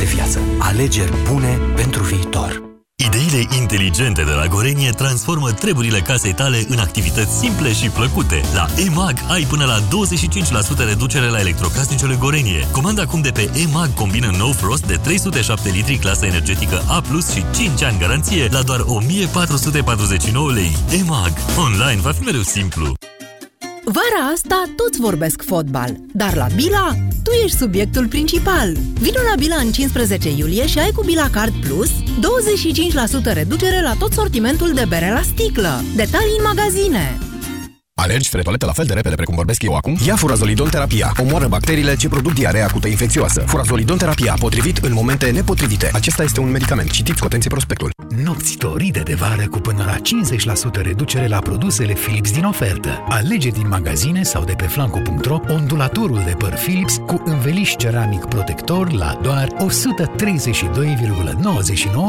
de viață. Alegeri bune pentru viitor. Ideile inteligente de la Gorenie transformă treburile casei tale în activități simple și plăcute. La EMAG ai până la 25% reducere la electrocasnicele Gorenie. Comanda acum de pe EMAG combină No Frost de 307 litri clasă energetică A+, și 5 ani garanție la doar 1449 lei. EMAG. Online va fi mereu simplu. Vara asta toți vorbesc fotbal, dar la Bila tu ești subiectul principal. Vino la Bila în 15 iulie și ai cu Bila Card Plus 25% reducere la tot sortimentul de bere la sticlă. Detalii în magazine. Alergi spre toaletă la fel de repede precum vorbesc eu acum? Ia furazolidon terapia. Omoară bacteriile ce produc diarea acută infecțioasă. Furazolidon terapia, potrivit în momente nepotrivite. Acesta este un medicament. Citiți cu atenție prospectul. Nopți toride de vară cu până la 50% reducere la produsele Philips din ofertă. Alege din magazine sau de pe flanco.ro ondulatorul de păr Philips cu înveliș ceramic protector la doar 132,99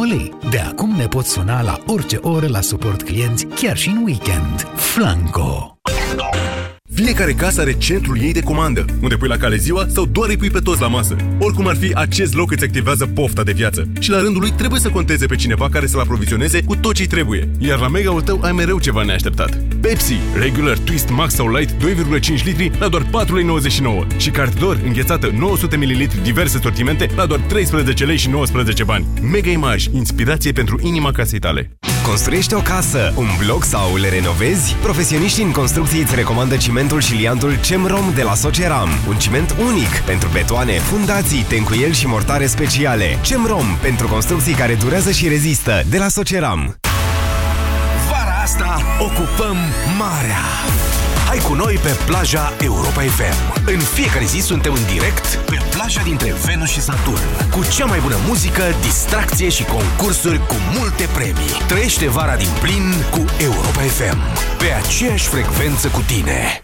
lei. De acum ne poți suna la orice oră la suport clienți, chiar și în weekend. Flanco. Thank you. Fiecare casă are centrul ei de comandă, unde pui la cale ziua sau doar îi pui pe toți la masă. Oricum ar fi, acest loc îți activează pofta de viață. Și la rândul lui trebuie să conteze pe cineva care să-l aprovizioneze cu tot ce trebuie. Iar la mega-ul tău ai mereu ceva neașteptat. Pepsi, regular, twist, max sau light 2,5 litri la doar 4,99 și cartidor înghețată 900 ml diverse sortimente la doar 13 lei și 19 bani. Mega Image, inspirație pentru inima casei tale. Construiești o casă, un bloc sau le renovezi? Profesioniștii în construcții îți recomandă cimentul și liantul CEMROM de la Soceram. Un ciment unic pentru betoane, fundații, tencuieli și mortare speciale. CEMROM pentru construcții care durează și rezistă de la Soceram. Vara asta ocupăm marea! Hai cu noi pe plaja Europa FM. În fiecare zi suntem în direct pe plaja dintre Venus și Saturn. Cu cea mai bună muzică, distracție și concursuri cu multe premii. Trăiește vara din plin cu Europa FM. Pe aceeași frecvență cu tine.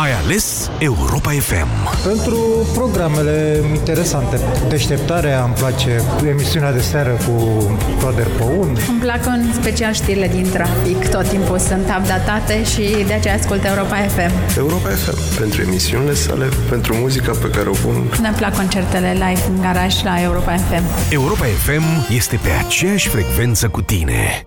Ai ales Europa FM. Pentru programele interesante. Deșteptarea îmi place, emisiunea de seară cu Toader Păun. Îmi plac în special știrile din trafic. Tot timpul sunt updatate și de aceea ascult Europa FM. Europa FM, pentru emisiunile sale, pentru muzica pe care o pun. Ne plac concertele live în garaj la Europa FM. Europa FM este pe aceeași frecvență cu tine.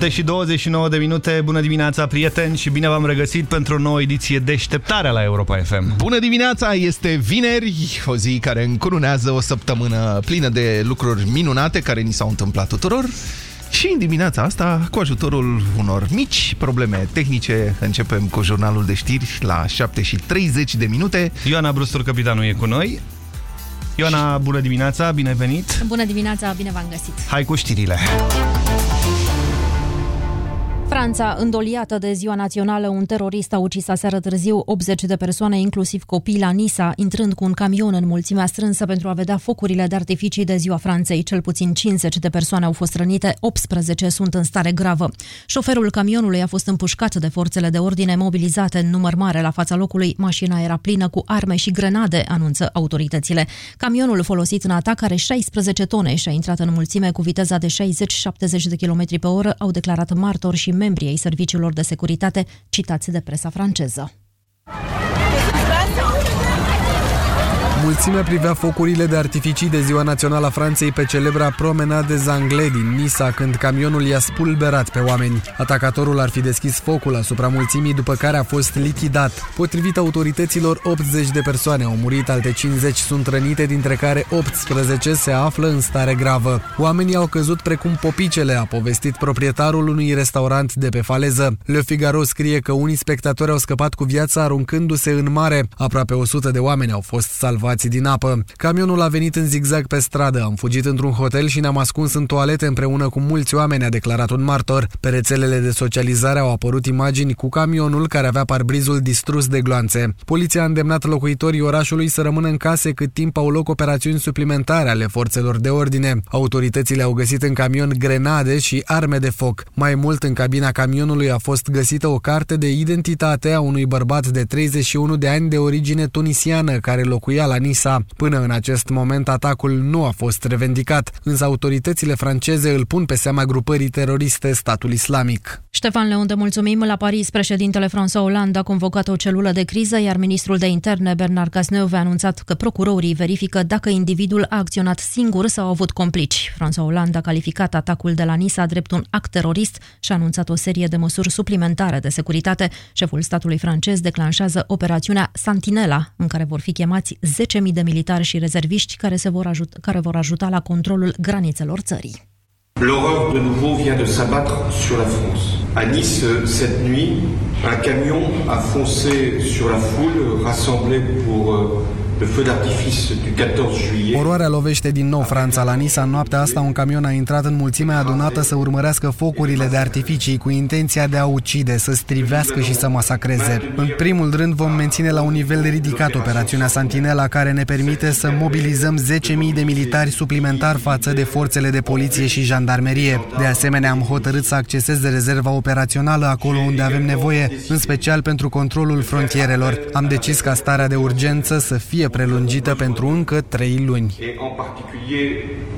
7 și 29 de minute, bună dimineața prieteni și bine v-am regăsit pentru o nouă ediție Deșteptarea la Europa FM. Bună dimineața, este vineri, o zi care încurunează o săptămână plină de lucruri minunate care ni s-au întâmplat tuturor. Și în dimineața asta, cu ajutorul unor mici probleme tehnice, începem cu jurnalul de știri la 7 și 30 de minute. Ioana Brustur, capitanul, e cu noi. Ioana, bună dimineața, bine ai venit! Bună dimineața, bine v-am găsit! Hai cu știrile! Franța, îndoliată de ziua națională, un terorist a ucis aseară târziu 80 de persoane, inclusiv copii, la Nisa, intrând cu un camion în mulțimea strânsă pentru a vedea focurile de artificii de ziua Franței. Cel puțin 50 de persoane au fost rănite, 18 sunt în stare gravă. Șoferul camionului a fost împușcat de forțele de ordine mobilizate în număr mare la fața locului. Mașina era plină cu arme și grenade, anunță autoritățile. Camionul folosit în atac are 16 tone și a intrat în mulțime cu viteza de 60-70 de km pe oră, au declarat martori și membrii ai serviciilor de securitate citați de presa franceză. Mulțimea privea focurile de artificii de ziua națională a Franței pe celebra Promenade des Anglais din Nisa, când camionul i-a spulberat pe oameni. Atacatorul ar fi deschis focul asupra mulțimii, după care a fost lichidat. Potrivit autorităților, 80 de persoane au murit, alte 50 sunt rănite, dintre care 18 se află în stare gravă. Oamenii au căzut precum popicele, a povestit proprietarul unui restaurant de pe faleză. Le Figaro scrie că unii spectatori au scăpat cu viața aruncându-se în mare. Aproape 100 de oameni au fost salvați din apă. Camionul a venit în zigzag pe stradă, am fugit într-un hotel și ne-am ascuns în toalete împreună cu mulți oameni, a declarat un martor. Pe rețelele de socializare au apărut imagini cu camionul care avea parbrizul distrus de gloanțe. Poliția a îndemnat locuitorii orașului să rămână în case cât timp au loc operațiuni suplimentare ale forțelor de ordine. Autoritățile au găsit în camion grenade și arme de foc. Mai mult, în cabina camionului a fost găsită o carte de identitate a unui bărbat de 31 de ani de origine tunisiană care locuia la Nisa. Până în acest moment, atacul nu a fost revendicat, însă autoritățile franceze îl pun pe seama grupării teroriste Statul Islamic. Ștefan Leunde, mulțumim. La Paris, președintele François Hollande a convocat o celulă de criză, iar ministrul de interne, Bernard Cazeneuve, a anunțat că procurorii verifică dacă individul a acționat singur sau a avut complici. François Hollande a calificat atacul de la Nisa drept un act terorist și a anunțat o serie de măsuri suplimentare de securitate. Șeful statului francez declanșează operațiunea Santinela, în care vor fi chemați 10.000 de militari și rezerviști care, se vor ajuta, care vor ajuta la controlul granițelor țării. L'horreur de nouveau vient de s'abattre sur la France. À Nice, cette nuit, un camion a foncé sur la foule rassemblée pour euh, le feu d'artifice du 14 juillet. Oroarea lovește din nou Franța. La Nisa, în noaptea asta, un camion a intrat în mulțimea adunată să urmărească focurile de artificii cu intenția de a ucide, să strivească și să masacreze. În primul rând, vom menține la un nivel ridicat operațiunea Santinela, care ne permite să mobilizăm 10.000 de militari suplimentar față de forțele de poliție și jandarmerie. De asemenea, am hotărât să acceseze rezerva operațională acolo unde avem nevoie, în special pentru controlul frontierelor. Am decis ca starea de urgență să fie prelungită pentru încă trei luni. et en particulier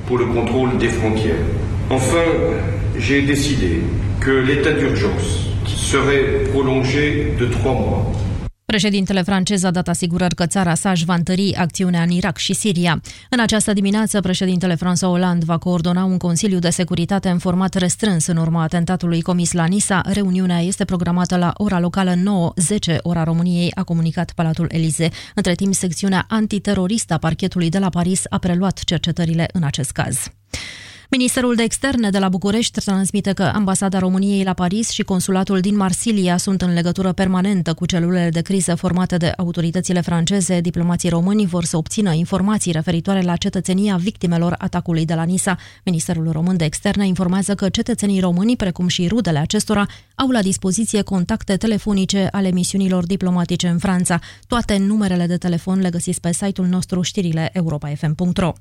pour le contrôle des frontières. Enfin, j'ai décidé que l'état d'urgence serait prolongé de trois mois. Președintele francez a dat asigurări că țara sa își va întări acțiunea în Irak și Siria. În această dimineață, președintele François Hollande va coordona un Consiliu de Securitate în format restrâns în urma atentatului comis la Nisa. Reuniunea este programată la ora locală 9-10, ora României, a comunicat Palatul Elize. Între timp, secțiunea antiteroristă a parchetului de la Paris a preluat cercetările în acest caz. Ministerul de Externe de la București transmite că ambasada României la Paris și consulatul din Marsilia sunt în legătură permanentă cu celulele de criză formate de autoritățile franceze. Diplomații români vor să obțină informații referitoare la cetățenia victimelor atacului de la Nisa. Ministerul Român de Externe informează că cetățenii români, precum și rudele acestora, au la dispoziție contacte telefonice ale misiunilor diplomatice în Franța. Toate numerele de telefon le găsiți pe site-ul nostru știrile europa.fm.ro.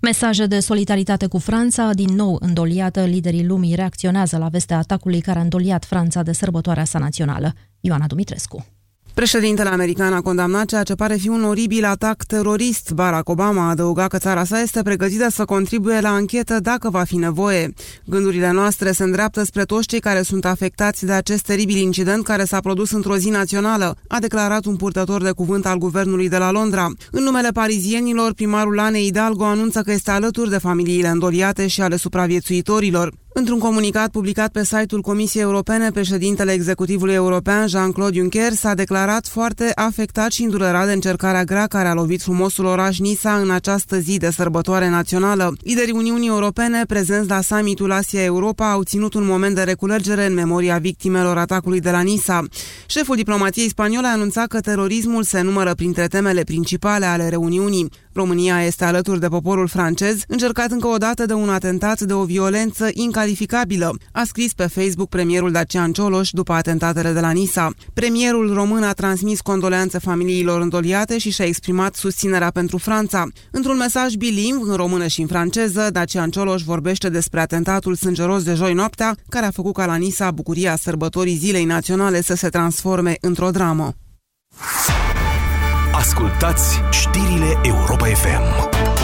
Mesaje de solidaritate cu Franța, din nou îndoliată, liderii lumii reacționează la vestea atacului care a îndoliat Franța de sărbătoarea sa națională. Ioana Dumitrescu. Președintele american a condamnat ceea ce pare fi un oribil atac terorist. Barack Obama a adăugat că țara sa este pregătită să contribuie la anchetă dacă va fi nevoie. Gândurile noastre se îndreaptă spre toți cei care sunt afectați de acest teribil incident care s-a produs într-o zi națională, a declarat un purtător de cuvânt al guvernului de la Londra. În numele parizienilor, primarul Anne Hidalgo anunță că este alături de familiile îndoliate și ale supraviețuitorilor. Într-un comunicat publicat pe site-ul Comisiei Europene, președintele executivului european, Jean-Claude Juncker, s-a declarat foarte afectat și îndurerat de încercarea grea care a lovit frumosul oraș Nisa în această zi de sărbătoare națională. Liderii Uniunii Europene, prezenți la summitul Asia-Europa, au ținut un moment de reculegere în memoria victimelor atacului de la Nisa. Șeful diplomației spaniole a anunțat că terorismul se numără printre temele principale ale reuniunii. România este alături de poporul francez, încercat încă o dată de un atentat de o violență incalificabilă, a scris pe Facebook premierul Dacian Cioloș după atentatele de la Nisa. Premierul român a transmis condoleanțe familiilor îndoliate și și-a exprimat susținerea pentru Franța. Într-un mesaj bilingv, în română și în franceză, Dacian Cioloș vorbește despre atentatul sângeros de joi noaptea, care a făcut ca la Nisa bucuria sărbătorii zilei naționale să se transforme într-o dramă. Ascultați știrile Europa FM.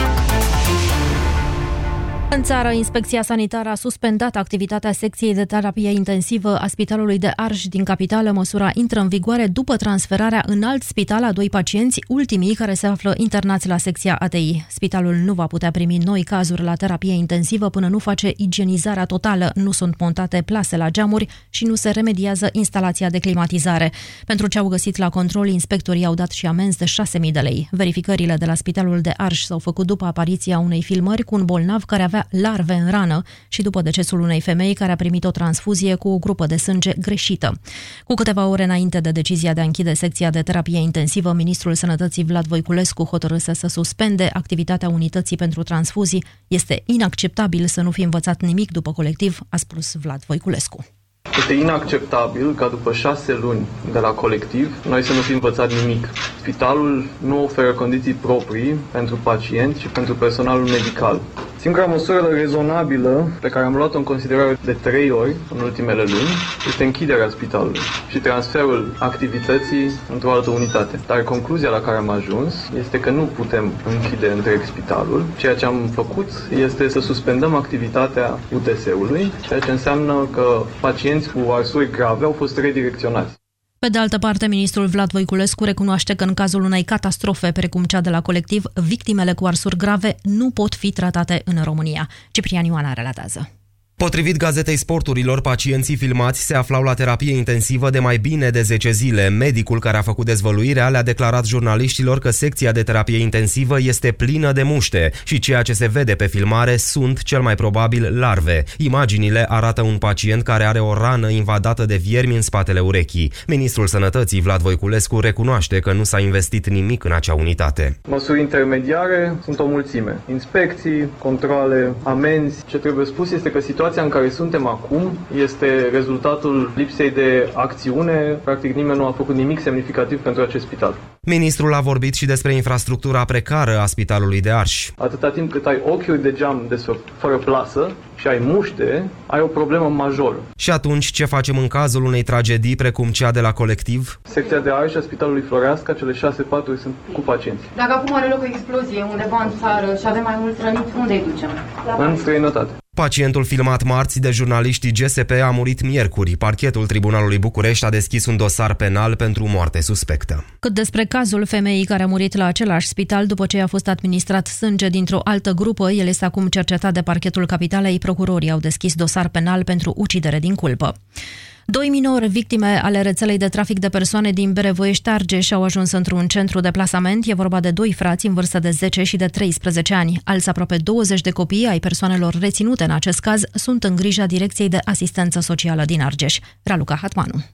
În țară, Inspecția Sanitară a suspendat activitatea secției de terapie intensivă a Spitalului de Arș din capitală. Măsura intră în vigoare după transferarea în alt spital a doi pacienți, ultimii care se află internați la secția ATI. Spitalul nu va putea primi noi cazuri la terapie intensivă până nu face igienizarea totală, nu sunt montate plase la geamuri și nu se remediază instalația de climatizare. Pentru ce au găsit la control, inspectorii au dat și amenzi de 6.000 de lei. Verificările de la Spitalul de Arș s-au făcut după apariția unei filmări cu un bolnav care avea larve în rană și după decesul unei femei care a primit o transfuzie cu o grupă de sânge greșită. Cu câteva ore înainte de decizia de a închide secția de terapie intensivă, ministrul Sănătății Vlad Voiculescu hotărâse să suspende activitatea unității pentru transfuzii. Este inacceptabil să nu fi învățat nimic după colectiv, a spus Vlad Voiculescu. Este inacceptabil ca după șase luni de la colectiv noi să nu fi învățat nimic. Spitalul nu oferă condiții proprii pentru pacienți și pentru personalul medical. Singura măsură rezonabilă pe care am luat-o în considerare de trei ori în ultimele luni este închiderea spitalului și transferul activității într-o altă unitate. Dar concluzia la care am ajuns este că nu putem închide întreg spitalul. Ceea ce am făcut este să suspendăm activitatea UTS-ului, ceea ce înseamnă că pacienți cu arsuri grave au fost redirecționați. Pe de altă parte, ministrul Vlad Voiculescu recunoaște că în cazul unei catastrofe precum cea de la colectiv, victimele cu arsuri grave nu pot fi tratate în România. Ciprian Ioana relatează. Potrivit gazetei sporturilor, pacienții filmați se aflau la terapie intensivă de mai bine de 10 zile. Medicul care a făcut dezvăluirea le-a declarat jurnaliștilor că secția de terapie intensivă este plină de muște și ceea ce se vede pe filmare sunt cel mai probabil larve. Imaginile arată un pacient care are o rană invadată de viermi în spatele urechii. Ministrul Sănătății Vlad Voiculescu recunoaște că nu s-a investit nimic în acea unitate. Măsuri intermediare sunt o mulțime. Inspecții, controle, amenzi. Ce trebuie spus este că situația în care suntem acum este rezultatul lipsei de acțiune. Practic nimeni nu a făcut nimic semnificativ pentru acest spital. Ministrul a vorbit și despre infrastructura precară a Spitalului de Arș. Atâta timp cât ai ochiuri de geam desfă, fără plasă și ai muște, ai o problemă majoră. Și atunci ce facem în cazul unei tragedii precum cea de la colectiv? Secția de Arș a Spitalului Floreasca, cele șase paturi sunt cu pacienți. Dacă acum are loc o explozie undeva în țară și avem mai mulți răniți, unde îi ducem? În străinătate. Pacientul filmat marți de jurnaliștii GSP a murit miercuri. Parchetul Tribunalului București a deschis un dosar penal pentru moarte suspectă. Cât despre cazul femeii care a murit la același spital după ce a fost administrat sânge dintr-o altă grupă, el este acum cercetat de parchetul capitalei. Procurorii au deschis dosar penal pentru ucidere din culpă. Doi minori victime ale rețelei de trafic de persoane din Berevoiești Argeș au ajuns într-un centru de plasament. E vorba de doi frați în vârstă de 10 și de 13 ani. Alți aproape 20 de copii ai persoanelor reținute în acest caz sunt în grija Direcției de Asistență Socială din Argeș. Raluca Hatmanu.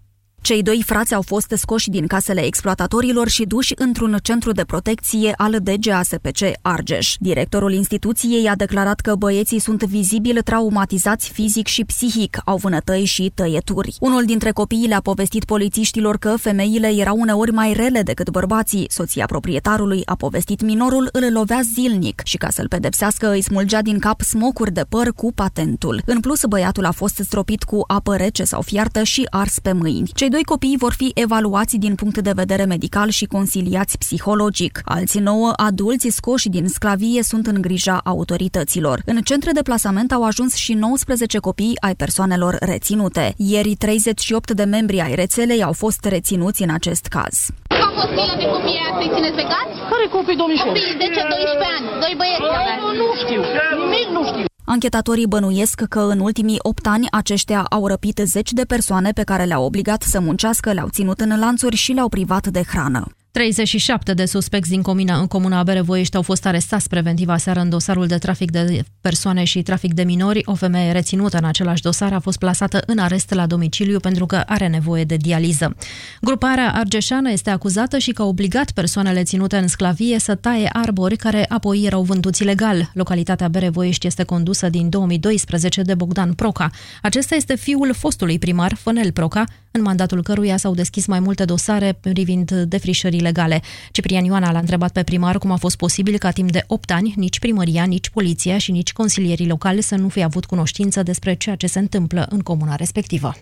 Cei doi frați au fost scoși din casele exploatatorilor și duși într-un centru de protecție al DGASPC Argeș. Directorul instituției a declarat că băieții sunt vizibil traumatizați fizic și psihic, au vânătăi și tăieturi. Unul dintre copii le-a povestit polițiștilor că femeile erau uneori mai rele decât bărbații. Soția proprietarului a povestit minorul îl lovea zilnic și ca să-l pedepsească îi smulgea din cap smocuri de păr cu patentul. În plus, băiatul a fost stropit cu apă rece sau fiartă și ars pe mâini. Cei doi copii vor fi evaluați din punct de vedere medical și consiliați psihologic. Alții nouă adulți scoși din sclavie sunt în grija autorităților. În centre de plasament au ajuns și 19 copii ai persoanelor reținute. Ieri 38 de membri ai rețelei au fost reținuți în acest caz. Am fost milă de copii aia să-i țineți legați? Care copii, domnișor? Copii 10-12 ani, doi băieți aveați. Nu știu, nimic nu știu. Anchetatorii bănuiesc că în ultimii 8 ani aceștia au răpit zeci de persoane pe care le-au obligat să muncească, le-au ținut în lanțuri și le-au privat de hrană. 37 de suspecți din comuna, în comuna Berevoiești au fost arestați preventiv aseară în dosarul de trafic de persoane și trafic de minori. O femeie reținută în același dosar a fost plasată în arest la domiciliu pentru că are nevoie de dializă. Gruparea argeșană este acuzată și că a obligat persoanele ținute în sclavie să taie arbori care apoi erau vânduți ilegal. Localitatea Berevoiești este condusă din 2012 de Bogdan Proca. Acesta este fiul fostului primar Fănel Proca, în mandatul căruia s-au deschis mai multe dosare privind defrișări ilegale. Ciprian Ioana l-a întrebat pe primar cum a fost posibil ca timp de 8 ani nici primăria, nici poliția și nici consilierii locali să nu fie avut cunoștință despre ceea ce se întâmplă în comuna respectivă.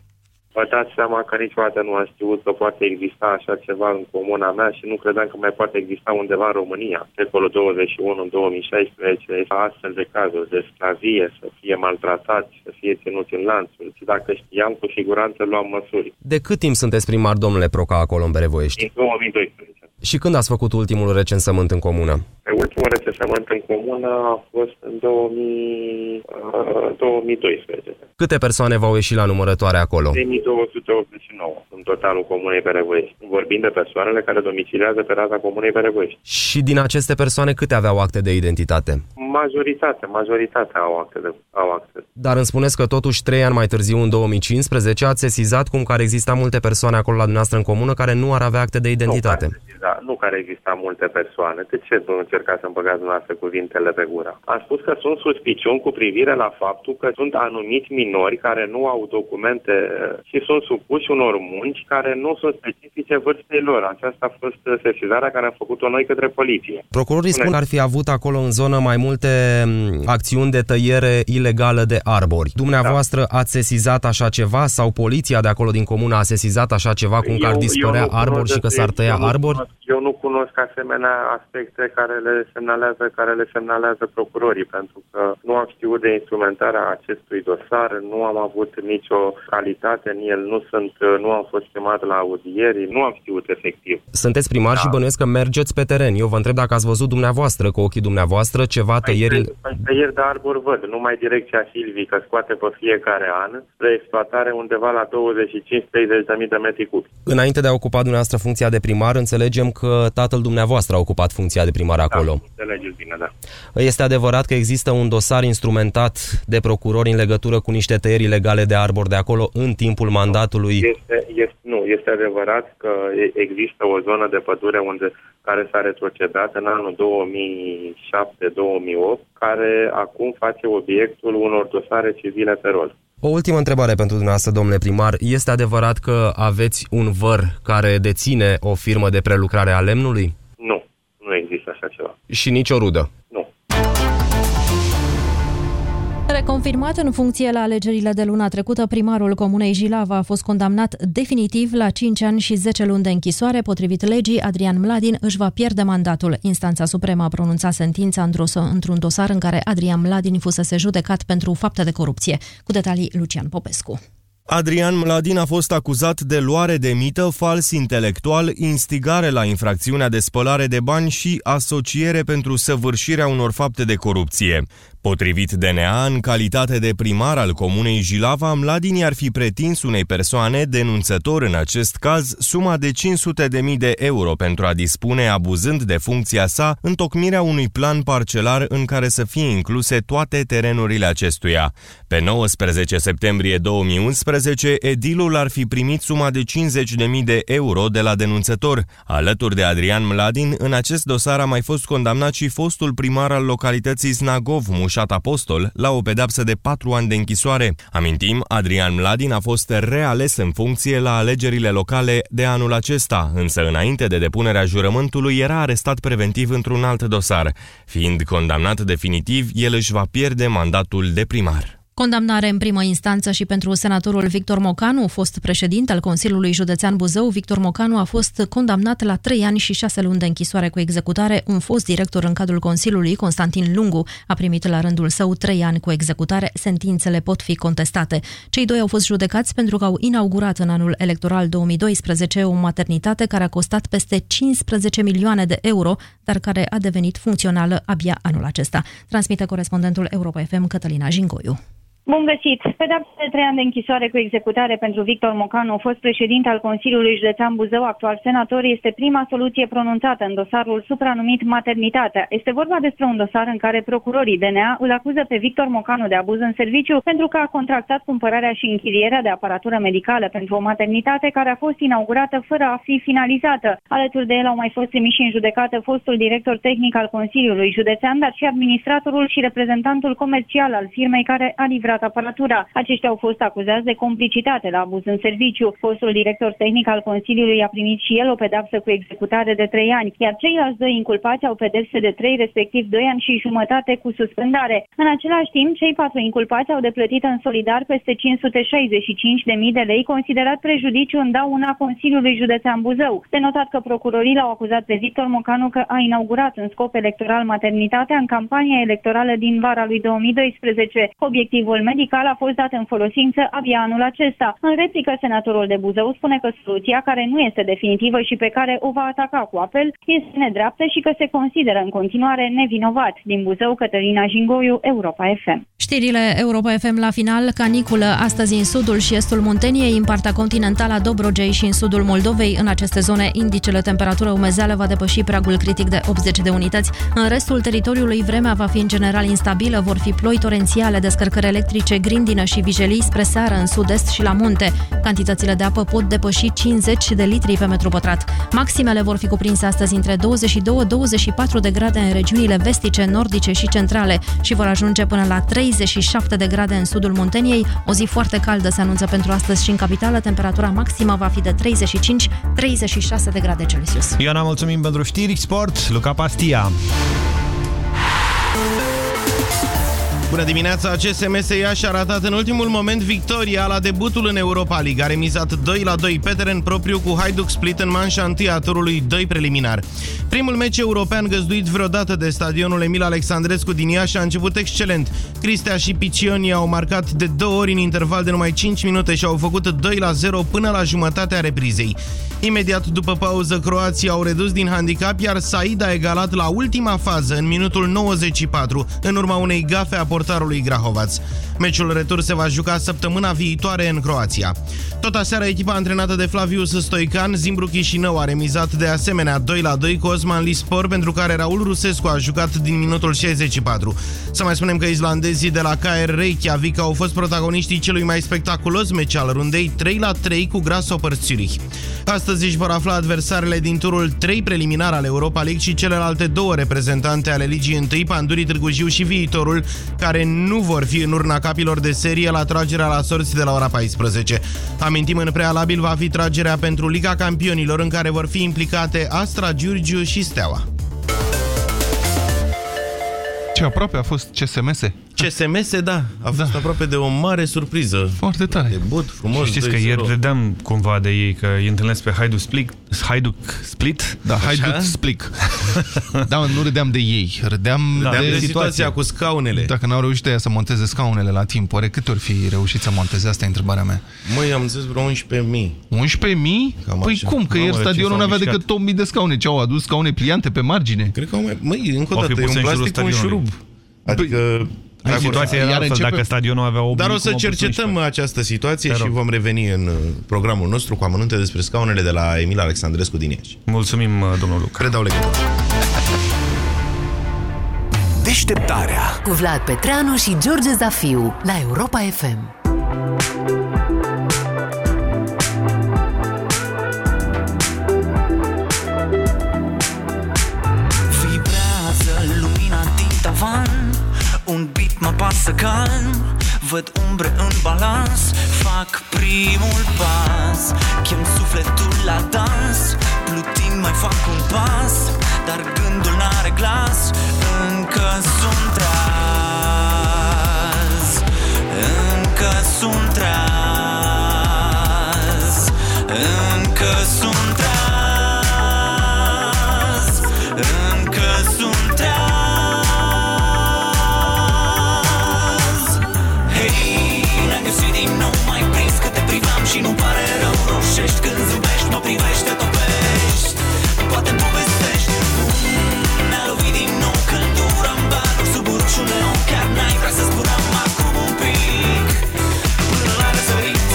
Vă dați seama că niciodată nu am știut că poate exista așa ceva în comuna mea și nu credeam că mai poate exista undeva în România. Secolul 21, în 2016, astfel de cazuri de sclavie, să fie maltratați, să fie ținuți în lanțuri. Și dacă știam, cu siguranță luam măsuri. De cât timp sunteți primar, domnule Proca, acolo în Berevoiești? Din 2012. Și când ați făcut ultimul recensământ în comună? Pe ultimul recensământ în comună a fost în 2000, uh, 2012. Câte persoane v-au ieșit la numărătoare acolo? 3289 în totalul comunei Berevoiești. Vorbim de persoanele care domiciliază pe raza comunei Berevoiești. Și din aceste persoane câte aveau acte de identitate? Majoritate, majoritatea au acte. De, au acte. Dar îmi spuneți că totuși trei ani mai târziu, în 2015, ați sesizat cum că ar exista multe persoane acolo la dumneavoastră în comună care nu ar avea acte de identitate. Da, nu care exista multe persoane. De ce nu încercați să-mi băgați dumneavoastră cuvintele pe gură? Am spus că sunt suspiciuni cu privire la faptul că sunt anumiți minori care nu au documente eh, și sunt supuși unor munci care nu sunt specifice vârstei lor. Aceasta a fost eh, sesizarea care am făcut-o noi către poliție. Procurorii spun că ar fi avut acolo în zonă mai multe m, acțiuni de tăiere ilegală de arbori. Dumneavoastră Da. ați sesizat așa ceva sau poliția de acolo din comună a sesizat așa ceva cum că ar Eu- dispărea eu nu arbori cunosc și că s-ar despre- tăia eu nu arbori? cunosc- Eu nu cunosc asemenea aspecte care le semnalează, care le semnalează procurorii, pentru că nu am știut de instrumentarea acestui dosar, nu am avut nicio calitate în el, nu sunt, nu am fost chemat la audieri, nu am știut efectiv. Sunteți primar Da. și bănuiesc că mergeți pe teren. Eu vă întreb dacă ați văzut dumneavoavoastră cu ochii dumneavoastră ceva tăieri... Păi tăieri de arbori văd, numai direcția Silvii, că scoate pe fiecare an spre exploatare undeva la 25-30 de mii de metri cubi. Înainte de a ocupa dumneavoastră funcția de primar, înțelegem că tatăl dumneavoastră a ocupat funcția de primar acolo. Înțelegeți bine, da. Este adevărat că există un dosar instrumentat de procurori în legătură cu niște tăieri ilegale de arbori de acolo în timpul mandatului. Este, este, nu, este adevărat că e- există o zonă de pădure unde, care s-a retrocedat în anul 2007-2008, care acum face obiectul unor dosare civile pe rol. O ultimă întrebare pentru dumneavoastră, domnule primar. Este adevărat că aveți un văr care deține o firmă de prelucrare a lemnului? Nu, nu există așa ceva. Și nici o rudă? Reconfirmat în funcție la alegerile de luna trecută, primarul comunei Jilava a fost condamnat definitiv la 5 ani și 10 luni de închisoare. Potrivit legii, Adrian Mladin își va pierde mandatul. Instanța Supremă a pronunțat sentința într-o- într-un dosar în care Adrian Mladin fusese judecat pentru fapte de corupție. Cu detalii, Lucian Popescu. Adrian Mladin a fost acuzat de luare de mită, fals intelectual, instigare la infracțiunea de spălare de bani și asociere pentru săvârșirea unor fapte de corupție. Potrivit DNA, în calitate de primar al comunei Jilava, Mladin i-ar fi pretins unei persoane, denunțător în acest caz, suma de 500.000 de euro pentru a dispune, abuzând de funcția sa, întocmirea unui plan parcelar în care să fie incluse toate terenurile acestuia. Pe 19 septembrie 2011, edilul ar fi primit suma de 50.000 de euro de la denunțător. Alături de Adrian Mladin, în acest dosar a mai fost condamnat și fostul primar al localității Snagov, Mușat Apostol, la o pedapsă de 4 ani de închisoare. Amintim, Adrian Mladin a fost reales în funcție la alegerile locale de anul acesta, însă înainte de depunerea jurământului era arestat preventiv într-un alt dosar. Fiind condamnat definitiv, el își va pierde mandatul de primar. Condamnare în primă instanță și pentru senatorul Victor Mocanu, fost președinte al Consiliului Județean Buzău. Victor Mocanu a fost condamnat la trei ani și șase luni de închisoare cu executare. Un fost director în cadrul Consiliului, Constantin Lungu, a primit la rândul său trei ani cu executare. Sentințele pot fi contestate. Cei doi au fost judecați pentru că au inaugurat în anul electoral 2012 o maternitate care a costat peste 15 milioane de euro, dar care a devenit funcțională abia anul acesta. Transmite corespondentul Europa FM Cătălina Jingoiu. Bun găsit! Pedapsa de trei ani de închisoare cu executare pentru Victor Mocanu, fost președinte al Consiliului Județean Buzău, actual senator, este prima soluție pronunțată în dosarul supranumit Maternitatea. Este vorba despre un dosar în care procurorii DNA îl acuză pe Victor Mocanu de abuz în serviciu pentru că a contractat cumpărarea și închirierea de aparatură medicală pentru o maternitate care a fost inaugurată fără a fi finalizată. Alături de el au mai fost trimiși în judecată fostul director tehnic al Consiliului Județean, dar și administratorul și reprezentantul comercial al firmei care a livrat aparatura. Aceștia au fost acuzați de complicitate la abuz în serviciu. Fostul director tehnic al Consiliului a primit și el o pedapsă cu executare de 3 ani, iar ceilalți doi inculpați au pedepse de 3, respectiv 2 ani și jumătate cu suspendare. În același timp, cei patru inculpați au deplătit în solidar peste 565.000 de lei, considerat prejudiciu în dauna Consiliului Județean Buzău. De notat că procurorii l-au acuzat pe Victor Mocanu că a inaugurat în scop electoral maternitatea în campania electorală din vara lui 2012. Obiectivul medical a fost dat în folosință abia anul acesta. În replică, senatorul de Buzău spune că soluția, care nu este definitivă și pe care o va ataca cu apel, este nedreaptă și că se consideră în continuare nevinovat. Din Buzău, Cătălina Jingoiu, Europa FM. Știrile Europa FM la final, caniculă astăzi în sudul și estul Munteniei, în partea continentală a Dobrogei și în sudul Moldovei. În aceste zone, indicele temperatură umezeală va depăși pragul critic de 80 de unități. În restul teritoriului, vremea va fi în general instabilă, vor fi ploi torențiale, descărcări electrice, grindină și vijelii spre seară în sud-est și la munte. Cantitățile de apă pot depăși 50 de litri pe metru pătrat. Maximele vor fi cuprinse astăzi între 22-24 de grade în regiunile vestice, nordice și centrale și vor ajunge până la 37 de grade în sudul Munteniei. O zi foarte caldă se anunță pentru astăzi și în capitală. Temperatura maximă va fi de 35-36 de grade Celsius. Ioana, mulțumim pentru știri, sport, Luca Pastia. Bună dimineața! CSMS Iași a ratat în ultimul moment victoria la debutul în Europa League. A remizat 2 la 2 pe teren propriu cu Hajduk Split în manșa întâi a turului 2 preliminar. Primul meci european găzduit vreodată de stadionul Emil Alexandrescu din Iași a început excelent. Cristea și Picioni au marcat de două ori în interval de numai 5 minute și au făcut 2 la 0 până la jumătatea reprizei. Imediat după pauză, croații au redus din handicap, iar Said a egalat la ultima fază, în minutul 94, în urma unei gafe a portarului Grahovac. Meciul retur se va juca săptămâna viitoare în Croația. Tot aseară, echipa antrenată de Flavius Stoican, Zimbru Chișinău, a remizat de asemenea 2 la 2 cu Osman Lispor, pentru care Raul Rusescu a jucat din minutul 64. Să mai spunem că islandezii de la KR Reykjavik au fost protagoniștii celui mai spectaculos meci al rundei 3 la 3 cu Grasshopper Zurich. Astăzi își vor afla adversarele din turul 3 preliminar al Europa League și celelalte două reprezentante ale Ligii 1, Pandurii Târgu Jiu și Viitorul, care nu vor fi în urna capilor de serie la tragerea la sorți de la ora 14. Amintim, în prealabil va fi tragerea pentru Liga Campionilor, în care vor fi implicate Astra, Giurgiu și Steaua. Ce aproape a fost CSMS. CSMS, da, a fost da. aproape de o mare surpriză. Foarte tare. Debut, frumos, Știți că 2-0. ieri râdeam cumva de ei, că îi întâlnesc pe Hajduk Split, Hajduk Split Da, Hajduk Split. da, mă, nu râdeam de ei, râdeam Da, de, de situația cu scaunele. Dacă n-au reușit ea să monteze scaunele la timp, oare câte ori fi reușit să monteze? Asta e întrebarea mea. Măi, am zis vreo 11.000. 11.000? Cam Păi așa. cum? Că Mamă, ieri ce stadionul s-au nu avea mișcat. decât 8.000 de scaune. Ce au adus scaune pliante pe margine? Cred că au mai... Măi, încă o Au fi dată, e pus un în jurul plastic cu un stadionului. șurub. Adică... Hai, dacă- situația era iar altfel, începe- dacă stadionul avea 8 Dar o să cercetăm această situație Te și rog. vom reveni în uh, programul nostru cu amănunte despre scaunele de la Emil Alexandrescu din Iași. Mulțumim, domnul Luca. Predau legătură. Deșteptarea Cu Vlad Petreanu și George Zafiu la Europa FM. Mă pasă calm Văd umbre în balans Fac primul pas. Chem sufletul la dans Plutind mai fac un pas Dar gândul n-are glas Încă sunt tras Încă sunt tras Încă Și nu pare rău, roșești când zâmbești Mă privește, topești. Poate-mi povestești. Mm, Ne-a lovit din nou căldura în bar Sub urciul neon, chiar n-ai vrea să zburăm acum un pic. Până la răsărit.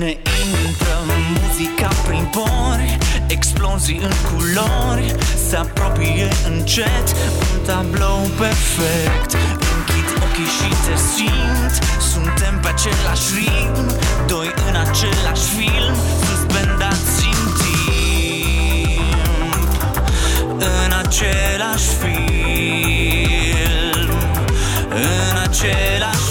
Ne intră muzica prin pori Explozii în culori Se apropie încet Un tablou perfect. Închid ochii și te simt suntem pe același ritm Doi în același film Suspendați în timp. În același film În același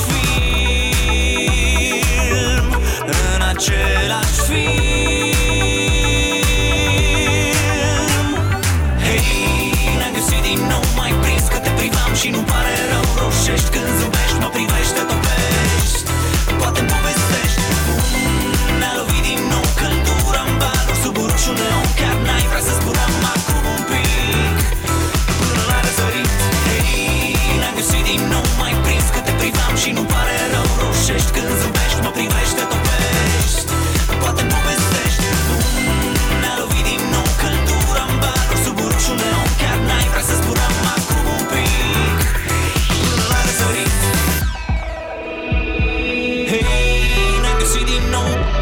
ne-am găsit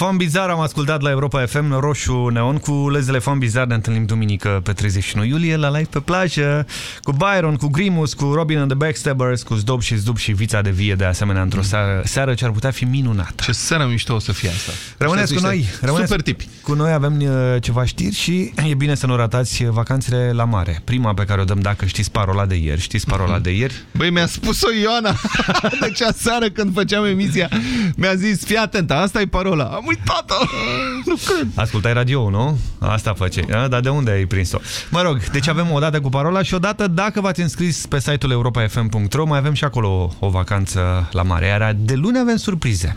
Elefant Bizar am ascultat la Europa FM Roșu Neon cu Les Elefant Bizar ne întâlnim duminică pe 31 iulie la live pe plajă cu Byron, cu Grimus, cu Robin and the Backstabbers, cu Zdob și Zdub și Vița de Vie de asemenea într-o seară, seară ce ar putea fi minunată. Ce seară mișto o să fie asta. Rămâneți cu noi. Rămâneți Super tipi. Cu noi avem uh, ceva știri și e bine să nu ratați vacanțele la mare. Prima pe care o dăm dacă știți parola de ieri. Știți parola de ieri? Băi, mi-a spus-o Ioana Deci aseară când făceam emisia Mi-a zis, fii atent, asta e parola Am uitat-o Nu cred Ascultai radio nu? Asta face. A, dar de unde ai prins-o? Mă rog, deci avem o dată cu parola și o dată dacă v-ați înscris pe site-ul europafm.ro mai avem și acolo o, o vacanță la mare. Iar de luni avem surprize.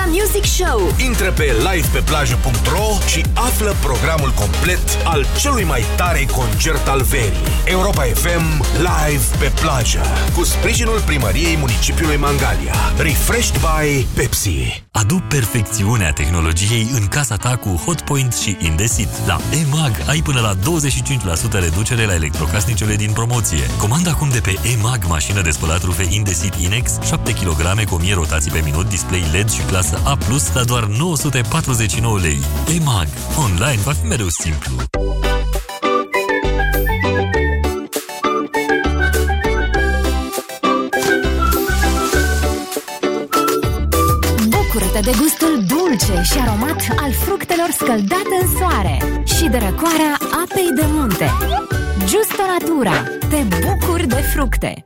Music Show, Intră pe livepeplajă.ro și află programul complet al celui mai tare concert al verii. Europa FM Live pe plajă. Cu sprijinul primăriei municipiului Mangalia. Refreshed by Pepsi. Adu perfecțiunea tehnologiei în casa ta cu Hotpoint și Indesit. La EMAG ai până la 25% reducere la electrocasnicele din promoție. Comanda acum de pe EMAG mașină de spălat rufe Indesit Inex, 7 kg cu 1000 rotații pe minut, display LED și clasă A+, la doar 949 lei. EMAG. Online va fi mereu simplu. Bucură-te de gustul dulce și aromat al fructelor scăldate în soare și de răcoarea apei de munte. Justo Natura. Te bucuri de fructe.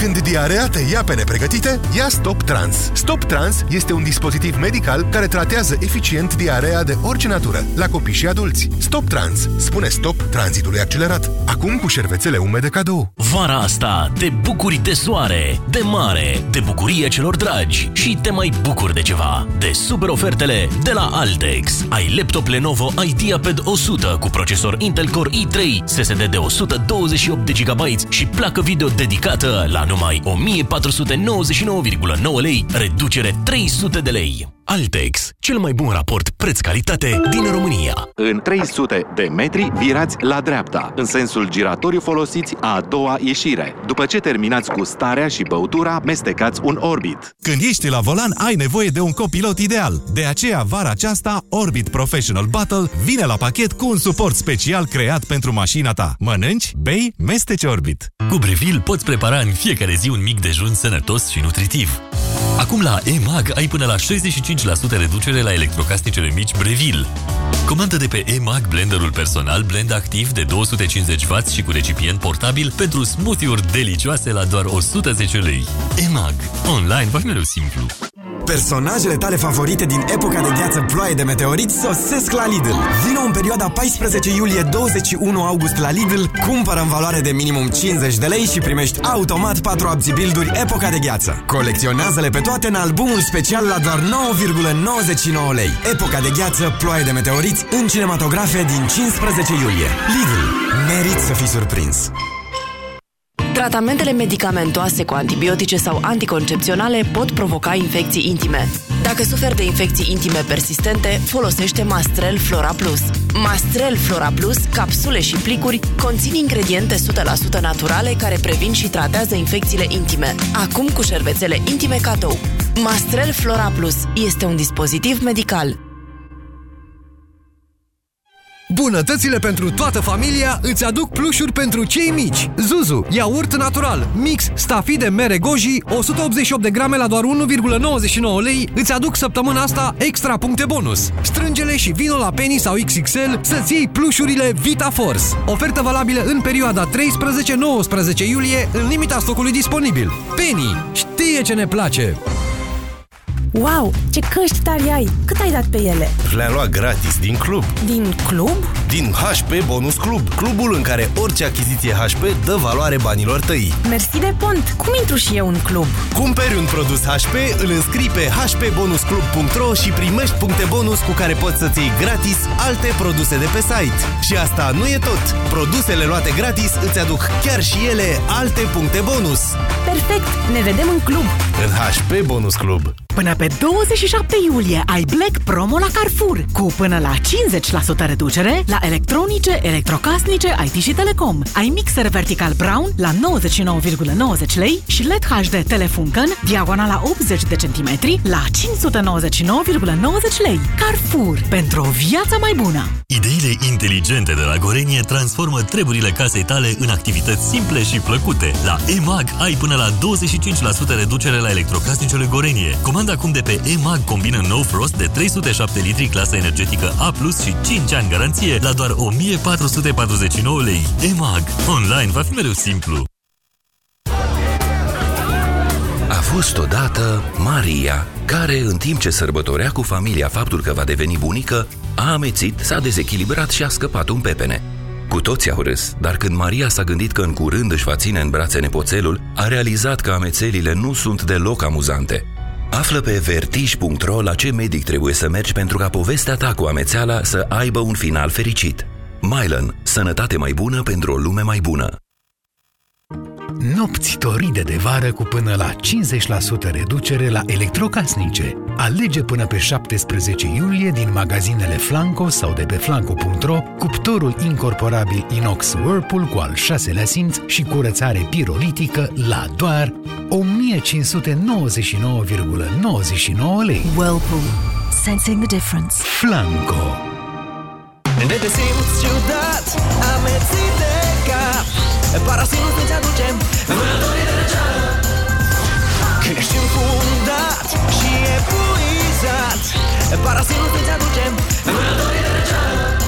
Când diarea te ia pe nepregătite, ia Stop Trans. Stop Trans este un dispozitiv medical care tratează eficient diarea de orice natură, la copii și adulți. Stop Trans spune stop tranzitului accelerat. Acum cu șervețele umede cadou. Vara asta te bucuri de soare, de mare, de bucurie celor dragi și te mai bucuri de ceva. De super ofertele de la Altex. Ai laptop Lenovo IdeaPad 100 cu procesor Intel Core i3, SSD de 128 de GB și placă video dedicată la numai 1499,9 lei, reducere 300 de lei. Altex, cel mai bun raport preț-calitate din România. În 300 de metri virați la dreapta, în sensul giratoriu folosiți a doua ieșire. După ce terminați cu starea și băutura, mestecați un Orbit. Când ești la volan, ai nevoie de un copilot ideal. De aceea, vara aceasta, Orbit Professional Battle vine la pachet cu un suport special creat pentru mașina ta. Mănânci, bei, mesteci Orbit. Cu Breville poți prepara în fiecare zi un mic dejun sănătos și nutritiv. Acum la EMAG ai până la 65% reducere la electrocasnicele mici Breville. Comandă de pe EMAG blenderul personal blend activ de 250W și cu recipient portabil pentru smoothie-uri delicioase la doar 110 lei. EMAG. Online va fi mereu simplu. Personajele tale favorite din epoca de gheață ploaie de meteorit sosesc la Lidl. Vino în perioada 14 iulie-21 august la Lidl, cumpără în valoare de minimum 50 de lei și primești automat 4 abzibilduri epoca de gheață. Colecționează-le pe toate în albumul special la doar 9,99 lei. Epoca de gheață, ploaie de meteoriți în cinematografe din 15 iulie. Lidl. Merit să fii surprins. Tratamentele medicamentoase cu antibiotice sau anticoncepționale pot provoca infecții intime. Dacă suferi de infecții intime persistente, folosește Mastrel Flora Plus. Mastrel Flora Plus, capsule și plicuri, conțin ingrediente 100% naturale care previn și tratează infecțiile intime. Acum cu șervețele intime cadou. Mastrel Flora Plus este un dispozitiv medical. Bunătățile pentru toată familia îți aduc plușuri pentru cei mici. Zuzu, iaurt natural, mix, stafide mere goji, 188 de grame la doar 1,99 lei, îți aduc săptămâna asta extra puncte bonus. Strângele și vino la Penny sau XXL să-ți iei plușurile Vita Force. Ofertă valabilă în perioada 13-19 iulie, în limita stocului disponibil. Penny știe ce ne place! Wow, ce căști tari ai! Cât ai dat pe ele? Le-am luat gratis din club. Din club? Din HP Bonus Club, clubul în care orice achiziție HP dă valoare banilor tăi. Mersi de pont! Cum intru și eu în club? Cumperi un produs HP, îl înscrii pe hpbonusclub.ro și primești puncte bonus cu care poți să-ți iei gratis alte produse de pe site. Și asta nu e tot! Produsele luate gratis îți aduc chiar și ele alte puncte bonus. Perfect! Ne vedem în club! În HP Bonus Club. Până pe 27 iulie ai Black Promo la Carrefour cu până la 50% reducere la electronice, electrocasnice, IT și telecom. Ai mixer vertical brown la 99,90 lei și LED HD Telefunken diagonala 80 de centimetri la 599,90 lei. Carrefour. Pentru o viață mai bună! Ideile inteligente de la Gorenie transformă treburile casei tale în activități simple și plăcute. La EMAG ai până la 25% reducere la electrocasnicele Gorenie. Comanda acum de pe EMAG combină No Frost de 307 litri clasă energetică A+, și 5 ani garanție la doar 1449 lei. EMAG. Online va fi mereu simplu. A fost odată Maria, care, în timp ce sărbătorea cu familia faptul că va deveni bunică, a amețit, s-a dezechilibrat și a scăpat un pepene. Cu toții au râs, dar când Maria s-a gândit că în curând își va ține în brațe nepoțelul, a realizat că amețelile nu sunt deloc amuzante. Află pe vertij.ro la ce medic trebuie să mergi pentru ca povestea ta cu amețeala să aibă un final fericit. Mylan. Sănătate mai bună pentru o lume mai bună. Nopți toride de vară cu până la 50% reducere la electrocasnice. Alege până pe 17 iulie din magazinele Flanco sau de pe flanco.ro cuptorul incorporabil inox Whirlpool cu al șaselea simț și curățare pirolitică la doar 1599,99 lei. Whirlpool. Sensing the difference. Flanco. Ne te simți ciudat, amețit de cap Parasinul îți aduce vânătorii de răceală Când ești înfundat și epuizat Parasinul îți aduce vânătorii de răceală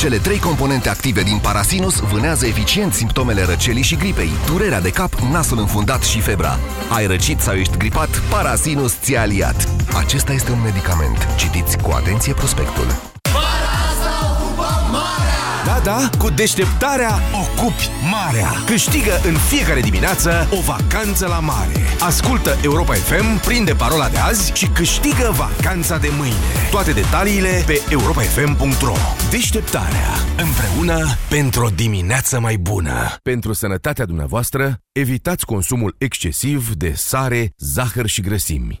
Cele trei componente active din Parasinus vânează eficient simptomele răcelii și gripei, durerea de cap, nasul înfundat și febra. Ai răcit sau ești gripat? Parasinus ți-a aliat. Acesta este un medicament. Citiți cu atenție prospectul. Da, da, cu deșteptarea ocupi marea. Câștigă în fiecare dimineață o vacanță la mare. Ascultă Europa FM, prinde parola de azi și câștigă vacanța de mâine. Toate detaliile pe europafm.ro Deșteptarea. Împreună pentru o dimineață mai bună. Pentru sănătatea dumneavoastră, evitați consumul excesiv de sare, zahăr și grăsimi.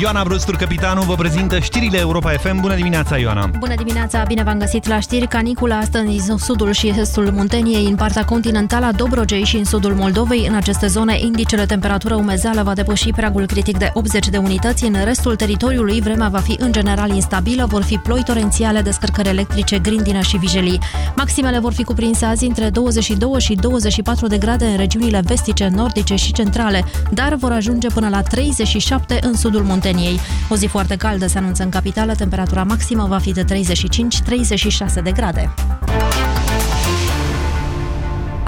Ioana Brustur, capitanul, vă prezintă știrile Europa FM. Bună dimineața, Ioana! Bună dimineața, bine v-am găsit la știri. Canicula astăzi în sudul și estul Munteniei, în partea continentală a Dobrogei și în sudul Moldovei. În aceste zone, indicele temperatură umezeală va depăși pragul critic de 80 de unități. În restul teritoriului, vremea va fi în general instabilă, vor fi ploi torențiale, descărcări electrice, grindină și vijelii. Maximele vor fi cuprinse azi între 22 și 24 de grade în regiunile vestice, nordice și centrale, dar vor ajunge până la 37 în sudul Munteniei. Munteniei. O zi foarte caldă se anunță în capitală, temperatura maximă va fi de 35-36 de grade.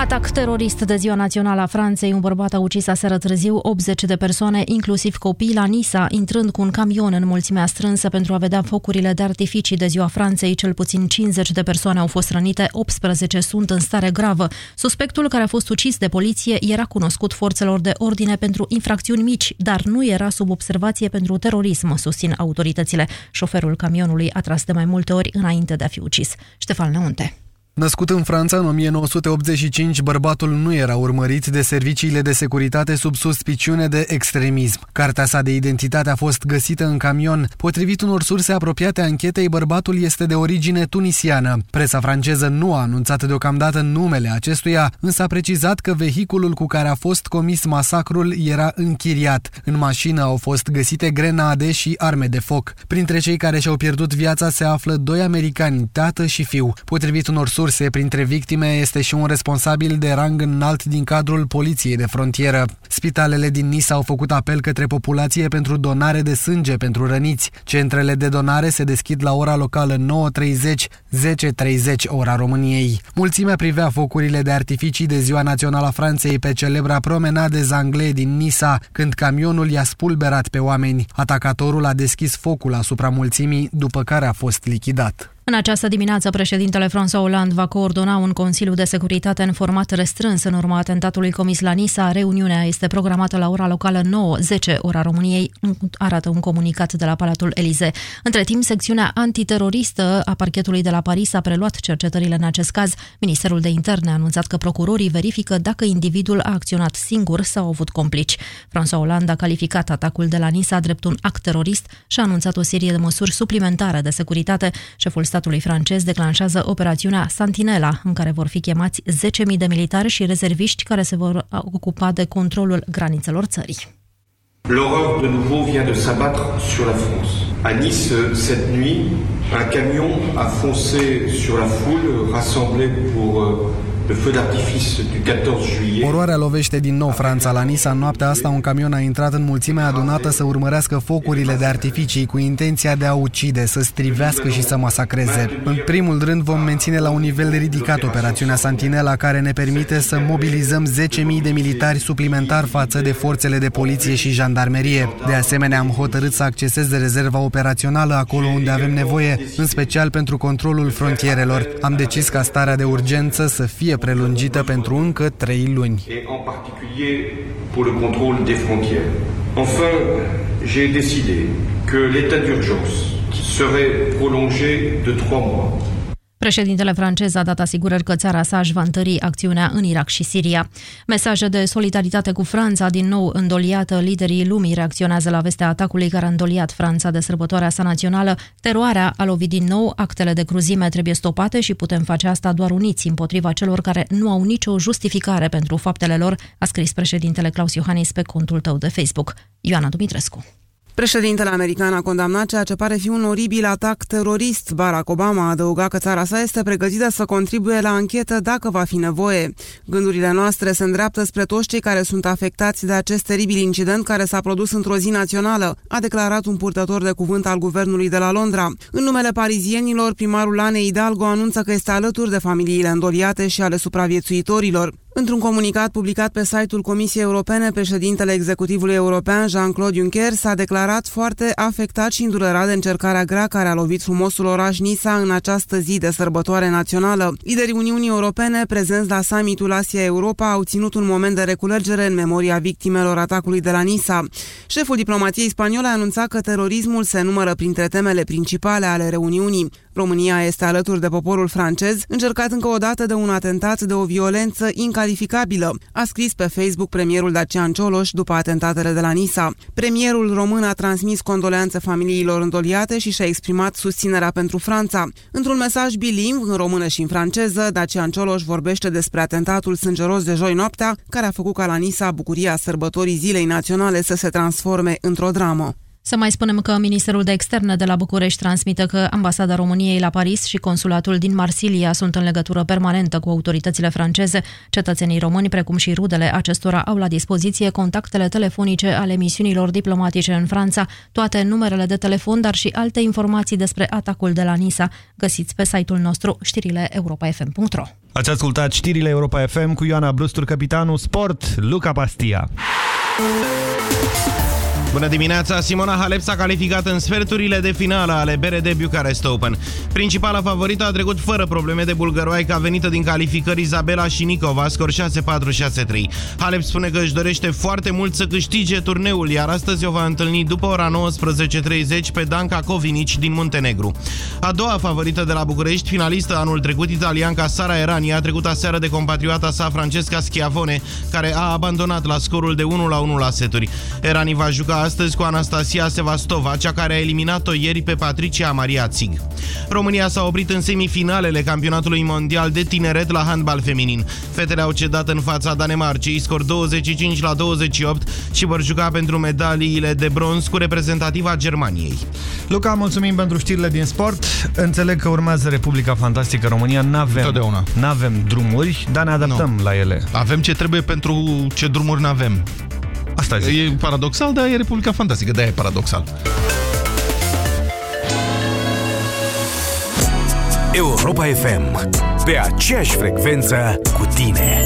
Atac terorist de ziua națională a Franței. Un bărbat a ucis aseară târziu 80 de persoane, inclusiv copii, la Nisa, intrând cu un camion în mulțimea strânsă pentru a vedea focurile de artificii de ziua Franței. Cel puțin 50 de persoane au fost rănite, 18 sunt în stare gravă. Suspectul care a fost ucis de poliție era cunoscut forțelor de ordine pentru infracțiuni mici, dar nu era sub observație pentru terorism, susțin autoritățile. Șoferul camionului a tras de mai multe ori înainte de a fi ucis. Ștefan Neunte. Născut în Franța în 1985, bărbatul nu era urmărit de serviciile de securitate sub suspiciune de extremism. Cartea sa de identitate a fost găsită în camion. Potrivit unor surse apropiate anchetei, bărbatul este de origine tunisiană. Presa franceză nu a anunțat deocamdată numele acestuia, însă a precizat că vehiculul cu care a fost comis masacrul era închiriat. În mașină au fost găsite grenade și arme de foc. Printre cei care și-au pierdut viața se află doi americani, tată și fiu. Potrivit unor surse, printre victime este și un responsabil de rang înalt din cadrul poliției de frontieră. Spitalele din Nisa au făcut apel către populație pentru donare de sânge pentru răniți. Centrele de donare se deschid la ora locală 9.30, 10.30 ora României. Mulțimea privea focurile de artificii de Ziua Națională a Franței pe celebra promenade Zangle din Nisa, când camionul i-a spulberat pe oameni. Atacatorul a deschis focul asupra mulțimii, după care a fost lichidat. În această dimineață, președintele François Hollande va coordona un Consiliu de Securitate în format restrâns în urma atentatului comis la Nisa. Reuniunea este programată la ora locală 9-10 ora României, arată un comunicat de la Palatul Elize. Între timp, secțiunea antiteroristă a parchetului de la Paris a preluat cercetările în acest caz. Ministerul de Interne a anunțat că procurorii verifică dacă individul a acționat singur sau a avut complici. François Hollande a calificat atacul de la Nisa drept un act terorist și a anunțat o serie de măsuri suplimentare de securitate. Șeful statului francez declanșează operațiunea Santinela, în care vor fi chemați 10.000 de militari și rezerviști care se vor ocupa de controlul granițelor țării. L'horreur de nouveau vient de s'abattre sur la France. À Nice, cette nuit, un camion a foncé sur la foule rassemblée pour le feu d'artifice du 14 juillet. Oroarea lovește din nou Franța. La Nisa, noaptea asta, un camion a intrat în mulțimea adunată să urmărească focurile de artificii cu intenția de a ucide, să strivească și să masacreze. În primul rând, vom menține la un nivel ridicat operațiunea Santinela, care ne permite să mobilizăm 10.000 de militari suplimentar față de forțele de poliție și jandarmerie. De asemenea, am hotărât să acceseze rezerva operațională acolo unde avem nevoie, în special pentru controlul frontierelor. Am decis ca starea de urgență să fie prelungită pentru încă trei luni. Et en particulier pour le contrôle des frontières. Enfin, j'ai décidé que l'état d'urgence serait prolongé de trois mois. Președintele francez a dat asigurări că țara sa își va întări acțiunea în Irak și Siria. Mesaje de solidaritate cu Franța, din nou îndoliată, liderii lumii reacționează la vestea atacului care a îndoliat Franța de sărbătoarea sa națională. Teroarea a lovit din nou, actele de cruzime trebuie stopate și putem face asta doar uniți împotriva celor care nu au nicio justificare pentru faptele lor, a scris președintele Claus Iohannis pe contul tău de Facebook. Ioana Dumitrescu. Președintele american a condamnat ceea ce pare fi un oribil atac terorist. Barack Obama a adăugat că țara sa este pregătită să contribuie la anchetă dacă va fi nevoie. Gândurile noastre se îndreaptă spre toți cei care sunt afectați de acest teribil incident care s-a produs într-o zi națională, a declarat un purtător de cuvânt al guvernului de la Londra. În numele parizienilor, primarul Anei Hidalgo anunță că este alături de familiile îndoliate și ale supraviețuitorilor. Într-un comunicat publicat pe site-ul Comisiei Europene, președintele executivului european Jean-Claude Juncker s-a declarat foarte afectat și îndurerat de încercarea grea care a lovit frumosul oraș Nisa în această zi de sărbătoare națională. Liderii Uniunii Europene, prezenți la summitul Asia-Europa, au ținut un moment de reculegere în memoria victimelor atacului de la Nisa. Șeful diplomației spaniole a anunțat că terorismul se numără printre temele principale ale reuniunii. România este alături de poporul francez, încercat încă o dată de un atentat de o violență incalificabilă, a scris pe Facebook premierul Dacian Cioloș după atentatele de la Nisa. Premierul român a transmis condoleanțe familiilor îndoliate și și-a exprimat susținerea pentru Franța. Într-un mesaj bilingv, în română și în franceză, Dacian Cioloș vorbește despre atentatul sângeros de joi noaptea, care a făcut ca la Nisa bucuria sărbătorii zilei naționale să se transforme într-o dramă. Să mai spunem că Ministerul de Externe de la București transmite că Ambasada României la Paris și Consulatul din Marsilia sunt în legătură permanentă cu autoritățile franceze. Cetățenii români, precum și rudele acestora, au la dispoziție contactele telefonice ale misiunilor diplomatice în Franța, toate numerele de telefon, dar și alte informații despre atacul de la Nisa. Găsiți pe site-ul nostru știrile europa.fm.ro Ați ascultat știrile Europa FM cu Ioana Brustur, capitanul Sport, Luca Pastia. Bună dimineața! Simona Halep s-a calificat în sferturile de finală ale BRD Bucharest Open. Principala favorită a trecut fără probleme de bulgăroaica venită din calificări Izabela și Nicova, scor 6-4-6-3. Halep spune că își dorește foarte mult să câștige turneul, iar astăzi o va întâlni după ora 19.30 pe Danca Covinici din Muntenegru. A doua favorită de la București, finalistă anul trecut, italianca Sara Erani, a trecut aseară de compatriota sa Francesca Schiavone, care a abandonat la scorul de 1 1 la seturi. Erani va juca astăzi cu Anastasia Sevastova, cea care a eliminat-o ieri pe Patricia Maria Țig. România s-a oprit în semifinalele campionatului mondial de tineret la handbal feminin. Fetele au cedat în fața Danemarcei, scor 25 la 28 și vor juca pentru medaliile de bronz cu reprezentativa Germaniei. Luca, mulțumim pentru știrile din sport. Înțeleg că urmează Republica Fantastică România. N-avem, n-avem drumuri, dar ne adaptăm no. la ele. Avem ce trebuie pentru ce drumuri n-avem. Asta zic. E paradoxal, dar e Republica Fantastică, de-aia e paradoxal. Europa FM. Pe aceeași frecvență cu tine.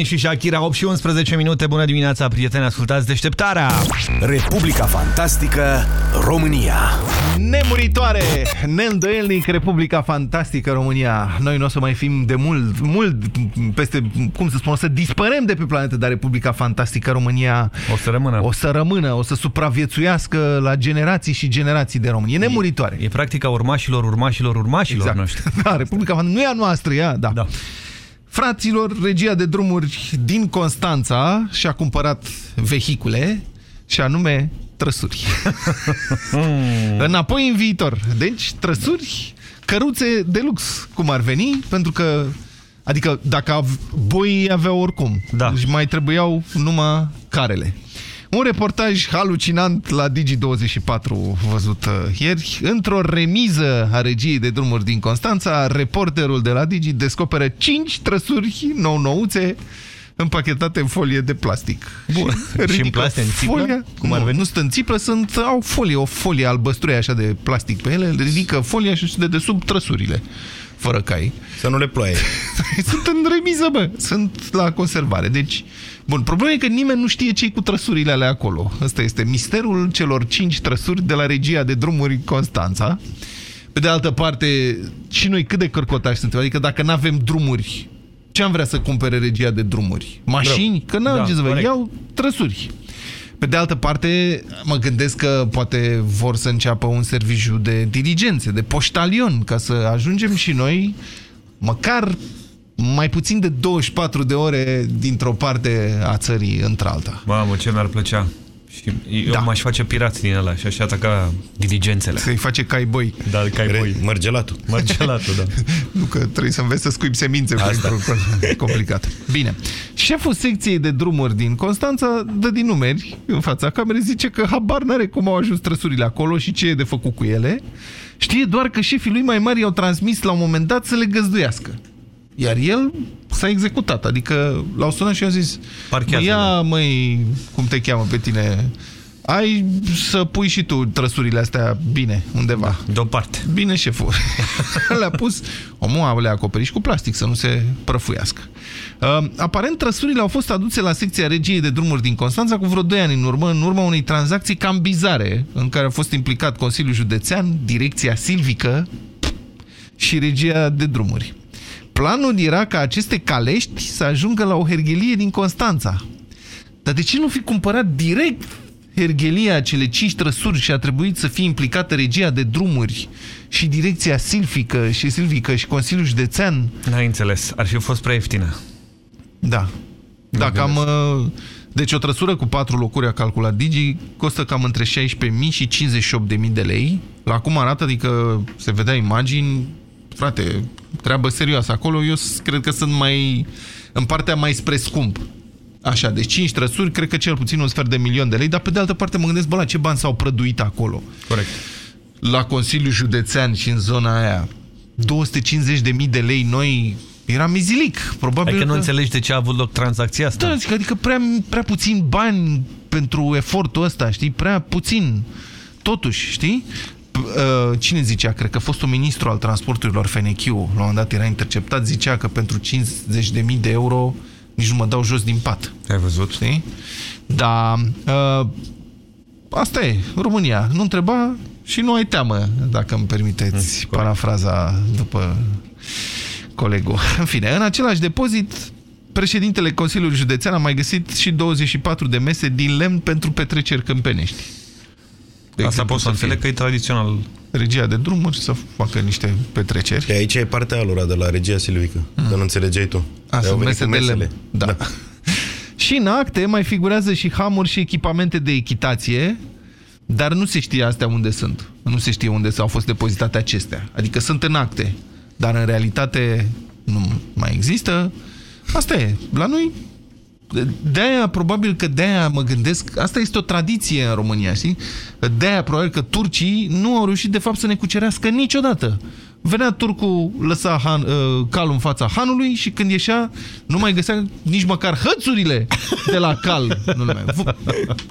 Hai că a venit și Shakira, 8 și 11 minute. Bună dimineața, prieteni, ascultați deșteptarea. Republica Fantastică România. Nemuritoare, neîndoielnic, Republica Fantastică România. Noi nu o să mai fim de mult, mult peste, cum să spun, o să dispărem de pe planetă, dar Republica Fantastică România o să rămână. O să rămână, o să supraviețuiască la generații și generații de români. E nemuritoare. E, e practica urmașilor, urmașilor, urmașilor exact. noștri. Da, Republica Fantastică, nu e a noastră, ea, da. da. Fraților, regia de drumuri din Constanța și-a cumpărat vehicule și anume trăsuri. Înapoi în viitor. Deci, trăsuri, căruțe de lux, cum ar veni, pentru că Adică dacă boii aveau oricum. Da. Deci mai trebuiau numai carele. Un reportaj halucinant la Digi24 văzut uh, ieri. Într-o remiză a regiei de drumuri din Constanța, reporterul de la Digi descoperă 5 trăsuri nou-nouțe împachetate în folie de plastic. Bun. Și, și în plastic, în țiplă? Folia, Cum ar nu, veni? nu sunt în țiplă, sunt, au folie, o folie albăstruie așa de plastic pe ele, ridică folia și de sub trăsurile fără cai. Să nu le ploaie. sunt în remiză, bă. Sunt la conservare. Deci, bun, problema e că nimeni nu știe ce cu trăsurile alea acolo. Ăsta este misterul celor cinci trăsuri de la regia de drumuri Constanța. Pe de altă parte, și noi cât de cărcotași suntem. Adică dacă nu avem drumuri, ce am vrea să cumpere regia de drumuri? Mașini? Că n-am Da, ce să vă corect. iau trăsuri. Pe de altă parte, mă gândesc că poate vor să înceapă un serviciu de diligențe, de poștalion, ca să ajungem și noi, măcar mai puțin de 24 de ore dintr-o parte a țării într-alta. Mamă, ce mi-ar plăcea. Și eu Da. m-aș face pirați din ăla și aș ataca diligențele. Să-i face caiboi. Da, caiboi. Mărgelatul. Mărgelatul, da. Nu că trebuie să înveți să scuipi semințe. Asta. E complicat. Bine. Șeful secției de drumuri din Constanța dă din numeri în fața camerei, zice că habar n-are cum au ajuns trăsurile acolo și ce e de făcut cu ele. Știe doar că șefii lui mai mari i-au transmis la un moment dat să le găzduiască. Iar el s-a executat, adică l-au sunat și i-au zis Parchează, "Mă, ia, măi, cum te cheamă pe tine, ai să pui și tu trăsurile astea bine, undeva. Da, deoparte. Bine, șeful. Le-a pus, omul le-a acoperit și cu plastic, să nu se prăfuiască. Uh, aparent, trăsurile au fost aduse la secția regiei de drumuri din Constanța cu vreo 2 ani în urmă, în urma unei tranzacții cam bizare, în care a fost implicat Consiliul Județean, Direcția Silvică și regia de drumuri. Planul era ca aceste calești să ajungă la o herghelie din Constanța. Dar de ce nu fi cumpărat direct herghelia, cele cinci trăsuri și a trebuit să fie implicată regia de drumuri și direcția silfică și silvică și Consiliul Județean? N-ai înțeles. Ar fi fost prea ieftină. Da. Da, cam... uh, Deci o trăsură cu patru locuri a calculat Digi costă cam între 16.000 și 58.000 de lei. La cum arată, adică se vedea imagini, frate, treabă serioasă acolo. Eu s- cred că sunt mai în partea mai spre scump. Așa, deci 5 trăsuri, cred că cel puțin un sfert de milion de lei, dar pe de altă parte mă gândesc, bă, la ce bani s-au prăduit acolo? Corect. la Consiliul Județean și în zona aia 250.000 de lei noi era mizilic. Probabil Adică că... nu înțelegi de ce a avut loc tranzacția asta. Da, zic, adică prea, prea puțin bani pentru efortul ăsta, știi? Prea puțin. Totuși, știi? P- uh, Cine zicea? Cred că a fost un ministru al transporturilor FNQ, la un moment dat era interceptat, zicea că pentru 50.000 de euro nici nu mă dau jos din pat. Ai văzut? Știi? Dar uh, asta e, România. Nu întreba și nu ai teamă, dacă îmi permiteți parafraza după colegul. În fine, în același depozit, președintele Consiliului Județean a mai găsit și 24 de mese din lemn pentru petreceri câmpenești. De Asta pot să înțeleg că e tradițional. Regia de drumuri să facă niște petreceri. Că aici e partea lor de la regia silvică. Mm. Că nu înțelegeai tu. A, Au sunt venit mese cu de mesele. lemn. Da. da. și în acte mai figurează și hamuri și echipamente de echitație, dar nu se știe astea unde sunt. Nu se știe unde au fost depozitate acestea. Adică sunt în acte, dar în realitate nu mai există. Asta e. La noi de-aia, probabil că de-aia mă gândesc, asta este o tradiție în România, știi? De-aia, probabil că turcii nu au reușit, de fapt, să ne cucerească niciodată. Venea turcul, lăsa han, uh, calul în fața hanului și când ieșea, nu mai găsea nici măcar hățurile de la cal. Nu le mai...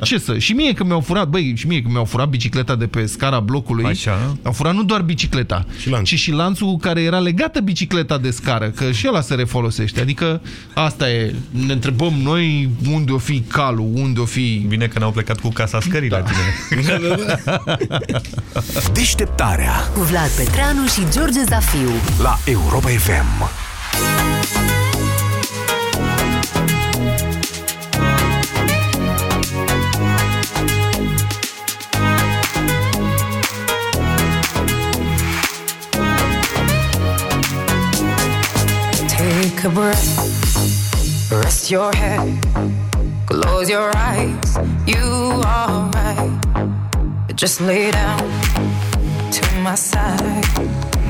Ce să? Și mie că mi-au furat, băi, și mie că mi-au furat bicicleta de pe scara blocului, Așa. au furat nu doar bicicleta, și ci și lanțul cu care era legată bicicleta de scară, că și ăla se refolosește. Adică asta e, ne întrebăm noi unde o fi calul, unde o fi... Bine că n-au plecat cu casa scării da. la tine. Deșteptarea Cu Vlad Petreanu și George Zafiu. la Europa FM. Take a breath, rest your head, close your eyes. You are right. Just lay down to my side.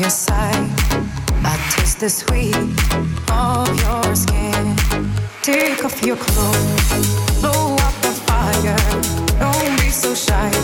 your side. I taste the sweet of your skin. Take off your clothes, blow up the fire. Don't be so shy.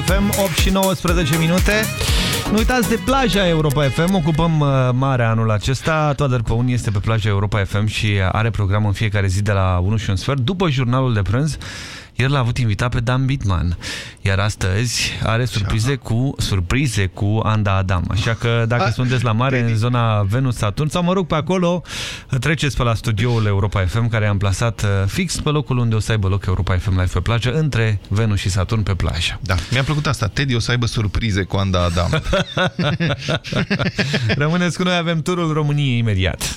FM, 8 și 19 minute. Nu uitați de plaja Europa FM, ocupăm uh, mare anul acesta. Toader Păun este pe plaja Europa FM și are program în fiecare zi de la 1 și un sfert. După jurnalul de prânz, el l-a avut invitat pe Dan Bitman, iar astăzi are surprize cu, surprize cu Anda Adam. Așa că dacă A, sunteți la mare în zona Venus-Saturn, sau mă rog pe acolo, treceți pe la studioul Europa FM, care am plasat uh, fix pe locul unde o să aibă loc Europa FM Live pe plajă, între Venus și Saturn pe plajă. Da, mi-a plăcut asta. Teddy o să aibă surprize cu Anda Adam. Rămâneți cu noi, avem turul României imediat.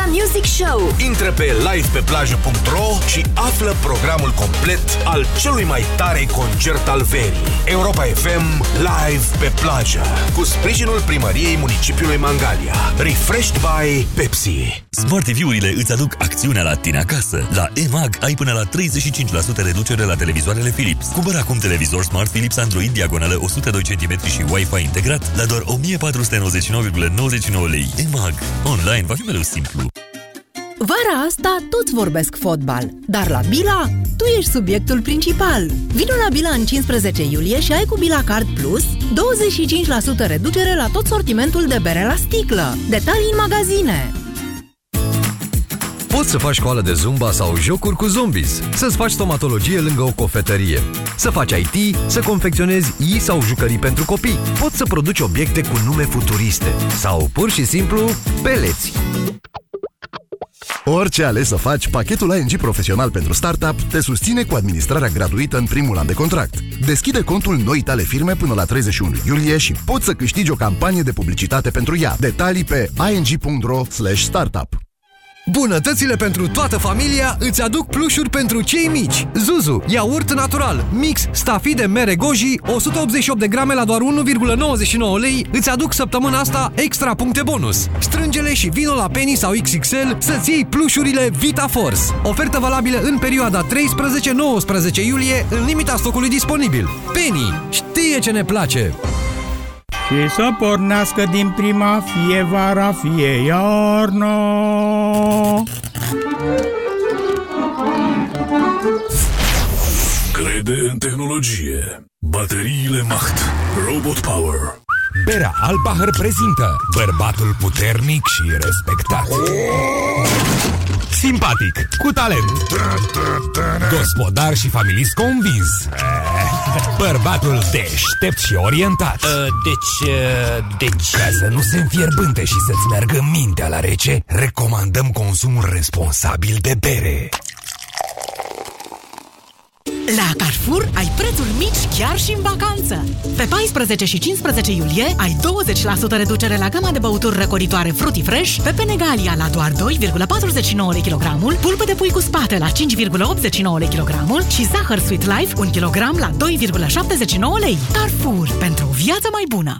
Music Show. Intră pe livepeplajă.ro și află programul complet al celui mai tare concert al verii. Europa FM Live pe plajă cu sprijinul primăriei municipiului Mangalia. Refreshed by Pepsi. Smart TV-urile îți aduc acțiunea la tine acasă. La EMAG ai până la 35% reducere la televizoarele Philips. Cumpără acum televizor Smart Philips Android diagonală 102 cm și Wi-Fi integrat la doar 1499,99 lei. EMAG. Online va fi mereu simplu. Vara asta toți vorbesc fotbal, dar la Bila tu ești subiectul principal. Vino la Bila în 15 iulie și ai cu Bila Card Plus 25% reducere la tot sortimentul de bere la sticlă. Detalii în magazine. Poți să faci școală de zumba sau jocuri cu zombies, să-ți faci stomatologie lângă o cofetărie, să faci IT, să confecționezi i sau jucării pentru copii. Poți să produci obiecte cu nume futuriste sau pur și simplu peleți. Orice ales să faci, pachetul ING Profesional pentru Startup te susține cu administrarea gratuită în primul an de contract. Deschide contul noi tale firme până la 31 iulie și poți să câștigi o campanie de publicitate pentru ea. Detalii pe ing.ro startup. Bunătățile pentru toată familia îți aduc plușuri pentru cei mici. Zuzu, iaurt natural, mix stafide mere goji, 188 de grame la doar 1,99 lei, îți aduc săptămâna asta extra puncte bonus. Strângele și vino la Penny sau XXL să-ți iei plușurile Vita Force. Ofertă valabilă în perioada 13-19 iulie, în limita stocului disponibil. Penny știe ce ne place! Și să pornească din prima fie vara, fie iarna. Crede în tehnologie. Bateriile Macht. Robot Power. Berea Albahăr prezintă Bărbatul puternic și respectat Simpatic, cu talent. Gospodar și familist convins. Bărbatul deștept și orientat. Uh, deci, uh, deci... Ca să nu se înfierbânte și să-ți meargă mintea la rece Recomandăm consumul responsabil de bere La Carrefour ai prețuri mici chiar și în vacanță. Pe 14 și 15 iulie ai 20% reducere la gama de băuturi răcoritoare Fruity Fresh, pe Penegalia la doar 2,49 lei kilogramul, pulpă de pui cu spate la 5,89 lei kilogramul și zahăr Sweet Life 1 kg la 2,79 lei. Carrefour, pentru o viață mai bună!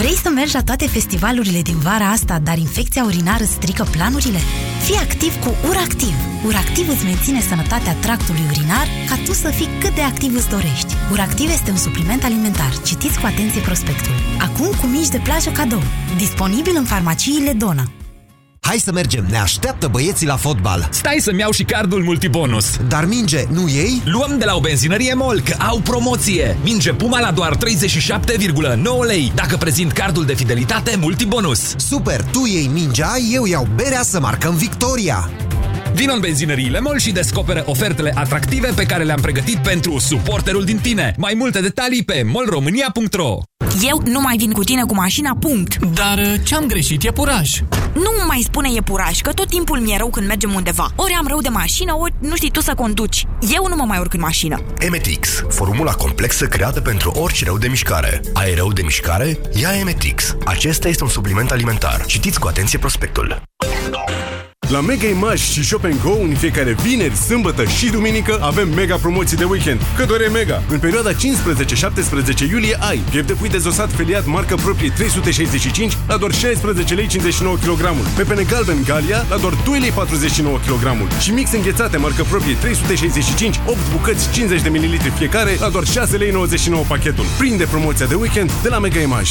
Vrei să mergi la toate festivalurile din vara asta, dar infecția urinară strică planurile? Fii activ cu URACTIV. URACTIV îți menține sănătatea tractului urinar ca tu să fii cât de activ îți dorești. URACTIV este un supliment alimentar. Citiți cu atenție prospectul. Acum cu mici de plajă cadou. Disponibil în farmaciile Dona. Hai să mergem, ne așteaptă băieții la fotbal. Stai să-mi iau și cardul multibonus. Dar minge, nu ei? Luăm de la o benzinărie MOL, că au promoție. Minge Puma la doar 37,9 lei, dacă prezint cardul de fidelitate multibonus. Super, tu iei mingea, eu iau berea să marcăm victoria. Vino în benzinăriile MOL și descoperă ofertele atractive pe care le-am pregătit pentru suporterul din tine. Mai multe detalii pe molromânia.ro Eu nu mai vin cu tine cu mașina, punct. Dar uh, ce-am greșit e puraj. Nu mai spune e puraj, că tot timpul mi-e rău când mergem undeva. Ori am rău de mașină, ori nu știi tu să conduci. Eu nu mă mai urc în mașină. Emetix, formula complexă creată pentru orice rău de mișcare. Ai rău de mișcare? Ia Emetix. Acesta este un supliment alimentar. Citiți cu atenție prospectul. La Mega Image și Shop Go în fiecare vineri, sâmbătă și duminică avem mega promoții de weekend. Că doar e mega! În perioada 15-17 iulie ai piept de pui dezosat feliat marcă proprie 365 la doar 16 lei 59 kg. Pepene galben Galia la doar 2 lei 49 kg. Și mix înghețate marcă proprie 365 8 bucăți 50 de ml fiecare la doar 6 lei 99 pachetul. Prinde promoția de weekend de la Mega Image.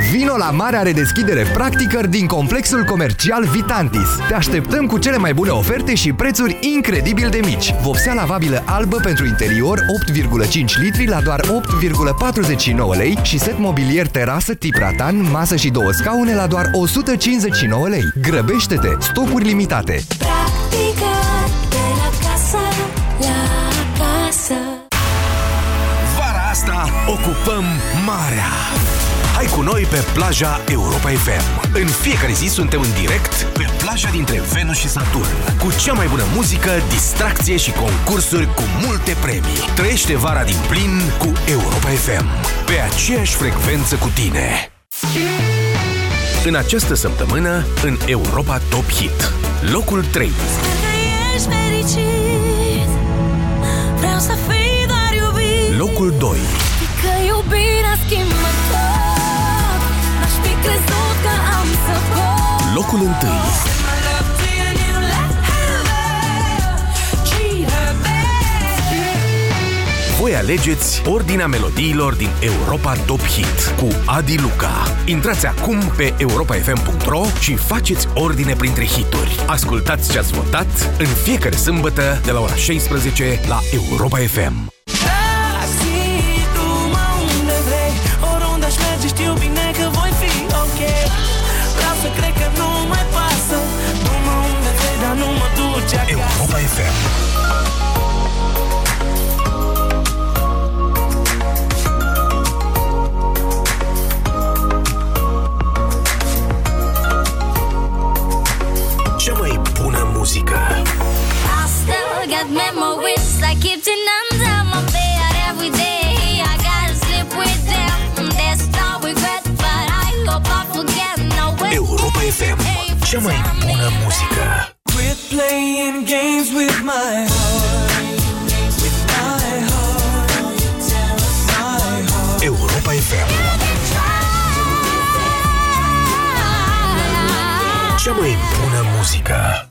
Vino la marea redeschidere practică din complexul comercial Vitantis. Te așteptăm cu cele mai bune oferte și prețuri incredibil de mici. Vopsea lavabilă albă pentru interior 8,5 litri la doar 8,49 lei și set mobilier terasă tip ratan, masă și două scaune la doar 159 lei. Grăbește-te! Stocuri limitate! Practică de la casă la casă. Vara asta ocupăm marea. Hai cu noi pe plaja Europa FM. În fiecare zi suntem în direct pe plaja dintre Venus și Saturn. Cu cea mai bună muzică, distracție și concursuri cu multe premii. Trăiește vara din plin cu Europa FM. Pe aceeași frecvență cu tine. În această săptămână, în Europa Top Hit. Locul 3. Ești fericit Vreau să fii doar iubit Locul 2. Că iubirea schimbă tot N-aș fi crezut că am să pot Locul 1. Voi alegeți ordinea melodiilor din Europa Top Hit cu Adi Luca. Intrați acum pe europafm.ro și faceți ordine printre hituri. Ascultați ce ați votat în fiecare sâmbătă de la ora 16 la Europa FM. Europa FM. Cea mai bună muzică I still got memories I keep it under my bed every day. I gotta sleep with them. There's no regret, but I hope I forget. No way. Europa FM. Cea mai bună muzică Quit playing games with my heart. With my heart. My heart. Europa FM Cea mai bună muzică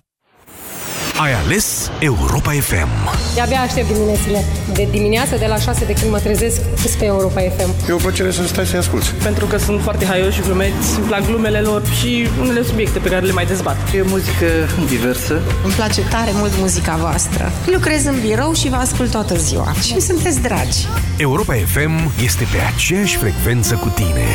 Ai ales Europa FM De-abia aștept diminețile. De dimineață, de la 6 de când mă trezesc, sunt pe Europa FM. E o plăcere să stai să-i asculti. Pentru că sunt foarte haioși și glumeți, îmi plac glumele lor și unele subiecte pe care le mai dezbat. E muzică diversă. Îmi place tare mult muzica voastră. Lucrez în birou și vă ascult toată ziua. Și sunteți dragi. Europa FM este pe aceeași frecvență cu tine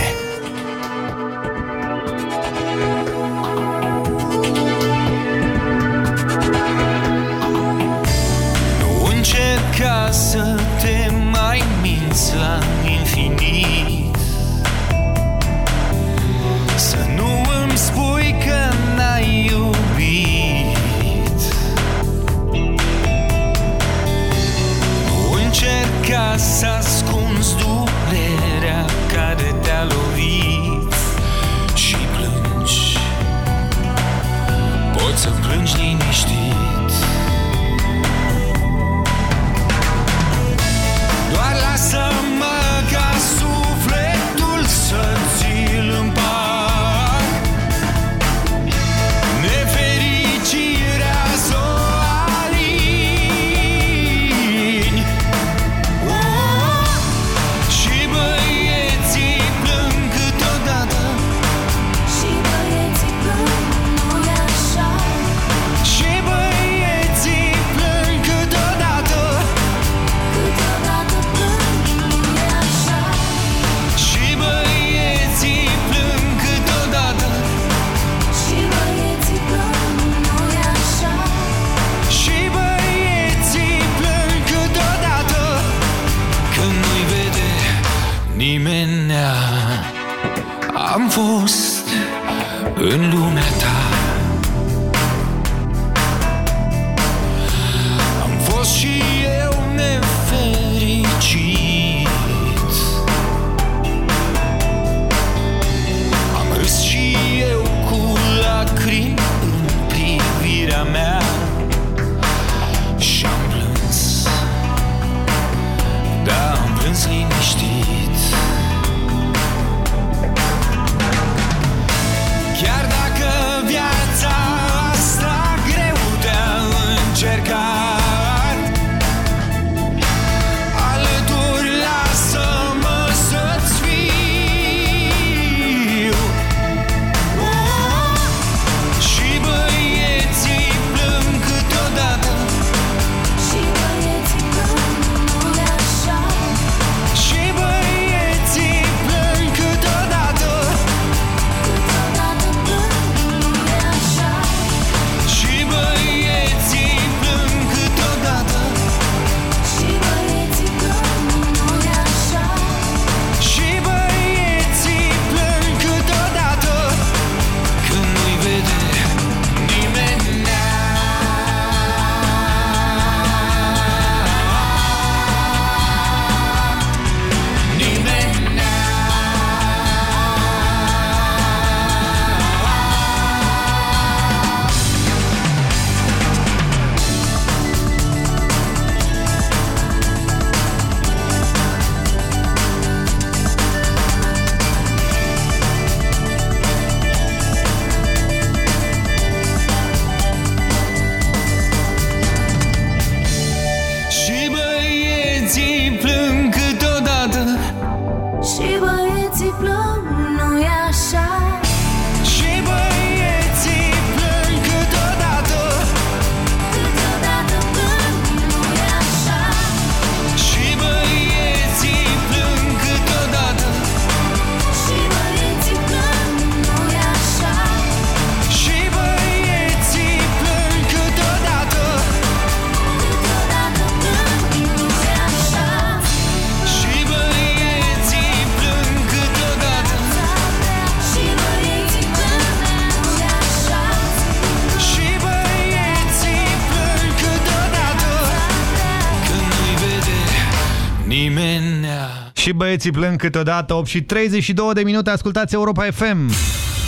băieții plâng câteodată 8 și 32 de minute Ascultați Europa FM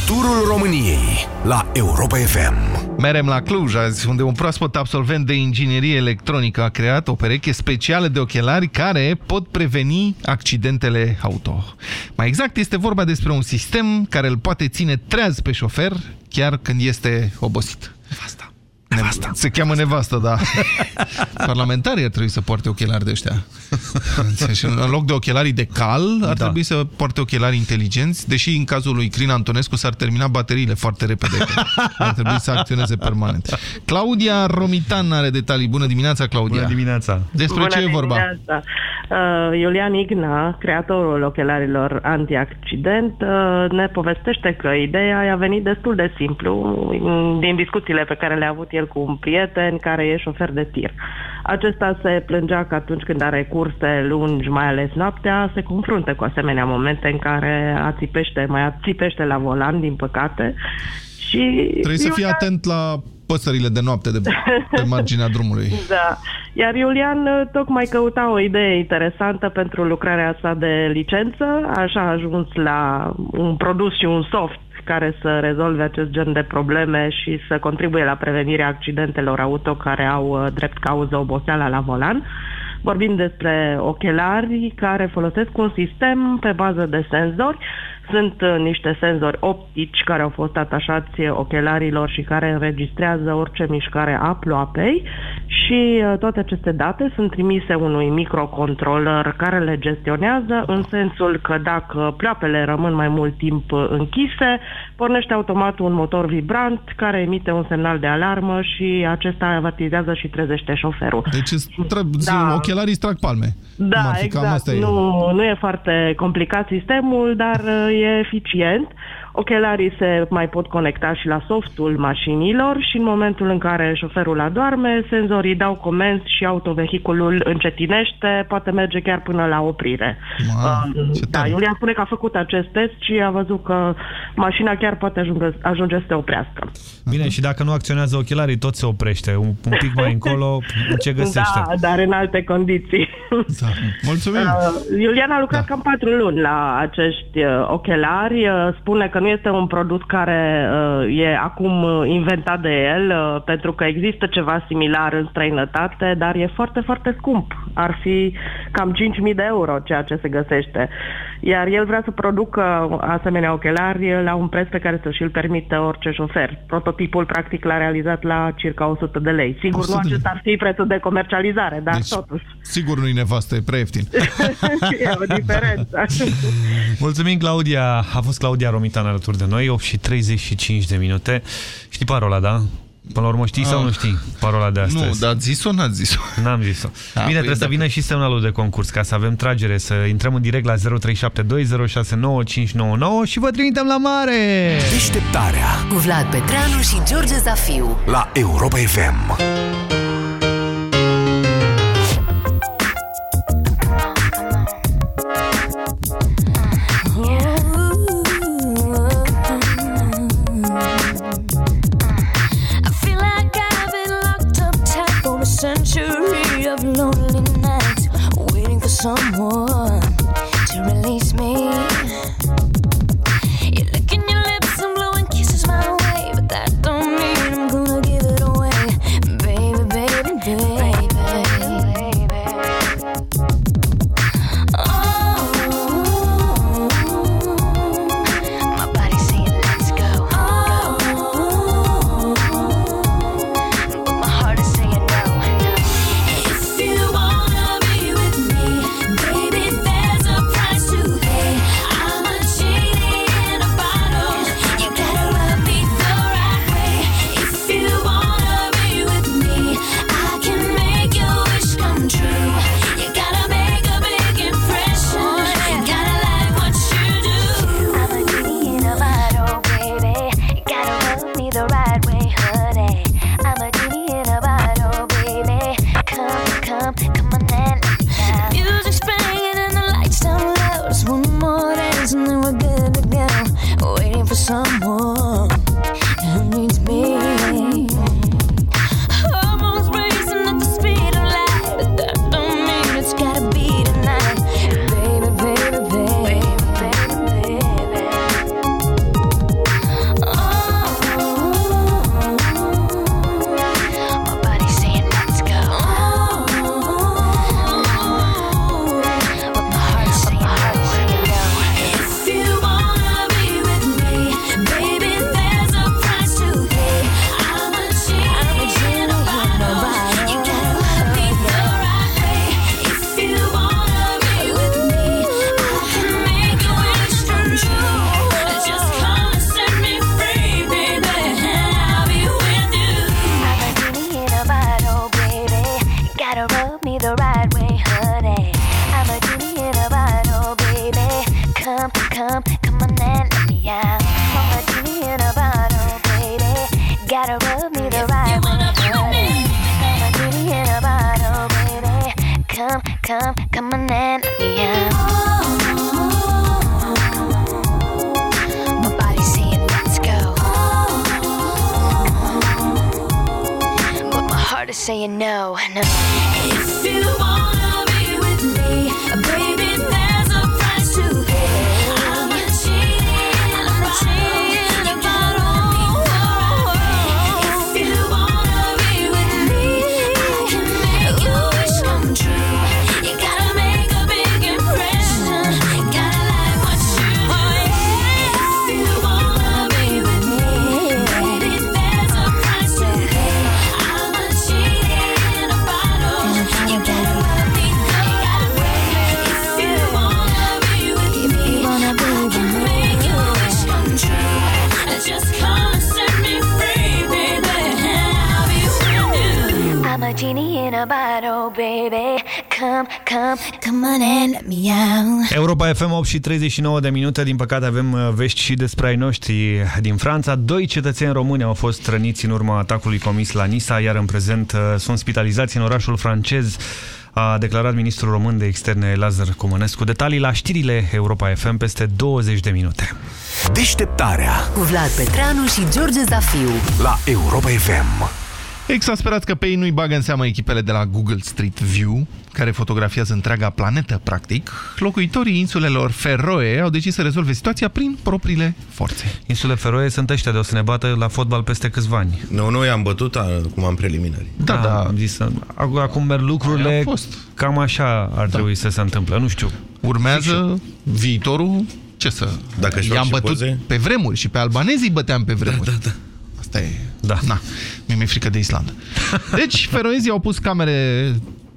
Turul României la Europa FM. Merem la Cluj azi, unde un proaspăt absolvent de inginerie electronică a creat o pereche specială de ochelari care pot preveni accidentele auto. Mai exact, este vorba despre un sistem care îl poate ține treaz pe șofer chiar când este obosit. Nevasta. Nevasta. Se cheamă nevastă, da. Parlamentarii ar trebui să poarte ochelari de ăștia. Și în loc de ochelarii de cal, ar da. trebui să poarte ochelari inteligenți, deși în cazul lui Crin Antonescu s-ar termina bateriile foarte repede. că Ar trebui să acționeze permanent. Claudia Romitan are detalii. Bună dimineața, Claudia. Bună dimineața. Despre Bună ce e vorba? dimineața. Uh, Iulian Igna, creatorul ochelarilor anti-accident, uh, ne povestește că ideea a venit destul de simplu mm, din discuțiile pe care le-a avut el cu un prieten care e șofer de tir. Acesta se plângea că atunci când are curse lungi, mai ales noaptea, se confruntă cu asemenea momente în care ațipește, mai ațipește la volan, din păcate. Și Trebuie să fii Iulian- atent la păsările de noapte de pe marginea drumului. Da. Iar Iulian uh, tocmai căuta o idee interesantă pentru lucrarea sa de licență, așa a ajuns la un produs și un soft care să rezolve acest gen de probleme și să contribuie la prevenirea accidentelor auto care au uh, drept cauză oboseala la volan. Vorbim despre ochelari care folosesc un sistem pe bază de senzori. Sunt uh, niște senzori optici care au fost atașați ochelarilor și care înregistrează orice mișcare a ploapei și uh, toate aceste date sunt trimise unui microcontroller care le gestionează în sensul că dacă ploapele rămân mai mult timp uh, închise, pornește automat un motor vibrant care emite un semnal de alarmă și acesta avertizează și trezește șoferul. Deci da. ochelarii trag palme. Cum Da, ar fi, cam exact. asta e. Nu, nu e foarte complicat sistemul, dar uh, e eficient. Ochelarii se mai pot conecta și la softul mașinilor și în momentul în care șoferul adorme, senzorii dau comenzi și autovehiculul încetinește, poate merge chiar până la oprire. Mamă, Uh, ce da, tare. Iulian spune că a făcut acest test și a văzut că mașina chiar poate ajunge, ajunge să te oprească. Bine, și dacă nu acționează ochelarii, tot se oprește. Un, un pic mai încolo, ce găsește? Da, dar în alte condiții. Da. Mulțumim! Uh, Iulian a lucrat da. cam patru luni la acești uh, ochelari. Uh, spune că nu este un produs care uh, e acum uh, inventat de el, uh, pentru că există ceva similar în străinătate, dar e foarte, foarte scump. Ar fi cam 5.000 de euro ceea ce se găsește. Iar el vrea să producă asemenea ochelari la un preț pe care să și-l permită orice șofer. Prototipul, practic, l-a realizat la circa 100 de lei. Sigur, 100 nu de lei. acesta ar fi prețul de comercializare, dar Deci- totuși. Sigur nu-i nevastă, e prea ieftin. e o diferență. Mulțumim, Claudia. A fost Claudia Romitan alături de noi, 8 și 35 de minute. Știi parola, da? Până la urmă știi sau Ah. nu știi parola de astăzi? Nu, dar zis-o, n-ați zis-o. N-am zis-o. Ah, Bine, păi trebuie să dacă- vină și semnalul de concurs ca să avem tragere, să intrăm în direct la 0372069599 și vă trimitem la mare! Deșteptarea Cu Vlad Petreanu și George Zafiu. la Europa FM. Someone FM 8 și 39 de minute. Din păcate avem uh, vești și despre ai noștri din Franța. Doi cetățeni români au fost răniți în urma atacului comis la Nisa, iar în prezent uh, sunt spitalizați în orașul francez a declarat ministrul român de externe Lazar Comănescu. Detalii la știrile Europa FM peste 20 de minute. Deșteptarea Cu Vlad Petreanu și George Zafiu. la Europa FM. Exasperați că pe ei nu-i bagă în seamă echipele de la Google Street View, care fotografiază întreaga planetă, practic, locuitorii insulelor Feroe au decis să rezolve situația prin propriile forțe. Insule Feroe sunt ăștia de o să ne bată la fotbal peste câțiva ani. Nu, noi am bătut acum în preliminari. Da, da. Am zis, să- ac- acum merg lucrurile, Aia a fost. cam așa ar trebui să se întâmple, nu știu. Urmează viitorul, ce să... Dacă își fac I-am și bătut poze? pe vremuri și pe albanezii îi băteam pe vremuri. Da, da, da. Asta e... Da. Na, mi-e frică de Islanda. Deci, feroezii au pus camere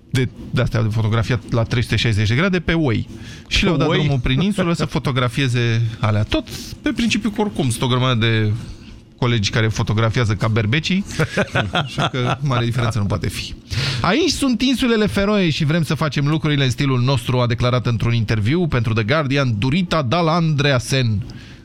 de, de astea de fotografiat la 360 de grade pe Way. Și le-au dat Way? drumul prin insulă să fotografieze alea. Tot pe principiu că oricum sunt o grămadă de colegi care fotografiază ca berbecii, așa că mare diferență nu poate fi. Aici sunt insulele Feroe și vrem să facem lucrurile în stilul nostru, a declarat într-un interviu pentru The Guardian Durita Dal Andreasen,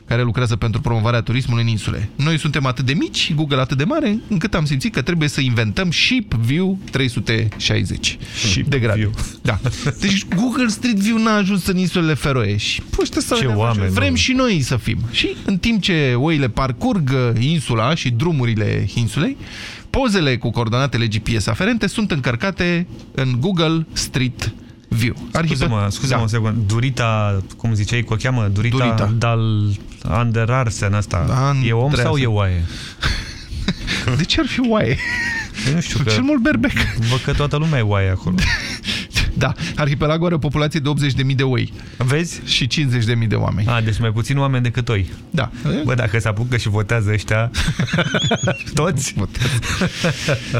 care lucrează pentru promovarea turismului în insule. Noi suntem atât de mici, Google atât de mare, încât am simțit că trebuie să inventăm Ship View 360 Ship de grade. View. Da. Deci Google Street View n-a ajuns în insulele Feroe și păi, ăștia să Ce ne oameni, Vrem domnule. și noi să fim. Și în timp ce oile parcurg uh, insula și drumurile insulei, pozele cu coordonatele GPS aferente sunt încărcate în Google Street View. Scuze-mă, scuze Da. un secund. Durita, cum ziceai, că o cheamă? Durita, Durita. Dal Anderarsen asta. Andreasen. E om sau e oaie? De ce ar fi oaie? Eu nu știu că... Cel mult berbec. Văd că toată lumea e oaie acolo. Da, arhipelagul are o populație de 80.000 de oi. Vezi? Și 50.000 de oameni. A, deci mai puțin oameni decât oi. Da. Bă, dacă se apucă și votează ăștia, toți?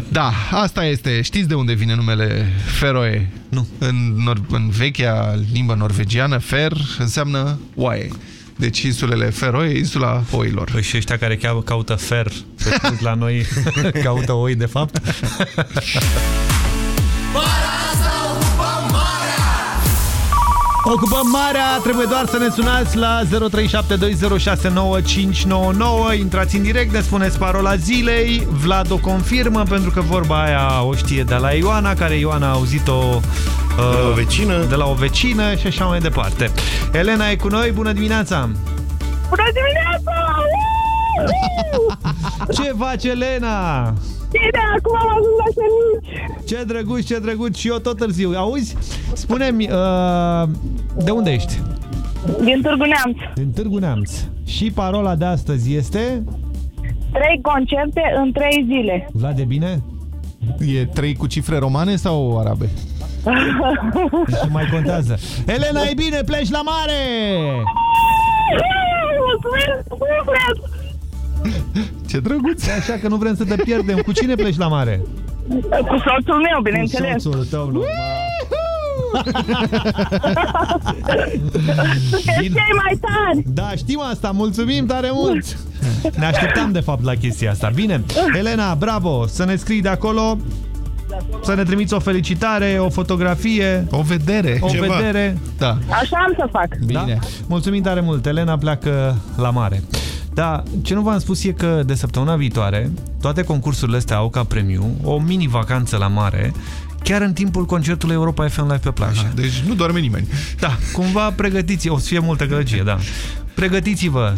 Da, asta este. Știți de unde vine numele Feroe? Nu. În, nor în vechea limbă norvegiană, fer înseamnă oaie. Deci insulele Feroe, insula oilor. Păi și ăștia care cheamă, caută fer, se spus la noi, caută oi, de fapt. Ocupăm marea, trebuie doar să ne sunați la 0372069599 Intrați în direct, ne spuneți parola zilei Vlad o confirmă pentru că vorba aia o știe de la Ioana Care Ioana a auzit-o uh, De la o vecină. De la o vecină și așa mai departe Elena e cu noi, bună dimineața Bună dimineața! Ce faci Elena? Bine, acum am ajuns la servici. Ce drăguț, ce drăguț și eu tot târziu Auzi? Spune-mi, uh, de unde ești? Din Târgu Neamț. Din Târgu Neamț Și parola de astăzi este? Trei concerte în trei zile. Vlad, de bine? E trei cu cifre romane sau arabe? Ce mai contează? Elena, e bine, pleci la mare! Mulțumesc, mulțumesc! Ce drăguț! E așa că nu vrem să te pierdem. Cu cine pleci la mare? Cu soțul meu, bineînțeles. Cu soțul tău, normal. Sunteți cei mai tari! Da, știm asta, mulțumim tare mult! Ne așteptam de fapt la chestia asta. Bine, Elena, bravo! Să ne scrii de acolo, să ne trimiți o felicitare, o fotografie, o vedere, o ceva. vedere. Da. Așa am să fac. Bine. Da? Mulțumim tare mult. Elena pleacă la mare. Da, ce nu v-am spus e că de săptămâna viitoare toate concursurile astea au ca premiu o mini-vacanță la mare chiar în timpul concertului Europa FM Live pe plajă. Aha, deci nu doarme nimeni. Da, cumva pregătiți, o să fie multă gălăgie, da. Pregătiți-vă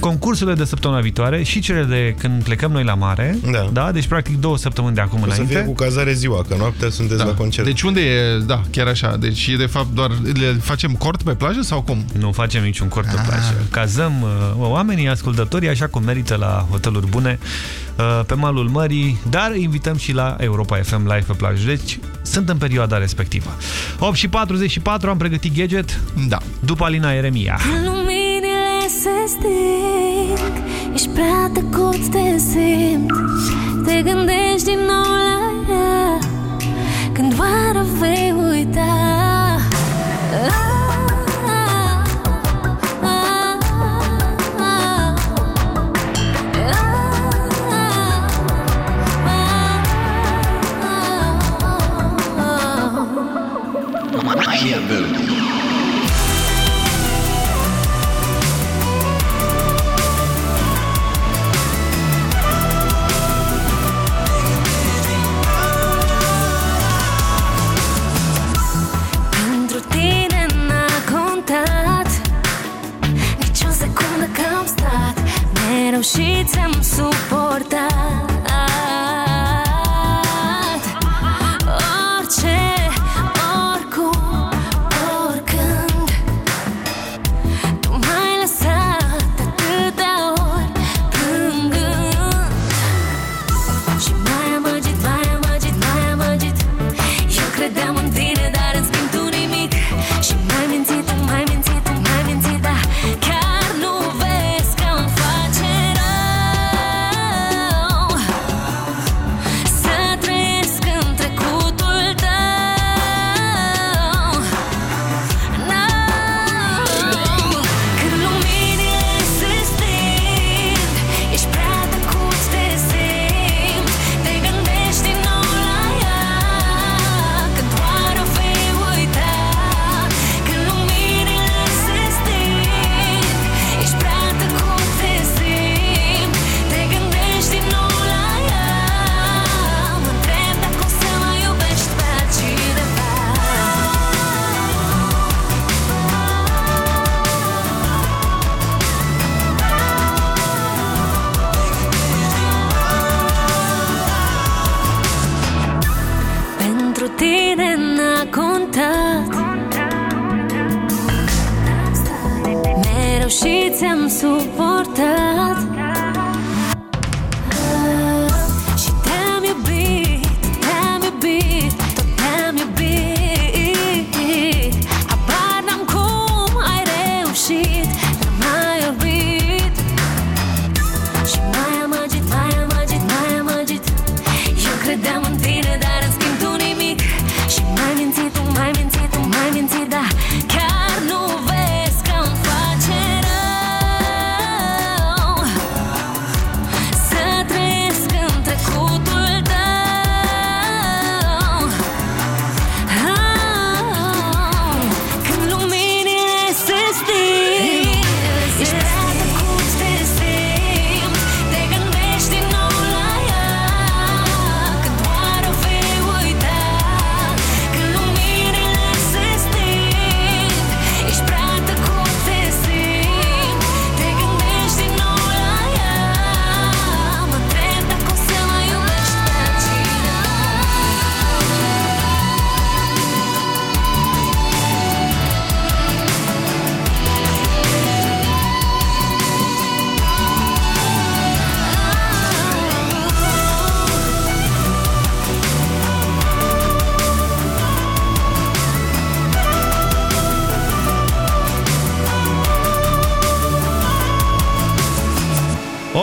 concursurile de săptămâna viitoare și cele de când plecăm noi la mare. Da. da? Deci practic două săptămâni de acum O să înainte. fie cu cazare ziua, că noaptea sunteți Da. la concert. Deci unde e, da, chiar așa, deci e de fapt doar, le facem cort pe plajă sau cum? Nu facem niciun cort pe plajă. Cazăm uh, oamenii, ascultătorii, așa cum merită la hoteluri bune, uh, pe malul mării, dar invităm și la Europa FM Live pe plajă. Deci sunt în perioada respectivă. 8 și 44, am pregătit gadget. Da. După Alina Eremia. Când luminile se sting Ești prea tăcut, te simt Te gândești din nou la ea. Când oară vei uita. Machiavelli. Pentru Mereu și ți-am suportat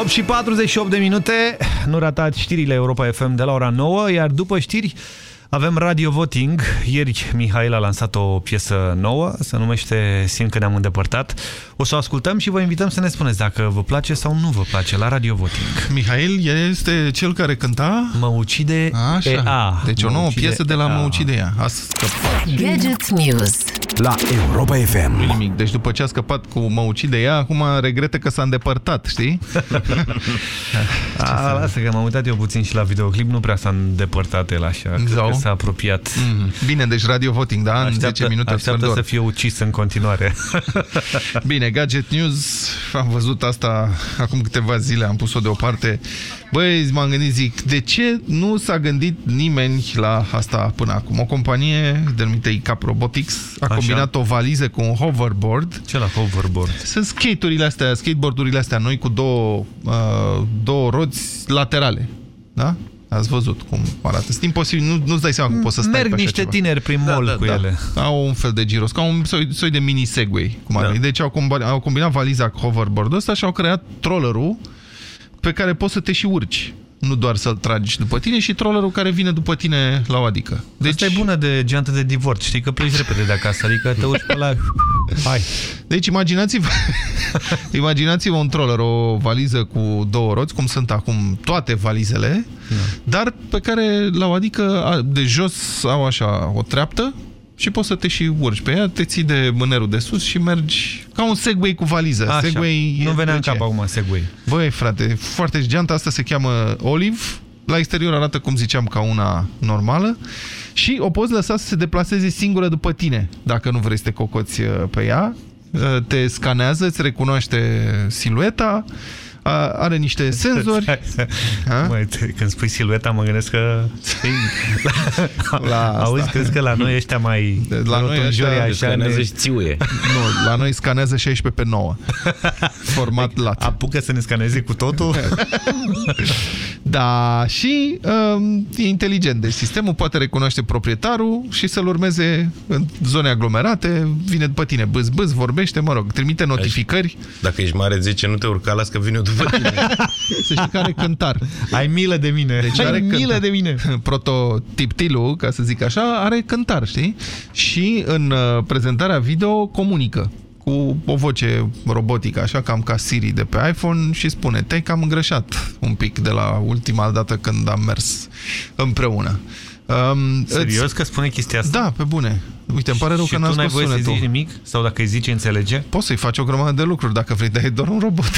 8 și 48 de minute. Nu ratați știrile Europa FM de la ora 9, iar după știri avem Radio Voting. Ieri Mihail a lansat o piesă nouă, se numește Simt că ne-am îndepărtat. O să o ascultăm și vă invităm să ne spuneți dacă vă place sau nu vă place la Radio Voting. Mihail este cel care cânta... Mă ucide Așa. EA. Deci o Mă nouă ucide piesă de la EA. Mă ucide ea. A scăpat. Gadget News. La Europa FM. Nu nimic. Deci după ce a scăpat cu Mă ucide ea, acum regretă că s-a îndepărtat, știi? A, lasă că m-am uitat eu puțin și la videoclip, nu prea s-a îndepărtat el așa, cred Zau. că s-a apropiat. Mm. Bine, deci Radio Voting, da? În 10 minute așteaptă sfert de să oră. fie ucis în continuare. Bine, Gadget News, am văzut asta acum câteva zile, am pus-o deoparte. Băi, m-am gândit, zic, de ce nu s-a gândit nimeni la asta până acum? O companie denumită ICAP Robotics a Așa. combinat o valiză cu un hoverboard. Ce la hoverboard? Sunt skate-urile astea, skateboardurile astea noi cu două, uh, două roți laterale. Da? Ați văzut cum arată. Sunt imposibil, nu, nu-ți dai seama cum poți să stai Merg pe așa niște ceva. tineri prin mall cu ele. Au un fel de giros, ca un soi, soi de mini Segway. Cum ar da. Deci au combinat, au combinat valiza cu hoverboard-ul ăsta și au creat trollerul pe care poți să te și urci. Nu doar să-l tragi după tine și trollerul care vine după tine la o adică. Deci... Asta e bună de geantă de divorț. Știi că pleci repede de acasă, adică te urci pe la... Hai. Deci imaginați-vă imaginați-vă un troller, o valiză cu două roți, cum sunt acum toate valizele, da. dar pe care la o adică a- de jos au așa o treaptă și poți să te și urci pe ea, te ții de mânerul de sus și mergi ca un Segway cu valiză. Așa. Segway Nu e venea în de ce? cap acum Segway. Băi, frate, foarte geanta asta se cheamă Olive. La exterior arată, cum ziceam, ca una normală și o poți lăsa să se deplaseze singură după tine, dacă nu vrei să te cocoți uh, pe ea. Uh, Te scanează, îți recunoaște silueta, a- are niște senzori. Măi, te- când spui silueta, mă gândesc că... La asta. Auzi, crezi că la noi ăștia mai La noi rotunjori ăștia- așa Scanează ne... și Nu, la noi scanează 16 pe 9. Format lat. Apucă să ne scaneze cu totul? Da, și um, e inteligent. Deci sistemul poate recunoaște proprietarul și să-l urmeze în zone aglomerate, vine după tine, bâz, bâz, vorbește, mă rog, trimite notificări. Dacă ești mare, zice, nu te urca, las că vin eu după tine. Să știi că are cântar. Ai milă de mine. Deci Ai are milă cântar. de mine. Prototiptilul, ca să zic așa, are cântar, știi? Și în uh, prezentarea video comunică cu o voce robotică, așa cam ca Siri de pe iPhone și spune, te-ai cam îngrășat un pic de la ultima dată când am mers împreună. Um, Serios îți- că spune chestia asta? Da, pe bune. Uite, îmi pare rău și că n-am tu n-ai scos voie să sunetul. zici nimic? Sau dacă îi zice, înțelege? Poți să-i faci o grămadă de lucruri dacă vrei, dar e doar un robot.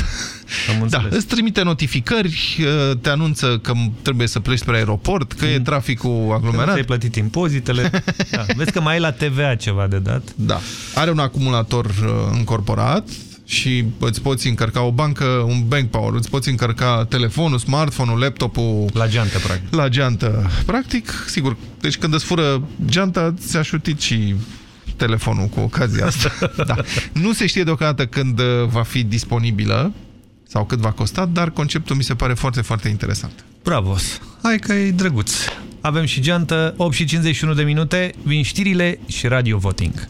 Am Da, înțeles. îți trimite notificări, uh, te anunță că trebuie să pleci spre aeroport, că e traficul Că nu aglomerat. ți-ai plătit impozitele. da. Vezi că mai ai la TVA ceva de dat. Da. Are un acumulator uh, încorporat și îți poți încărca o bancă, un bank power, îți poți încărca telefonul, smartphone-ul, laptopul La geantă, practic. la geantă. Practic, sigur, deci când îți fură geanta, ți-a șutit și telefonul cu ocazia asta. da. Nu se știe deocamdată când uh, va fi disponibilă sau cât va costa, dar conceptul mi se pare foarte, foarte interesant. Bravos. Hai că e drăguț. Avem și geantă, 8 și 51 de minute, vin știrile și radio voting.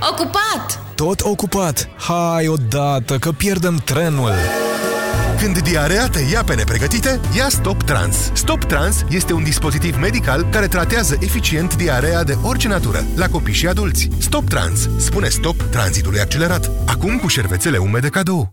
Ocupat! Tot ocupat. Hai odată, că pierdem trenul. Când diarea te ia pe nepregătite, ia Stop Trans. Stop Trans este un dispozitiv medical care tratează eficient diarea de orice natură, la copii și adulți. Stop Trans spune stop tranzitului accelerat. Acum cu șervețele umede cadou.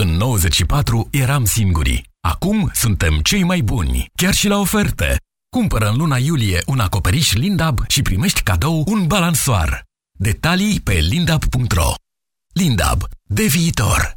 În 94 eram singuri. Acum suntem cei mai buni, chiar și la oferte. Cumpără în luna iulie un acoperiș Lindab și primești cadou un balansoar. Detalii pe lindab.ro Lindab. De viitor.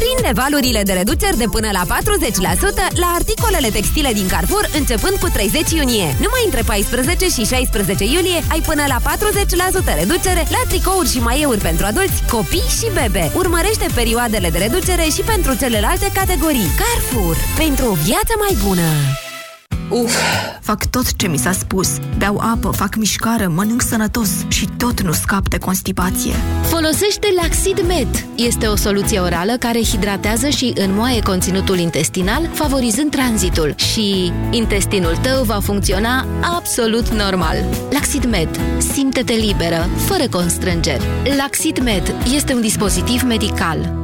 Prinde valurile de reduceri de până la 40% la articolele textile din Carrefour începând cu 30 iunie. Numai între 14 și 16 iulie ai până la 40% reducere la tricouri și maieuri pentru adulți, copii și bebe. Urmărește perioadele de reducere și pentru celelalte categorii. Carrefour. Pentru o viață mai bună. Uf, fac tot ce mi s-a spus. Beau apă, fac mișcare, mănânc sănătos și tot nu scap de constipație. Folosește Laxid Med. Este o soluție orală care hidratează și înmoaie conținutul intestinal, favorizând tranzitul. Și intestinul tău va funcționa absolut normal. Laxid Med. Simte-te liberă, fără constrângeri. Laxid Med este un dispozitiv medical.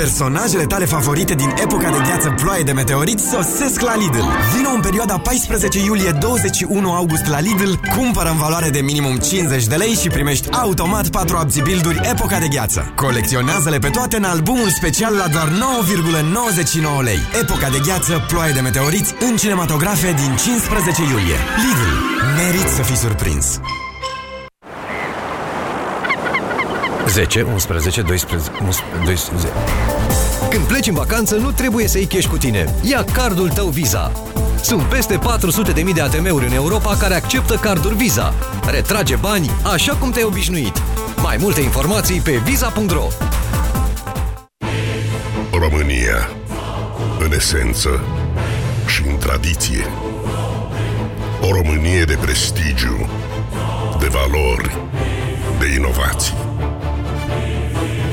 Personajele tale favorite din epoca de gheață ploaie de meteorit sosesc la Lidl. Vino în perioada 14 iulie-21 august la Lidl, cumpără în valoare de minimum 50 de lei și primești automat 4 abzibilduri epoca de gheață. Colecționează-le pe toate în albumul special la doar 9,99 lei. Epoca de gheață, ploaie de meteoriți în cinematografe din 15 iulie. Lidl. Merit să fii surprins. 10, 11, 12, 12... Când pleci în vacanță, nu trebuie să iei cash cu tine. Ia cardul tău Visa. Sunt peste 400.000 de ATM-uri în Europa care acceptă carduri Visa. Retrage bani așa cum te-ai obișnuit. Mai multe informații pe visa.ro România, în esență și în tradiție. O Românie de prestigiu, de valori, de inovații.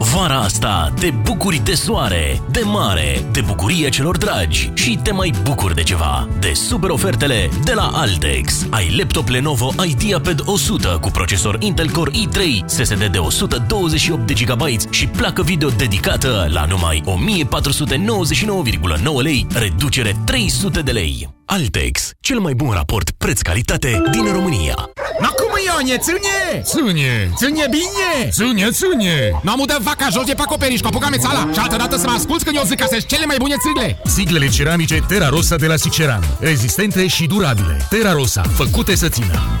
Vara asta te bucuri de soare, de mare, de bucurie celor dragi și te mai bucuri de ceva. De super ofertele de la Altex. Ai laptop Lenovo IdeaPad 100 cu procesor Intel Core i3, SSD de 128 de GB și placă video dedicată la numai 1499,9 lei, reducere 300 de lei. Altex, cel mai bun raport preț-calitate din România. Na cum Ionie, țânie! Țânie! Țânie bine! Țânie, țânie! Nu am udat vaca jos de pe acoperiș, copuca mețala și altă dată să mă asculți când eu zic că sunt cele mai bune țigle! Siglele ceramice Terra Rosa de la Siceran. Rezistente și durabile. Terra Rosa, făcute să țină.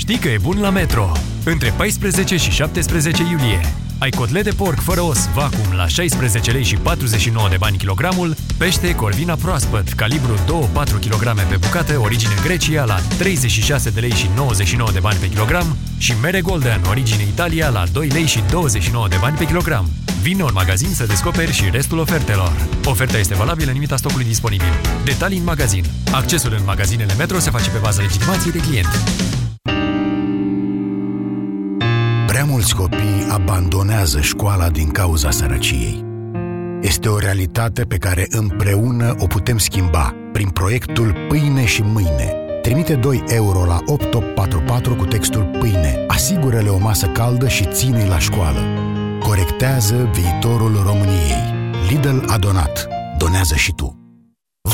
Știi că e bun la Metro. Între 14 și 17 iulie. Ai cotlet de porc fără os, vacuum la 16 lei și 49 de bani kilogramul, pește Corvina proaspăt, calibru 2-4 kg pe bucată, origine Grecia la 36 de lei și 99 de bani pe kilogram și mere Golden, origine Italia la 2 lei și 29 de bani pe kilogram. Vino în magazin să descoperi și restul ofertelor. Oferta este valabilă în limita stocului disponibil. Detalii în magazin. Accesul în magazinele Metro se face pe bază legitimației de client. Prea mulți copii abandonează școala din cauza sărăciei. Este o realitate pe care împreună o putem schimba prin proiectul Pâine și Mâine. Trimite 2 euro la 8844 cu textul Pâine. Asigură-le o masă caldă și ține la școală. Corectează viitorul României. Lidl a donat. Donează și tu.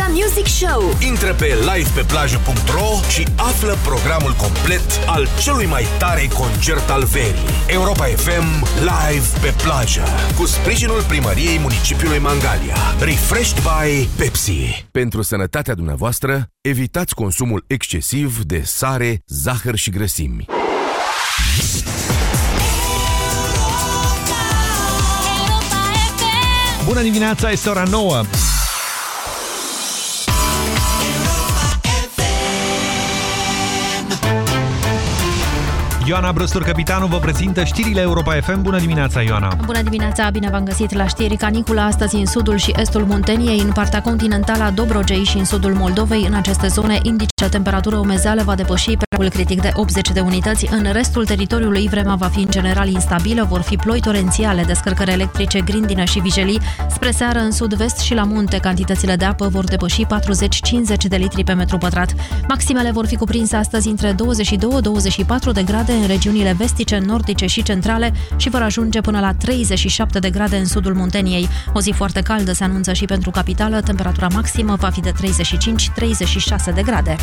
Mega Music Show. Intră pe livepeplajă.ro și află programul complet al celui mai tare concert al verii. Europa FM Live pe plajă. Cu sprijinul primăriei municipiului Mangalia. Refreshed by Pepsi. Pentru sănătatea dumneavoastră, evitați consumul excesiv de sare, zahăr și grăsimi. Bună dimineața, este ora 9. Ioana Brăstur, capitanul, vă prezintă știrile Europa FM. Bună dimineața, Ioana! Bună dimineața, bine v-am găsit la știri. Canicula astăzi în sudul și estul Munteniei, în partea continentală a Dobrogei și în sudul Moldovei. În aceste zone, indicea temperatură umezeală va depăși pragul critic de 80 de unități. În restul teritoriului, vremea va fi în general instabilă, vor fi ploi torențiale, descărcări electrice, grindină și vijelii. Spre seară, în sud-vest și la munte, cantitățile de apă vor depăși 40-50 de litri pe metru pătrat. Maximele vor fi cuprinse astăzi între 22-24 de grade în regiunile vestice, nordice și centrale și vor ajunge până la 37 de grade în sudul Munteniei. O zi foarte caldă se anunță și pentru capitală, temperatura maximă va fi de 35-36 de grade.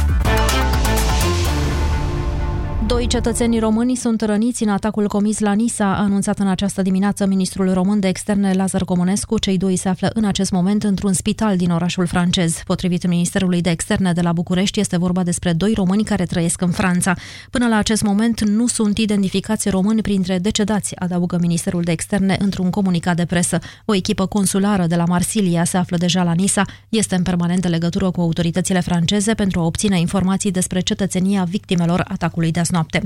Doi cetățeni români sunt răniți în atacul comis la Nisa, a anunțat în această dimineață ministrul român de externe Lazar Comunescu. Cei doi se află în acest moment într-un spital din orașul francez. Potrivit Ministerului de Externe de la București, este vorba despre doi români care trăiesc în Franța. Până la acest moment nu sunt identificați români printre decedați, adaugă Ministerul de Externe într-un comunicat de presă. O echipă consulară de la Marsilia se află deja la Nisa, este în permanentă legătură cu autoritățile franceze pentru a obține informații despre cetățenia victimelor atacului de azi noapte.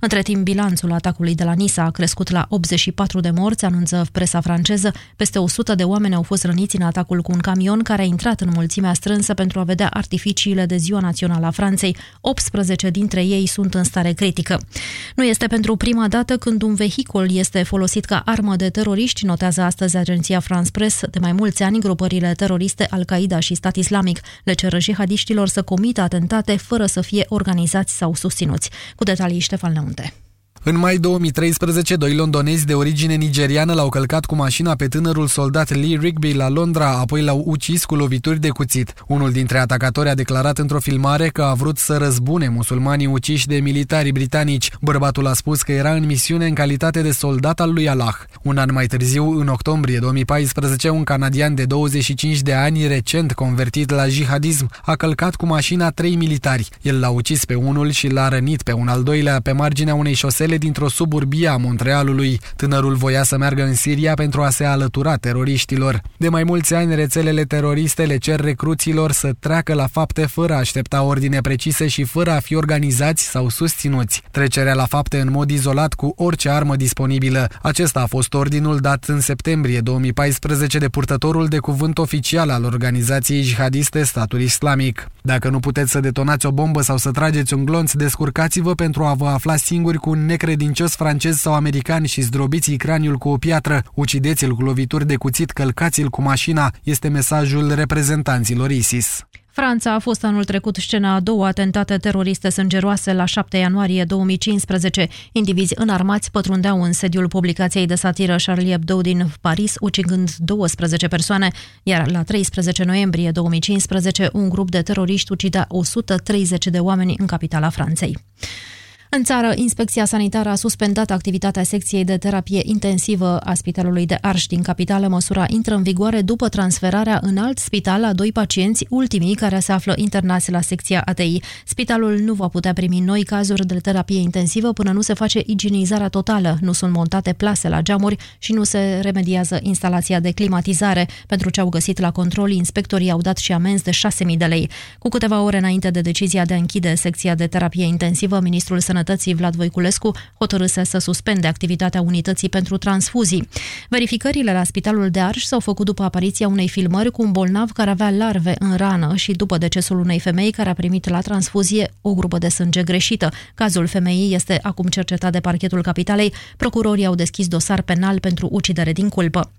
Între timp, bilanțul atacului de la Nisa a crescut la 84 de morți, anunță presa franceză. Peste 100 de oameni au fost răniți în atacul cu un camion care a intrat în mulțimea strânsă pentru a vedea artificiile de Ziua Națională a Franței. 18 dintre ei sunt în stare critică. Nu este pentru prima dată când un vehicul este folosit ca armă de teroriști, notează astăzi agenția France Press. De mai mulți ani, grupările teroriste Al-Qaeda și Stat Islamic le cer jihadiștilor să comită atentate fără să fie organizați sau susținuți. Cu detalii Ștefan Leunte. În mai 2013, doi londonezi de origine nigeriană l-au călcat cu mașina pe tânărul soldat Lee Rigby la Londra, apoi l-au ucis cu lovituri de cuțit. Unul dintre atacatori a declarat într-o filmare că a vrut să răzbune musulmanii uciși de militarii britanici. Bărbatul a spus că era în misiune în calitate de soldat al lui Allah. Un an mai târziu, în octombrie 2014, un canadian de 25 de ani, recent convertit la jihadism, a călcat cu mașina trei militari. El l-a ucis pe unul și l-a rănit pe un al doilea pe marginea unei șosele rețele dintr-o suburbie a Montrealului. Tânărul voia să meargă în Siria pentru a se alătura teroriștilor. De mai mulți ani, rețelele teroriste le cer recruților să treacă la fapte fără a aștepta ordine precise și fără a fi organizați sau susținuți. Trecerea la fapte în mod izolat cu orice armă disponibilă. Acesta a fost ordinul dat în septembrie 2014 de purtătorul de cuvânt oficial al organizației jihadiste Statul Islamic. Dacă nu puteți să detonați o bombă sau să trageți un glonț, descurcați-vă pentru a vă afla singuri cu un necredincios francez sau american și zdrobiți-i craniul cu o piatră, ucideți-l cu lovituri de cuțit, călcați-l cu mașina, este mesajul reprezentanților ISIS. Franța a fost anul trecut scena a două atentate teroriste sângeroase la 7 ianuarie 2015. Indivizi înarmați pătrundeau în sediul publicației de satiră Charlie Hebdo din Paris, ucigând 12 persoane, iar la 13 noiembrie 2015 un grup de teroriști ucidea 130 de oameni în capitala Franței. În țară, Inspecția Sanitară a suspendat activitatea secției de terapie intensivă a Spitalului de Arș din capitală. Măsura intră în vigoare după transferarea în alt spital a doi pacienți, ultimii care se află internați la secția ATI. Spitalul nu va putea primi noi cazuri de terapie intensivă până nu se face igienizarea totală, nu sunt montate plase la geamuri și nu se remediază instalația de climatizare. Pentru ce au găsit la control, inspectorii au dat și amenzi de 6.000 de lei. Cu câteva ore înainte de decizia de a închide secția de terapie intensivă, ministrul Sănătății Sănătății Vlad Voiculescu hotărâse să suspende activitatea unității pentru transfuzii. Verificările la Spitalul de Arș s-au făcut după apariția unei filmări cu un bolnav care avea larve în rană și după decesul unei femei care a primit la transfuzie o grupă de sânge greșită. Cazul femeii este acum cercetat de parchetul capitalei. Procurorii au deschis dosar penal pentru ucidere din culpă.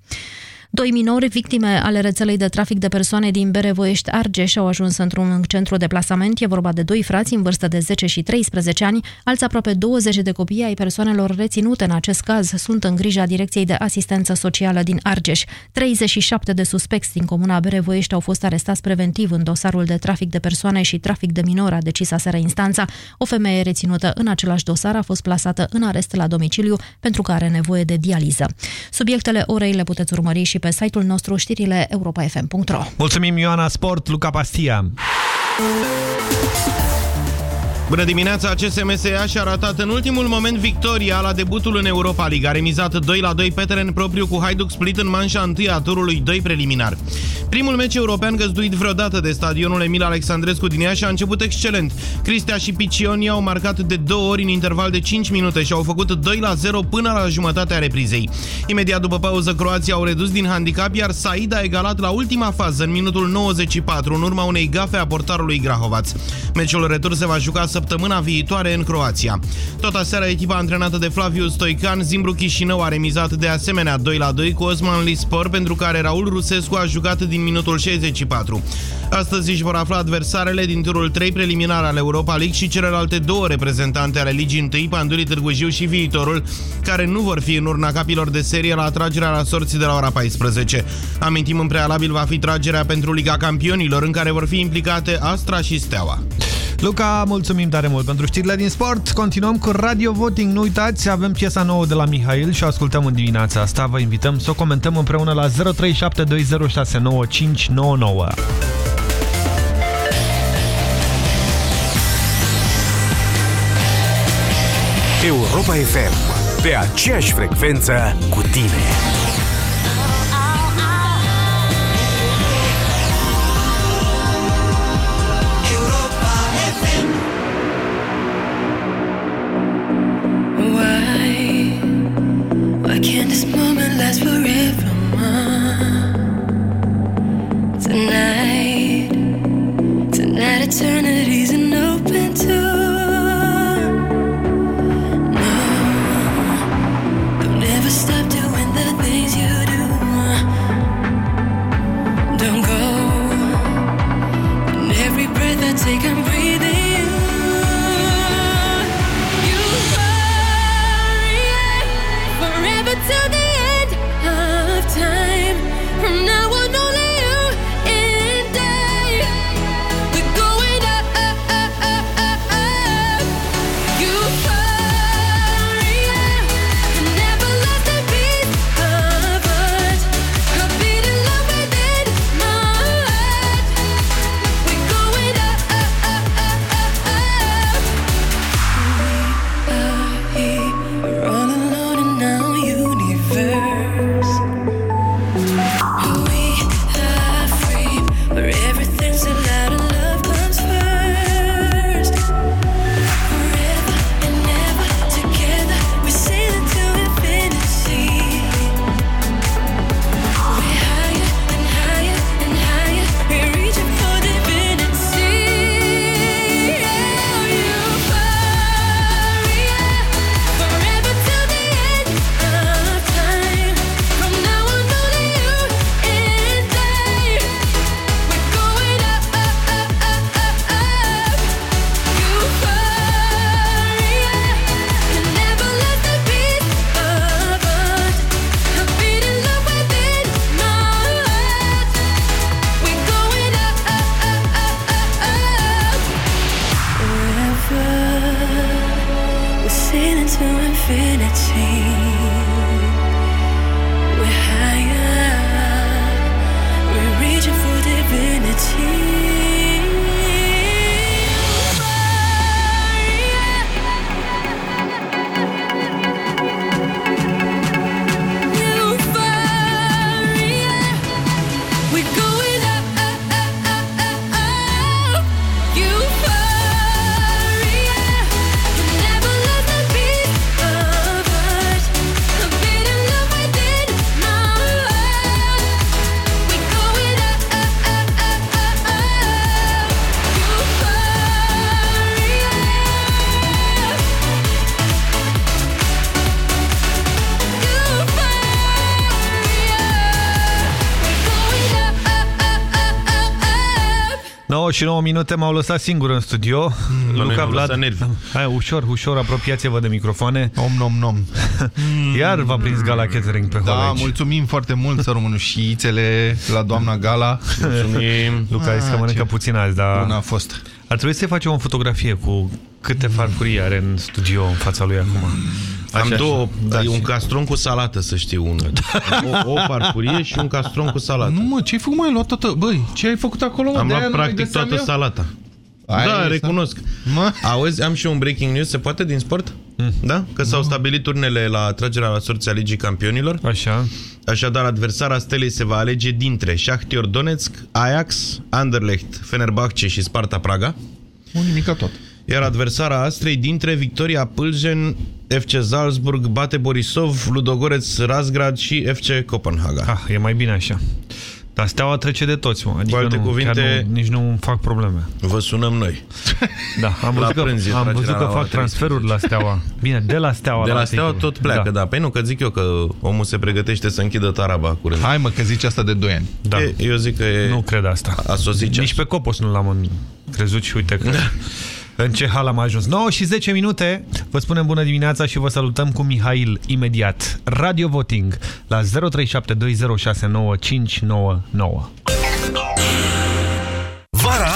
Doi minori, victime ale rețelei de trafic de persoane din Berevoiești Argeș, au ajuns într-un centru de plasament. E vorba de doi frați în vârstă de 10 și 13 ani. Alți aproape 20 de copii ai persoanelor reținute în acest caz sunt în grija Direcției de Asistență Socială din Argeș. 37 de suspecți din comuna Berevoiești au fost arestați preventiv în dosarul de trafic de persoane și trafic de minori, a decis aseară instanța. O femeie reținută în același dosar a fost plasată în arest la domiciliu pentru că are nevoie de dializă. Subiectele orei le puteți urmări și pe site-ul nostru știrile europa.fm.ro Mulțumim Ioana Sport, Luca Pastia. Bună dimineața, CSM Iași a ratat în ultimul moment victoria la debutul în Europa League. A remizat 2 la 2 pe teren propriu cu Hajduk Split în manșa întâi a turului 2 preliminar. Primul meci european găzduit vreodată de stadionul Emil Alexandrescu din Iași a început excelent. Cristea și Picioni au marcat de două ori în interval de 5 minute și au făcut 2 la 0 până la jumătatea reprizei. Imediat după pauză, Croația au redus din handicap, iar Said a egalat la ultima fază în minutul 94 în urma unei gafe a portarului Grahovaț. Meciul retur se va juca săptămâna viitoare în Croația. Tot aseară, echipa antrenată de Flaviu Stoican, Zimbru Chișinău a remizat de asemenea 2 la 2 cu Osman Lispor, pentru care Raul Rusescu a jucat din minutul 64. Astăzi își vor afla adversarele din turul 3 preliminar al Europa League și celelalte două reprezentante ale Ligii 1, Pandurii Târgu Jiu și Viitorul, care nu vor fi în urna capilor de serie la atragerea la sorții de la ora 14. Amintim în prealabil va fi tragerea pentru Liga Campionilor, în care vor fi implicate Astra și Steaua. Luca, mulțumim tare mult pentru știrile din sport. Continuăm cu Radio Voting. Nu uitați, avem piesa nouă de la Mihail și o ascultăm în dimineața asta. Vă invităm să o comentăm împreună la 0372069599. Europa FM, pe aceeași frecvență cu tine. Și 9 minute m-au lăsat singur în studio. Mm, noi Luca ne-am Vlad. lăsat nervi. Hai, ușor, ușor, apropiați-vă de microfoane. Om nom nom. Iar v-a prins Gala Catering pe Da, Holegi. mulțumim foarte mult să românușițele la doamna Gala. Mulțumim. Luca, ai Ah, să mănâncă ce puțin azi, dar... Bună a fost. Ar trebui să facem o fotografie cu câte farfurii are în studio în fața lui acum. Am Așa, două, da, da, un și- castron cu salată, să știu unul. O, o farfurie și un castron cu salată. Nu mă, ce ai făcut mai luat toată? Băi, ce ai făcut acolo? Mă? Am De-aia luat nu mai practic găseam toată eu? salata. Aia da, este. recunosc. Mă? Auzi, am și un breaking news, se poate din sport? Da? Că s-au stabilit urnele la atragerea la sorții a Ligii Campionilor. Așa. Așadar, adversara Stelei se va alege dintre Shakhtar Donetsk, Ajax, Anderlecht, Fenerbahce și Sparta Praga. Un nimica tot. Iar adversara Astrei dintre Victoria Pâljen, FC Salzburg, Bate Borisov, Ludogoreț Razgrad și FC Copenhaga. Ah, e mai bine așa. Dar steaua trece de toți, mă. Adică Cu alte nu, cuvinte- chiar nu, nici nu îmi fac probleme. Vă sunăm noi. Da, am La văzut, că, prânz e am tragerea văzut că la fac ora transferuri la steaua. Bine, de la steaua De la altă Steaua echipă. tot pleacă, da. Păi nu, că zic eu că omul se pregătește să închidă taraba curând. Hai mă, că zici asta de 2 ani. Da. E, eu zic că e... Nu cred asta. A sosit ceas. Nici pe Copos nu l-am în- crezut și uite că... În ce hal am ajuns? 9 și 10 minute. Vă spunem bună dimineața și vă salutăm cu Mihail imediat. Radio Voting la 0372069599.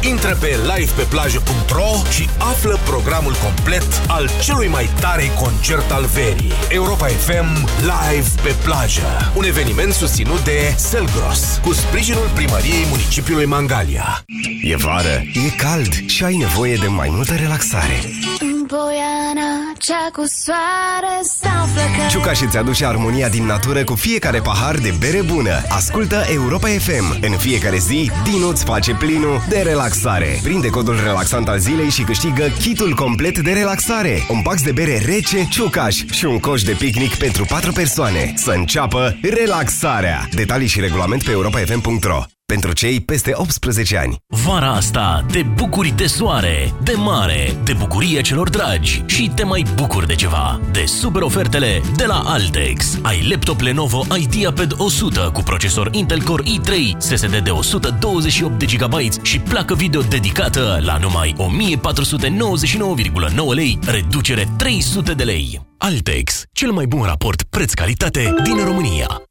Intră pe livepeplajă.ro și află programul complet al celui mai tare concert al verii. Europa FM Live pe plajă. Un eveniment susținut de Selgros, cu sprijinul primăriei municipiului Mangalia. E vară, e cald și ai nevoie de mai multă relaxare. În Poiana, cea cu soare sau flăcări Ciuca și-ți aduce armonia din natură cu fiecare pahar de bere bună. Ascultă Europa FM. În fiecare zi, Dinuț îți face plinul de relaxare. Prinde codul relaxant al zilei și câștigă kitul complet de relaxare. Un pax de bere rece, ciucaș și un coș de picnic pentru 4 persoane. Să înceapă relaxarea. Detalii și regulament pe europafm.ro pentru cei peste 18 ani. Vara asta te bucuri de soare, de mare, de bucurie celor dragi și te mai bucuri de ceva. De super ofertele de la Altex. Ai laptop Lenovo IdeaPad 100 cu procesor Intel Core i3, SSD de 128 de GB și placă video dedicată la numai 1499,9 lei, reducere 300 de lei. Altex, cel mai bun raport preț-calitate din România.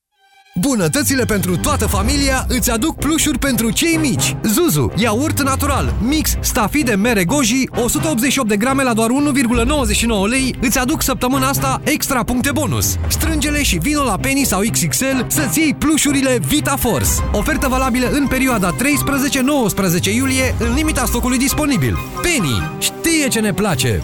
Bunătățile pentru toată familia îți aduc plușuri pentru cei mici. Zuzu, iaurt natural, mix stafide mere goji, 188 de grame la doar 1,99 lei, îți aduc săptămâna asta extra puncte bonus. Strângele și vino la Penny sau XXL să-ți iei plușurile Vita Force. Ofertă valabilă în perioada 13-19 iulie, în limita stocului disponibil. Penny știe ce ne place!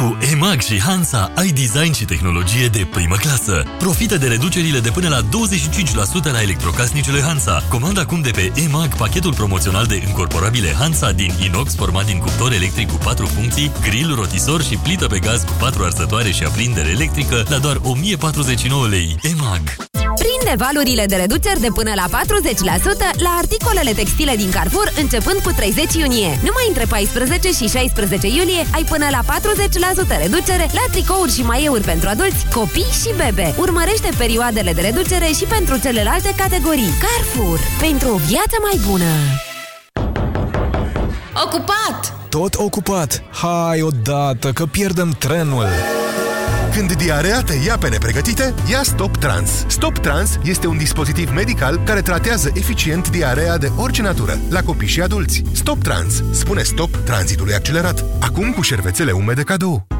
Cu EMAG și Hansa ai design și tehnologie de primă clasă. Profită de reducerile de până la 25% la electrocasnicele Hansa. Comanda acum de pe EMAG pachetul promoțional de încorporabile Hansa din inox format din cuptor electric cu 4 funcții, grill, rotisor și plită pe gaz cu 4 arsătoare și aprindere electrică la doar 1049 lei. EMAG. Prinde valurile de reduceri de până la 40% la articolele textile din Carrefour începând cu 30 iunie. Numai între 14 și 16 iulie ai până la 40% reducere la tricouri și maieuri pentru adulți, copii și bebe. Urmărește perioadele de reducere și pentru celelalte categorii. Carrefour. Pentru o viață mai bună. Ocupat! Tot ocupat. Hai odată, că pierdem trenul. Când diarea te ia pe nepregătite, ia Stop Trans. Stop Trans este un dispozitiv medical care tratează eficient diarea de orice natură, la copii și adulți. Stop Trans spune stop tranzitului accelerat. Acum cu șervețele umede cadou.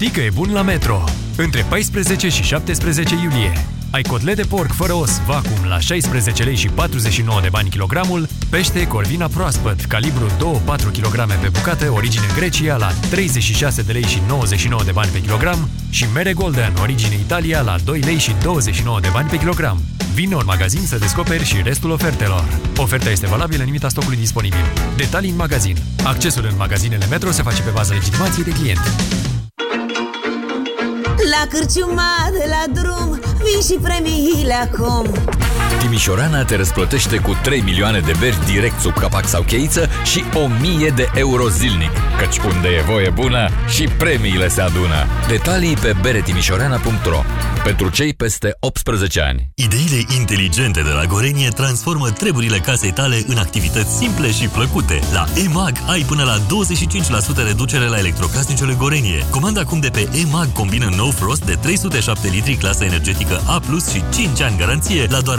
Știi că e bun la Metro. Între 14 și 17 iulie. Ai cotlet de porc fără os, vacum la 16 lei și 49 de bani kilogramul, pește corvina proaspăt, calibru 2-4 kg pe bucată, origine Grecia la 36 de lei și 99 de bani pe kilogram și mere golden, origine Italia la 2 lei și 29 de bani pe kilogram. Vino în magazin să descoperi și restul ofertelor. Oferta este valabilă în limita stocului disponibil. Detalii în magazin. Accesul în magazinele Metro se face pe bază legitimației de client. La cârciuma de la drum. Vin și premiile acum Timișorana te răsplătește cu 3 milioane de beri direct sub capac sau cheiță și 1000 de euro zilnic. Căci unde e voie bună și premiile se adună. Detalii pe beretimișorana.ro Pentru cei peste 18 ani. Ideile inteligente de la Gorenie transformă treburile casei tale în activități simple și plăcute. La EMAG ai până la 25% reducere la electrocasnicele Gorenie. Comanda acum de pe EMAG combină No Frost de 307 litri clasă energetică A+, și 5 ani garanție la doar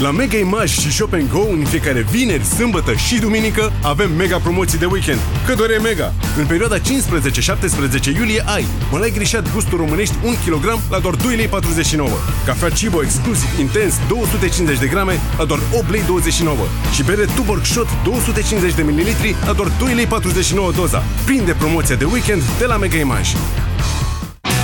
La Mega Image și Shop Go în fiecare vineri, sâmbătă și duminică avem mega promoții de weekend. Că doar e mega! În perioada 15-17 iulie ai mălai grișat gustul românești 1 kg la doar 2,49 lei. Cafea Cibo exclusiv intens 250 de grame la doar 8,29 lei. Și bere Tuborg Shot 250 de ml la doar 2,49 lei doza. Prinde promoția de weekend de la Mega Image.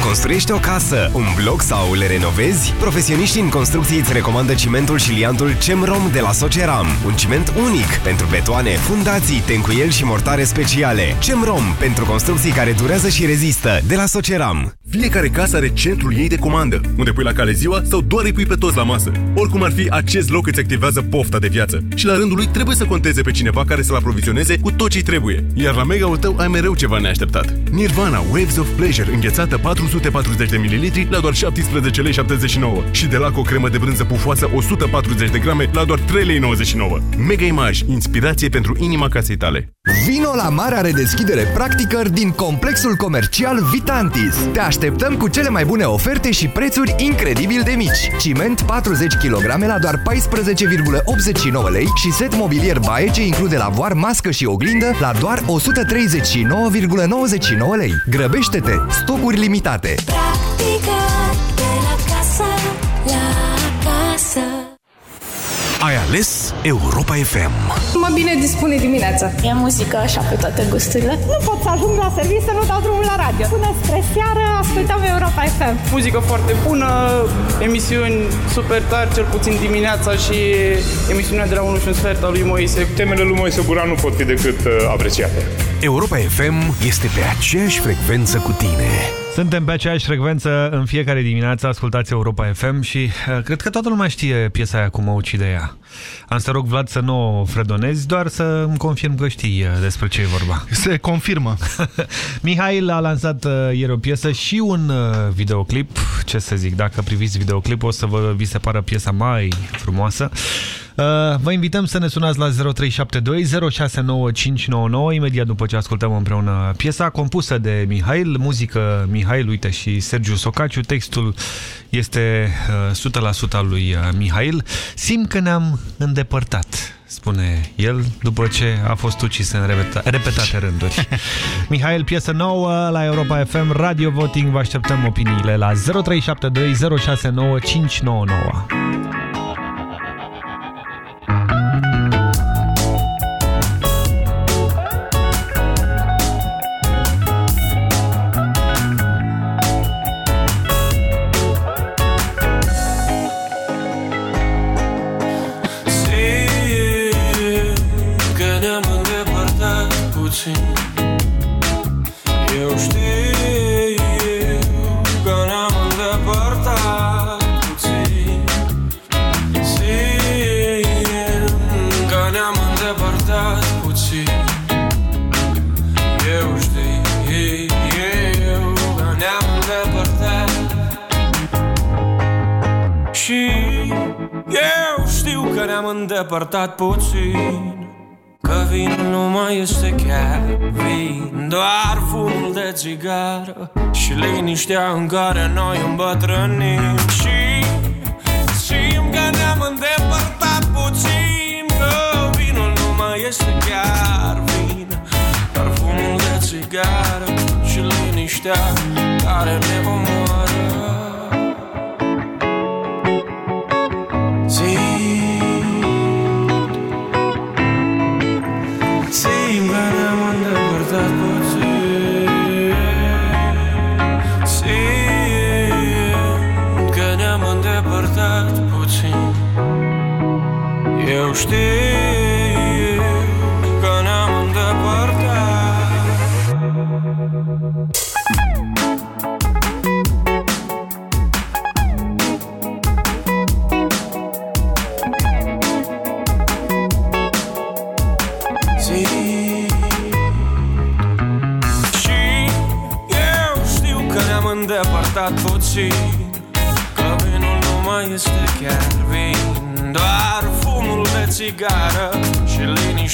Construiești o casă, un bloc sau le renovezi? Profesioniștii în construcții îți recomandă cimentul și liantul CEMROM de la Soceram. Un ciment unic pentru betoane, fundații, tencuieli și mortare speciale. CEMROM pentru construcții care durează și rezistă de la Soceram. Fiecare casă are centrul ei de comandă, unde pui la cale ziua sau doar îi pui pe toți la masă. Oricum ar fi, acest loc îți activează pofta de viață. Și la rândul lui trebuie să conteze pe cineva care să-l aprovizioneze cu tot ce trebuie. Iar la mega-ul tău ai mereu ceva neașteptat. Nirvana Waves of Pleasure înghețată 440 de ml la doar 17 lei 79 și de la o cremă de brânză pufoasă 140 de grame la doar 3 lei 99. Mega Image, inspirație pentru inima casei tale. Vino la marea redeschidere practică din complexul comercial Vitantis. Te așteptăm cu cele mai bune oferte și prețuri incredibil de mici. Ciment 40 kg la doar 14,89 lei și set mobilier baie ce include lavoar, mască și oglindă la doar 139,99 lei. Grăbește-te! Stocuri limitate! Practica de la casă la casă Ai ales Europa FM. Mă bine dispune dimineața. E muzică așa pe toate gusturile. Nu pot să ajung la serviciu să nu dau drumul la radio. Până spre seară ascultăm Europa FM. Muzică foarte bună, emisiuni super tari, cel puțin dimineața și emisiunea de la 1 și un sfert a lui Moise. Temele lui Moise Guran nu pot fi decât uh, apreciate. Europa FM este pe aceeași frecvență cu tine. Suntem pe aceeași frecvență în fiecare dimineață, ascultați Europa FM și uh, cred că toată lumea știe piesa aia cum mă ucide ea. Am să rog, Vlad, să nu o fredonezi, doar să îmi confirm că știi uh, despre ce e vorba. Se confirmă. Mihail a lansat uh, ieri o piesă și un uh, videoclip. Ce să zic, dacă priviți videoclipul o să vă, vi se pară piesa mai frumoasă. Uh, vă invităm să ne sunați la 0372 069599 imediat după ce ascultăm împreună piesa compusă de Mihail, muzică Mihail, uite și Sergiu Socaciu, textul este uh, 100% al lui uh, Mihail. Simt că ne-am îndepărtat spune el, după ce a fost ucis în repeta repetate rânduri. Mihail, piesă nouă la Europa FM, Radio Voting, vă așteptăm opiniile la 0372 069 țigară Și liniștea în care noi îmbătrânim. Și simt că ne-am îndepărtat puțin Că vinul nu mai este chiar vin. Doar fumul de țigară Și liniștea care ne omoară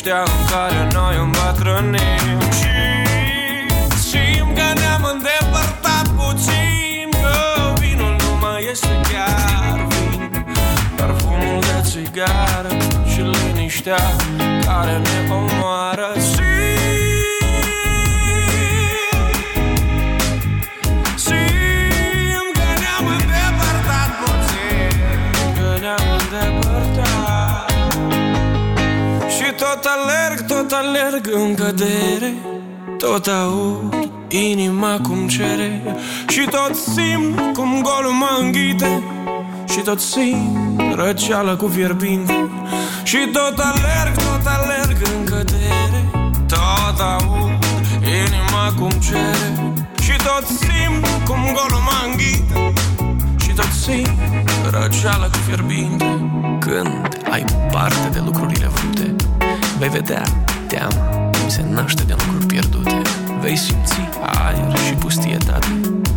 liniștea în care noi îmbătrânim. Și simt că ne-am îndepărtat puțin Că vinul nu mai este chiar vin. Doar fumul de țigară Și liniștea care ne omoară alerg, tot alerg în cădere Tot aud inima cum cere. Și tot simt cum golul mă înghite Și tot simt răceală cu fierbinte. Și tot alerg, tot alerg în cădere Tot aud inima cum cere. Și tot simt cum golul mă înghite Și tot simt răceală cu fierbinte. Când ai parte de lucrurile vrute, vei vedea teama cum se naște de lucruri pierdute. Vei simți aer și pustietate.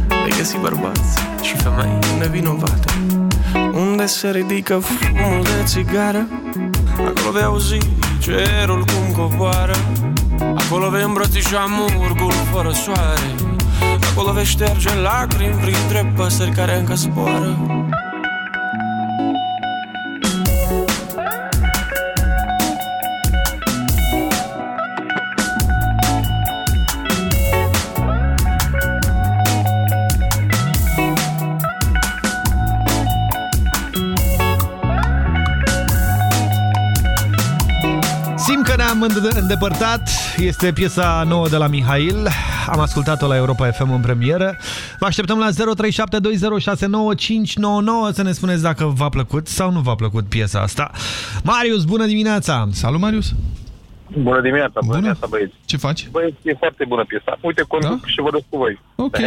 Vei găsi bărbați și femei nevinovate. Unde se ridică fumul de țigară Acolo vei auzi cerul cum coboară Acolo vei îmbrățișa murgul fără soare Acolo vei șterge lacrimi printre păsări care încă zboară ne-am înd- îndepărtat. Este piesa nouă de la Mihail. Am ascultat-o la Europa FM în premieră. Vă așteptăm la 0372069599 să ne spuneți dacă v-a plăcut sau nu v-a plăcut piesa asta. Marius, bună dimineața! Salut, Marius! Bună dimineața, bună dimineața, băieți. Ce faci? Băieți, e foarte bună piesa. Uite, conduc da? și vă cu voi. Ok.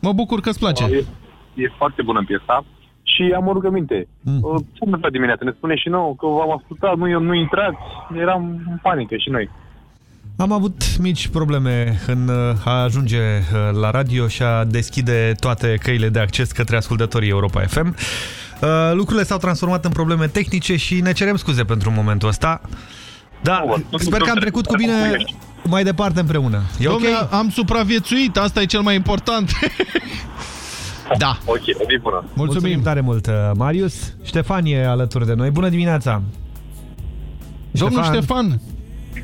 Mă bucur că îți place. E, e foarte bună piesa. Și am o rugăminte. Mm. Ce am întâmplat dimineața? Ne spune și nouă că v-am ascultat, nu, nu intrați, eram în panică și noi. Am avut mici probleme în a ajunge uh, la radio și a deschide toate căile de acces către ascultătorii Europa FM. Uh, Lucrurile s-au transformat în probleme tehnice și ne cerem scuze pentru momentul ăsta. Da, sper că am trecut cu bine mai departe împreună. E ok? Dom'le, am supraviețuit, asta e cel mai important. da. Ok, o zi bună. Mulțumim. Mulțumim tare mult, uh, Marius. Ștefan e alături de noi. Bună dimineața! Domnul Ștefan.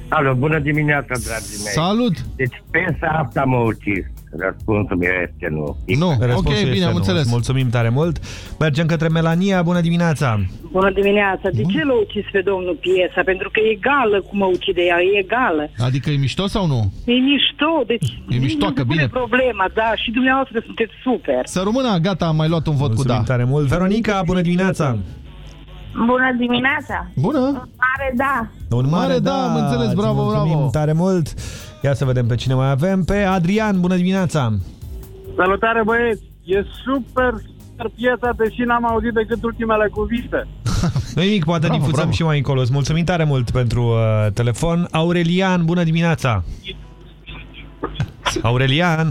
Alo, bună dimineața, dragii mei. Salut. Deci pensa asta mă ucis. Răspunsul meu este nu. Nu, Răspunsul ok, bine, am nu. înțeles. Mulțumim tare mult. Mergem către Melania, bună dimineața. Bună dimineața! De ce l-a ucis pe domnul piesa? Pentru că e egală cum mă ucide ea, e egală. Adică e mișto sau nu? E mișto, deci E miștoacă, nu se pune bine. problema, da, și dumneavoastră sunteți super. Să rămână, gata, am mai luat un vot cu da. tare mult. Veronica, bună dimineața. Bună dimineața! Bună! Mare da! Un Mare da, am înțeles, îți bravo, mulțumim bravo. tare mult. Ia să vedem pe cine mai avem. Pe Adrian, bună dimineața. Salutare băieți! E super, super piesa, deși n-am auzit decât ultimele cuvinte. Nu nimic, poate Bravo, difuzăm bravo. și mai încolo. Îți mulțumim tare mult pentru uh, telefon. Aurelian, bună dimineața. Aurelian,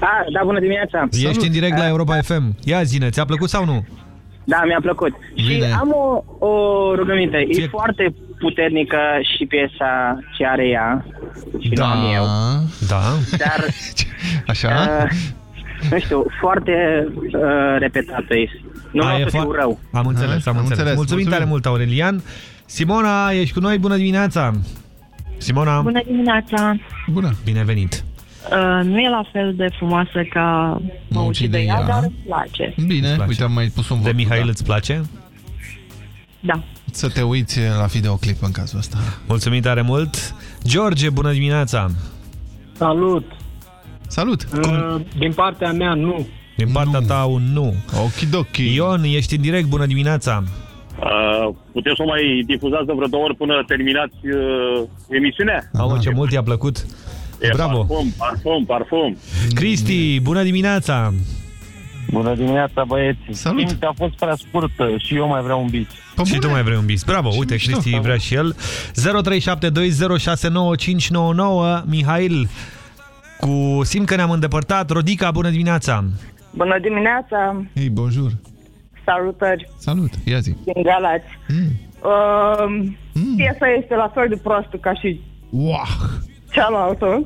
Ah, da, bună dimineața! ești în direct la Europa FM. Ia zine, ți-a plăcut sau nu? Da, mi-a plăcut. Bine. Și am o, o rugăminte. E foarte puternică și piesa ce are ea și nu am eu. Da. Dar, Așa? uh, nu știu, foarte uh, repetată e. Nu A, vreau e să fiu fo- rău. Am înțeles, am, am înțeles. înțeles. Mulțumim, Mulțumim. tare mult, Aurelian. Simona, ești cu noi, bună dimineața. Simona, Bună dimineața! Bună. bine venit. Uh, nu e la fel de frumoasă ca mă ucide ea, ea. dar îmi place. Bine, Îți place. uite, am mai pus un vot. De cu Mihail da. îți place? Da. Să te uiți la videoclip în cazul ăsta. Mulțumim tare mult. George, bună dimineața. Salut! Salut! Uh, din partea mea, nu. Din partea ta un nu. Okidoki. Ion, ești în direct, bună dimineața. Uh, puteți să o mai difuzați de vreo două ori până terminați uh, emisiunea? Mamă, ce mult i-a plăcut. E Bravo. Parfum, parfum, parfum. Cristi, bună dimineața. Bună dimineața, băieți. Salut. Simt că a fost prea scurtă și eu mai vreau un bis. Și tu mai vrei un bis. Bravo, uite, Cristi vrea și el. 0372069599. Mihail, cu simt că ne-am îndepărtat. Rodica, bună dimineața. Bună dimineața! Ei, bonjour. Salutări Salut, ia zi. din Galați. Uh, Piesa este la fel de proastă ca și Wow. cealaltă.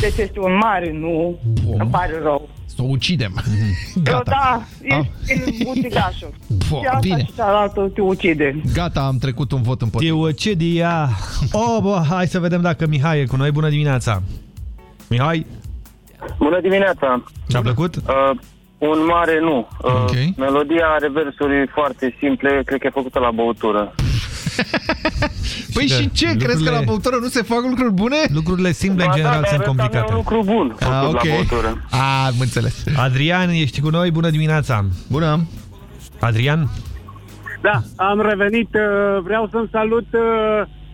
Deci este un mare, nu îmi pare rău. Să o ucidem. Eu, Gata. da, ești ucigașul. Bă, și asta bine. și cealaltă te ucide. Gata, am trecut un vot împotriva. Eu ce dia. Oh, bă, hai să vedem dacă Mihai e cu noi. Bună dimineața. Mihai, Bună dimineața. ți-a plăcut? Uh, un mare nu. Uh, Ok. Melodia are versuri foarte simple, cred că e făcută la băutură. Păi și ce? lucrurile- Crezi că la băutură nu se fac lucruri bune? Lucrurile simple în Ba da, general dar sunt ăsta nu e complicate. un lucru bun făcut Ah, ok. la băutură. A, am înțeles. Adrian, ești cu noi? Bună dimineața. Bună. Adrian? Da, am revenit. uh, Vreau să-mi salut uh,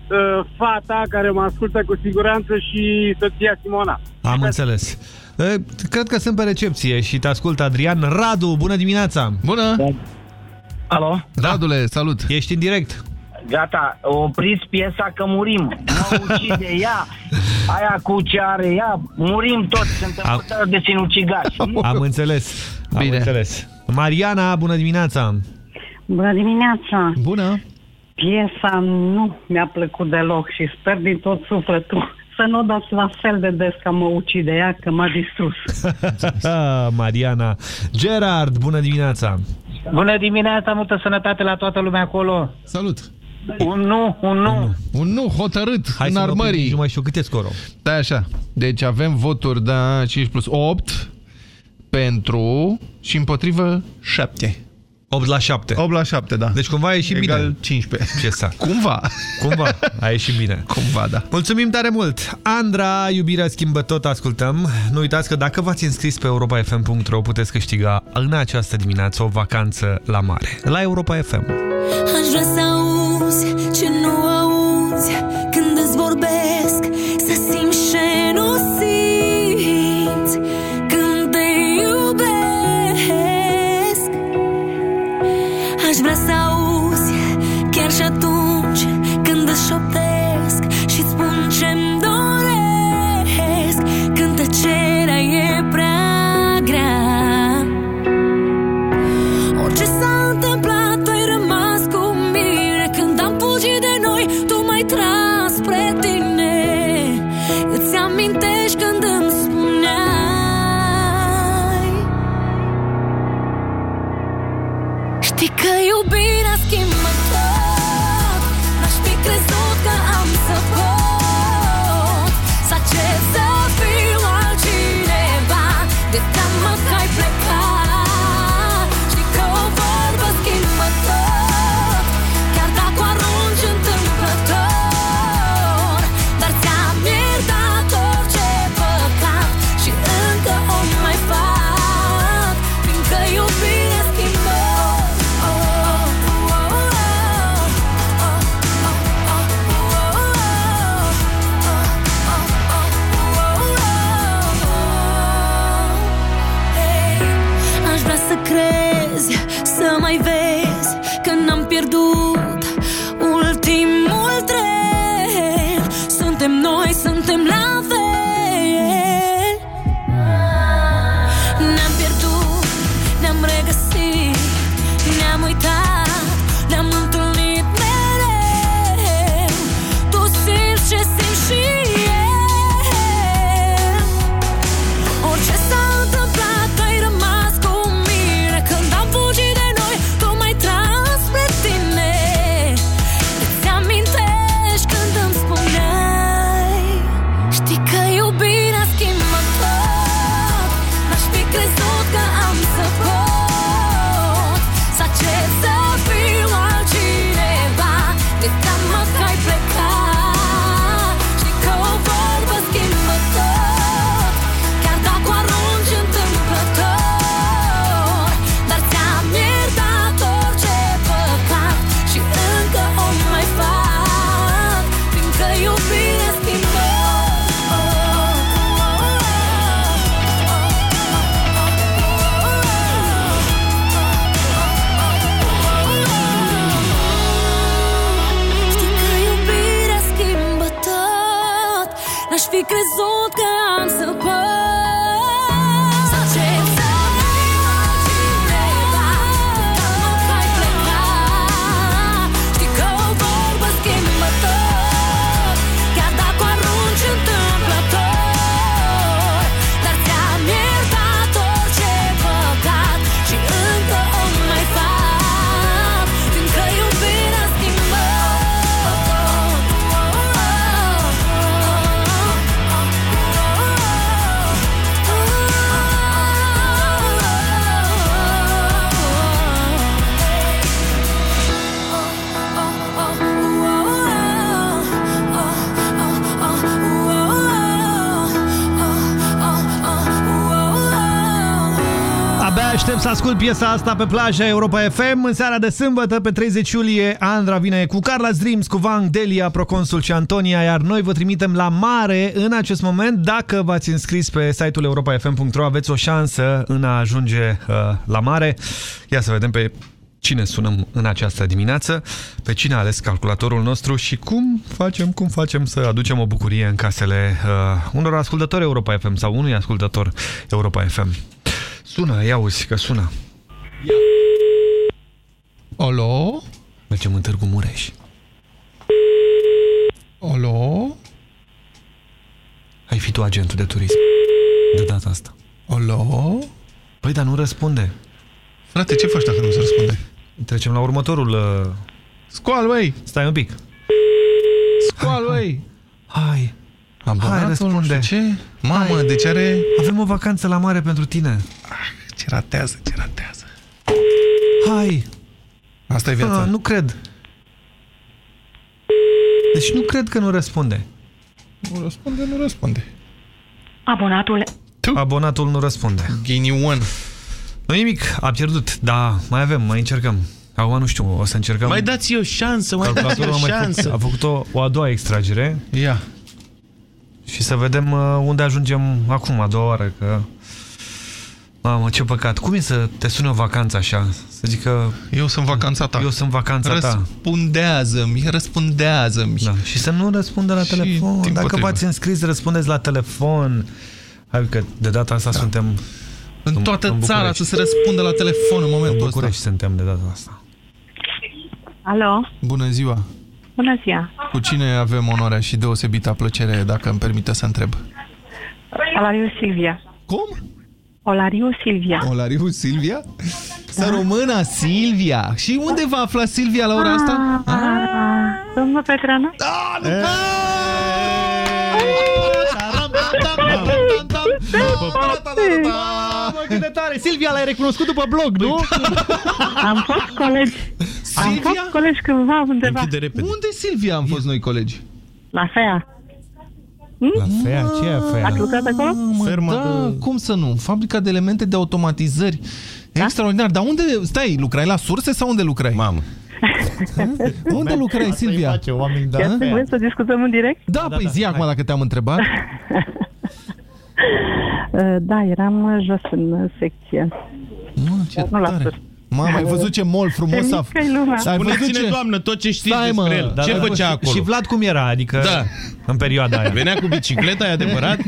uh, fata care mă ascultă cu siguranță și soția Simona. Am înțeles. E, Cred că sunt pe recepție și te ascultă Adrian. Radu, bună dimineața! Bună! Alo? Radule, salut! Ești în direct. Gata, opriți piesa că murim. Mă ucide ea, aia cu ce are ea, murim toți, suntem Am- putere de sinucigași. Am înțeles. Am Bine. înțeles. Mariana, bună dimineața! Bună dimineața! Bună! Piesa nu mi-a plăcut deloc și sper din tot sufletul să nu o dați la fel de des ca mă ucide ea, că m-a distrus. Mariana. Gerard, bună dimineața! Bună dimineața, multă sănătate la toată lumea acolo. Salut! Un nu, un nu. Un nu hotărât Hai în să nu oprim, armării. nici Nu mai știu cât e scorul. Da, așa. Deci avem voturi, da, 5 plus 8 pentru și împotrivă 7. 8 la 7. 8 la 7, da. Deci cumva a ieșit Egal bine. 15. Ce sa? Cumva. Cumva. A ieșit bine. Cumva, da. Mulțumim tare mult! Andra, iubirea schimbă tot, ascultăm. Nu uitați că dacă v-ați înscris pe europafm.ro puteți câștiga în această dimineață o vacanță la mare. La Europa FM. Aș vrea să auzi ce nu auzi Când îți vorbesc aștept să ascult piesa asta pe plaja Europa FM. În seara de sâmbătă, pe 30 iulie, Andra vine cu Carla Dreams, cu Van Delia, Proconsul și Antonia, iar noi vă trimitem la mare în acest moment. Dacă v-ați înscris pe site-ul europafm.ro, aveți o șansă în a ajunge uh, la mare. Ia să vedem pe cine sunăm în această dimineață, pe cine a ales calculatorul nostru și cum facem, cum facem să aducem o bucurie în casele uh, unor ascultători Europa FM sau unui ascultător Europa FM. Sună, ia uzi că sună. Olo? Mergem în Târgu Mureș. Olo? Ai fi tu agentul de turism. De data asta. Olo? Păi, dar nu răspunde. Frate, ce faci dacă nu se răspunde? Trecem la următorul... Uh... Scoal, băi! Stai un pic. Scoal, băi! Hai! Abonatul, Hai, răspunde. nu știu ce? Mamă, deci are... Avem o vacanță la mare pentru tine. Ce ratează, ce ratează. Hai! Asta e viața. Ah, nu cred. Deci nu cred că nu răspunde. Nu răspunde, nu răspunde. Abonatul Abonatul nu răspunde. Ghinion. Nu nimic, a pierdut. Da, mai avem, mai încercăm. Acum nu știu, o să încercăm. Mai dați o șansă, mai dați Calculatorul o a, mai făcut, șansă. a făcut o, o a doua extragere. Ia. Și să vedem uh, unde ajungem acum, a doua oară, că... Mamă, ce păcat. Cum e să te suni o vacanță așa? Să zic că... Eu sunt vacanța ta. Eu sunt vacanța ta. Răspundează-mi, răspundează-mi. Da. Și să nu răspundă la Și telefon. din Dacă potrivă. v-ați înscris, răspundeți la telefon. Hai că de data asta suntem... În toată în țara București. să se răspundă la telefon în momentul În ăsta. București suntem de data asta. Alo, Bună ziua! bună ziua. Cu cine avem onoarea și deosebită plăcere, dacă îmi permite să întreb? Olariu Silvia. Cum? Olariu Silvia. Olariu Silvia? Să română Silvia! Și unde va afla Silvia la ora asta? Ah, Domnul Petreanu? Da, Mamă, cât de tare! Silvia, l-ai recunoscut după blog, nu? Am fost colegi. Am Silvia? fost colegi cândva undeva. Unde Silvia am fost noi colegi? La FEA. La FEA? Ce e FEA? Ați lucrat acolo? Ferma da, cum să nu? Fabrica de elemente de automatizări. Da? Extraordinar. Dar unde, stai, lucrai la surse sau unde lucrai? Mamă. Unde lucrai, Silvia? Chiar trebuie să discutăm în direct? Da, da păi zi acum dacă te-am întrebat. Uh, Da, eram jos în secție. Mă, ce Nu la tare. Sus. Mamă, ai văzut ce mol frumos Ce a... mică e lumea. Ai văzut Spuneți-ne, ce- doamnă, tot ce știți Stai, mă. despre el. Da, ce da, făcea și, acolo? și Vlad cum era? Adică Da. în perioada aia. Venea cu bicicleta, e adevărat?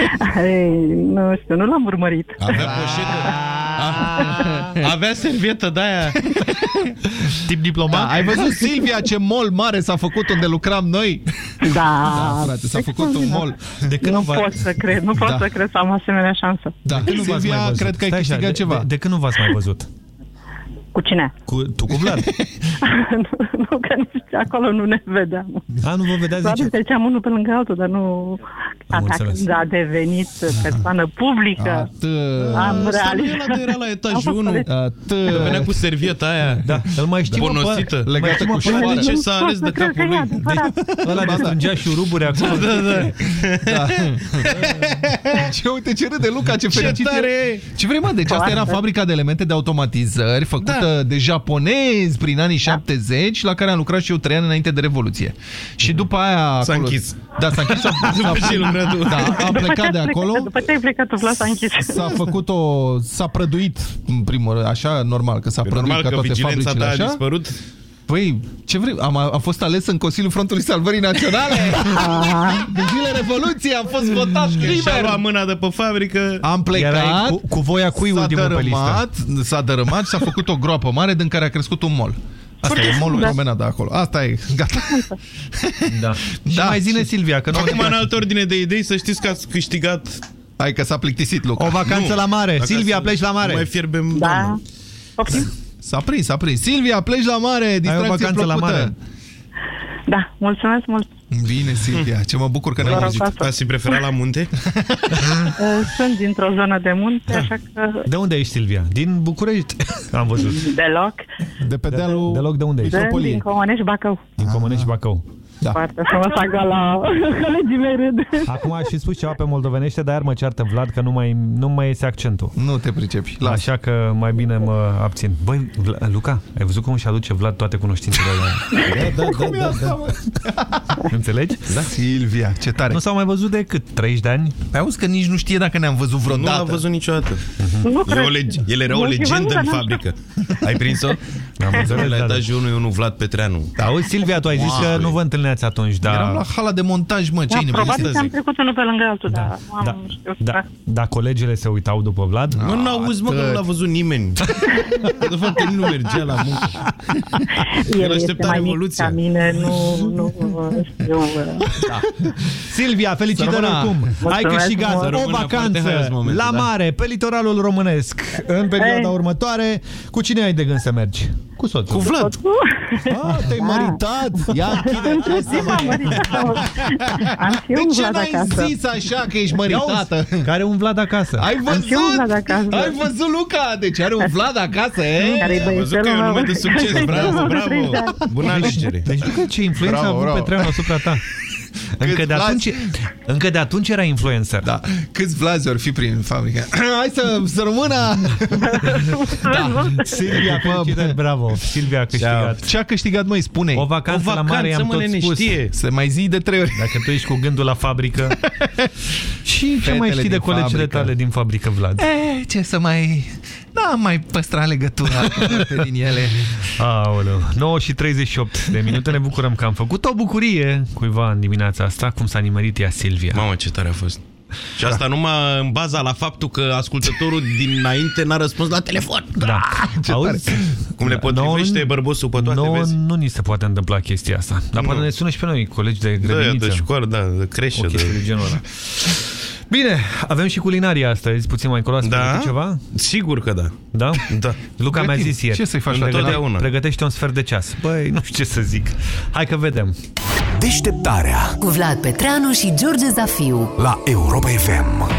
Ei, nu știu, nu l-am urmărit. Avea poșetă. A- Avea servietă de-aia. Tip diplomat? Da, ai văzut, Silvia, ce mol mare s-a făcut unde lucram noi? Da, Da, frate, s-a făcut un mol. De când nu va- pot să cred, nu pot Da. să cred să am asemenea șansă. Da, De când nu v-ați mai Silvia, văzut? cred că ai Stai așa, câștigat de, ceva. De, de când nu v-ați mai văzut? Cu cine? Cu, tu cu Vlad? nu, nu, că nu știu, acolo nu ne vedeam. A, nu vă vedeați Doar nici... treceam unul pe lângă altul, dar nu... Asta înțeles. când a devenit persoană publică, Atât. am Asta nu realizat. era, era la Am etajul fost 1. ales. Că venea Atât. cu servieta aia. Da, îl mai știm Bonosită. Bă, mai Legată știm cu mă, până șoară. de Ce Nu s-a pot ales să de cred capul că e lui. adevărat. Ăla de strângea șuruburi acolo. Da, da. Da. ce uite ce râde Luca, ce fericit tare e. e. Ce vrei, mă? Deci asta era fabrica de elemente de automatizări făcută de japonezi prin anii 70, la care am lucrat și eu trei ani înainte de Revoluție. Și după aia... S-a acolo- închis. Da, s-a închis. S-a, După ce ai lucrat tu. Da, am După ce plecat ai de acolo. După ce ai plecat, tu s-a închis. S-a făcut o... S-a prăduit, în primul rând, așa, normal, că s-a E prăduit normal ca că toate vigilența fabricile ta a așa. dispărut. Păi, ce vrei? Am, am fost ales în Consiliul Frontului Salvării Naționale. În zile Revoluției am fost votat Și-a liber. luat mâna de pe fabrică. Am plecat. Erai cu, cu voia cui S-a ultimul pe listă? dărâmat, s-a dărâmat și s-a făcut o groapă mare din care a crescut un mol. Asta e molul Da. promenada acolo. Asta e, gata. Da. Și Da, mai zine și- Silvia, că nu Acum, în altă ordine de idei, să știți că ați câștigat Hai că s-a plictisit Luca. o vacanță Nu. la mare. Dacă Silvia, să- pleci la Nu mai mare. fierbem, Da. doamnă. Poftim? S-a prins, s-a prins. Silvia, pleci la mare, Ai o distracție vacanță la plăcută. mare. Da, mulțumesc mult. Bine, Silvia, ce mă bucur că ne-am Doar auzit. asta. Ați fi preferat la munte? Uh, Sunt dintr-o zonă de munte, așa că De unde ești, Silvia? Din București. Am văzut. deloc. De pe dealul Deloc de unde ești? Sunt Metropolie. din Comănești Bacău. Din Comănești Bacău. Da. Foarte frumos acolo la colegii mei râd. Acum aș fi spus ceva pe moldovenește, dar iar mă ceartă Vlad că nu mai, nu mai iese accentul. Nu te pricepi. Lasă. Așa că mai bine mă abțin. Băi, Vla- Luca, ai văzut cum își aduce Vlad toate cunoștințele alea? Da, da, da, da, da. Înțelegi? Da. Silvia, ce tare. Nu s-au mai văzut de cât? 30 de ani? Ai auzit că nici nu știe dacă ne-am văzut Nu vreodată. l-a văzut niciodată. Nu E cred. o lege... El era o Nu, legendă Ivan, în dar fabrică. Ai prins-o? Am înțeles, La da, da. etajul 1 e unul Vlad Petreanu. Da, auzi, Silvia, tu ai zis că nu vă întâlneați atunci, Eram dar... la hala de montaj, mă, ce Da, ai probabil nevoie că am trecut unul pe lângă altul, dar nu am Da, știut. da, da, colegele se uitau după Vlad? Nu, nu auzi, mă, că nu l-a văzut nimeni. De fapt, că nu mergea la muncă. El El este aștepta mai mic Revoluția. ca mine, nu, nu știu. Da. Silvia, felicitări Sărmâna. oricum! Ai Mulțumesc câștigat mult. o Sărmâna, foarte vacanță haios momentul, la da. mare, pe litoralul românesc, în perioada Ei. următoare. Cu cine ai de gând să mergi? Cu soțul. Cu Vlad. Ah, te-ai Da. maritat? Ia închide Între casa, timp am mă. măritat. Am și De un ce Vlad n-ai acasă. zis așa că ești măritată? Auzi, Care un Vlad acasă? Ai Am și un văzut? Vlad acasă. Ai văzut, Luca? Deci are un Vlad acasă, e? Care-i Am văzut că e un băiețelul nume meu. de succes. Bravo, bravo. Bună alegere. Deci nu că ce influență Bravo, a avut bravo. Petreanu asupra ta. Încă de, Vlad- atunci, încă de atunci era influencer. Da. Câți vlazi ori fi prin fabrică? Hai să, să rămână! Da. Silvia, felicitări, bravo. Silvia a câștigat. Ce a câștigat, măi, spune O vacanță, O la mare, vacanță, i-am mă, tot nene, spus. știe. Să mai zi de trei ori. Dacă tu ești cu gândul la fabrică. Și ce mai Fetele știi de din colegele fabrică. tale din fabrică, Vlad? E, ce să mai... N-am mai păstrat legătura cu multe din ele. Aoleu, 9 și 38 de minute. Ne bucurăm că am făcut o bucurie cuiva în dimineața asta, cum s-a nimerit ea Silvia. Mamă, ce tare a fost. Și asta numai în baza la faptul că ascultătorul dinainte n-a răspuns la telefon. Da. Ce Auzi? Cum le potrivește Nouă- bărbosul pe toate, nouă vezi? nu ni se poate întâmpla chestia asta. Dar poate ne sună și pe noi, colegi de Da, grădiniță. de școală, da, de creșă. o chestie De... de genul ăla. Bine, avem și culinaria astăzi, puțin mai încolo. Ați Da? pregătit ceva? Sigur că da. Da? Da. Luca mi-a Gătim. zis ieri. Ce să-i faci la Întotdeauna. Pregătește un sfert de ceas. Băi, nu știu ce să zic. Hai că vedem. Deșteptarea Cu Vlad Petreanu și George Zafiu. la Europa FM.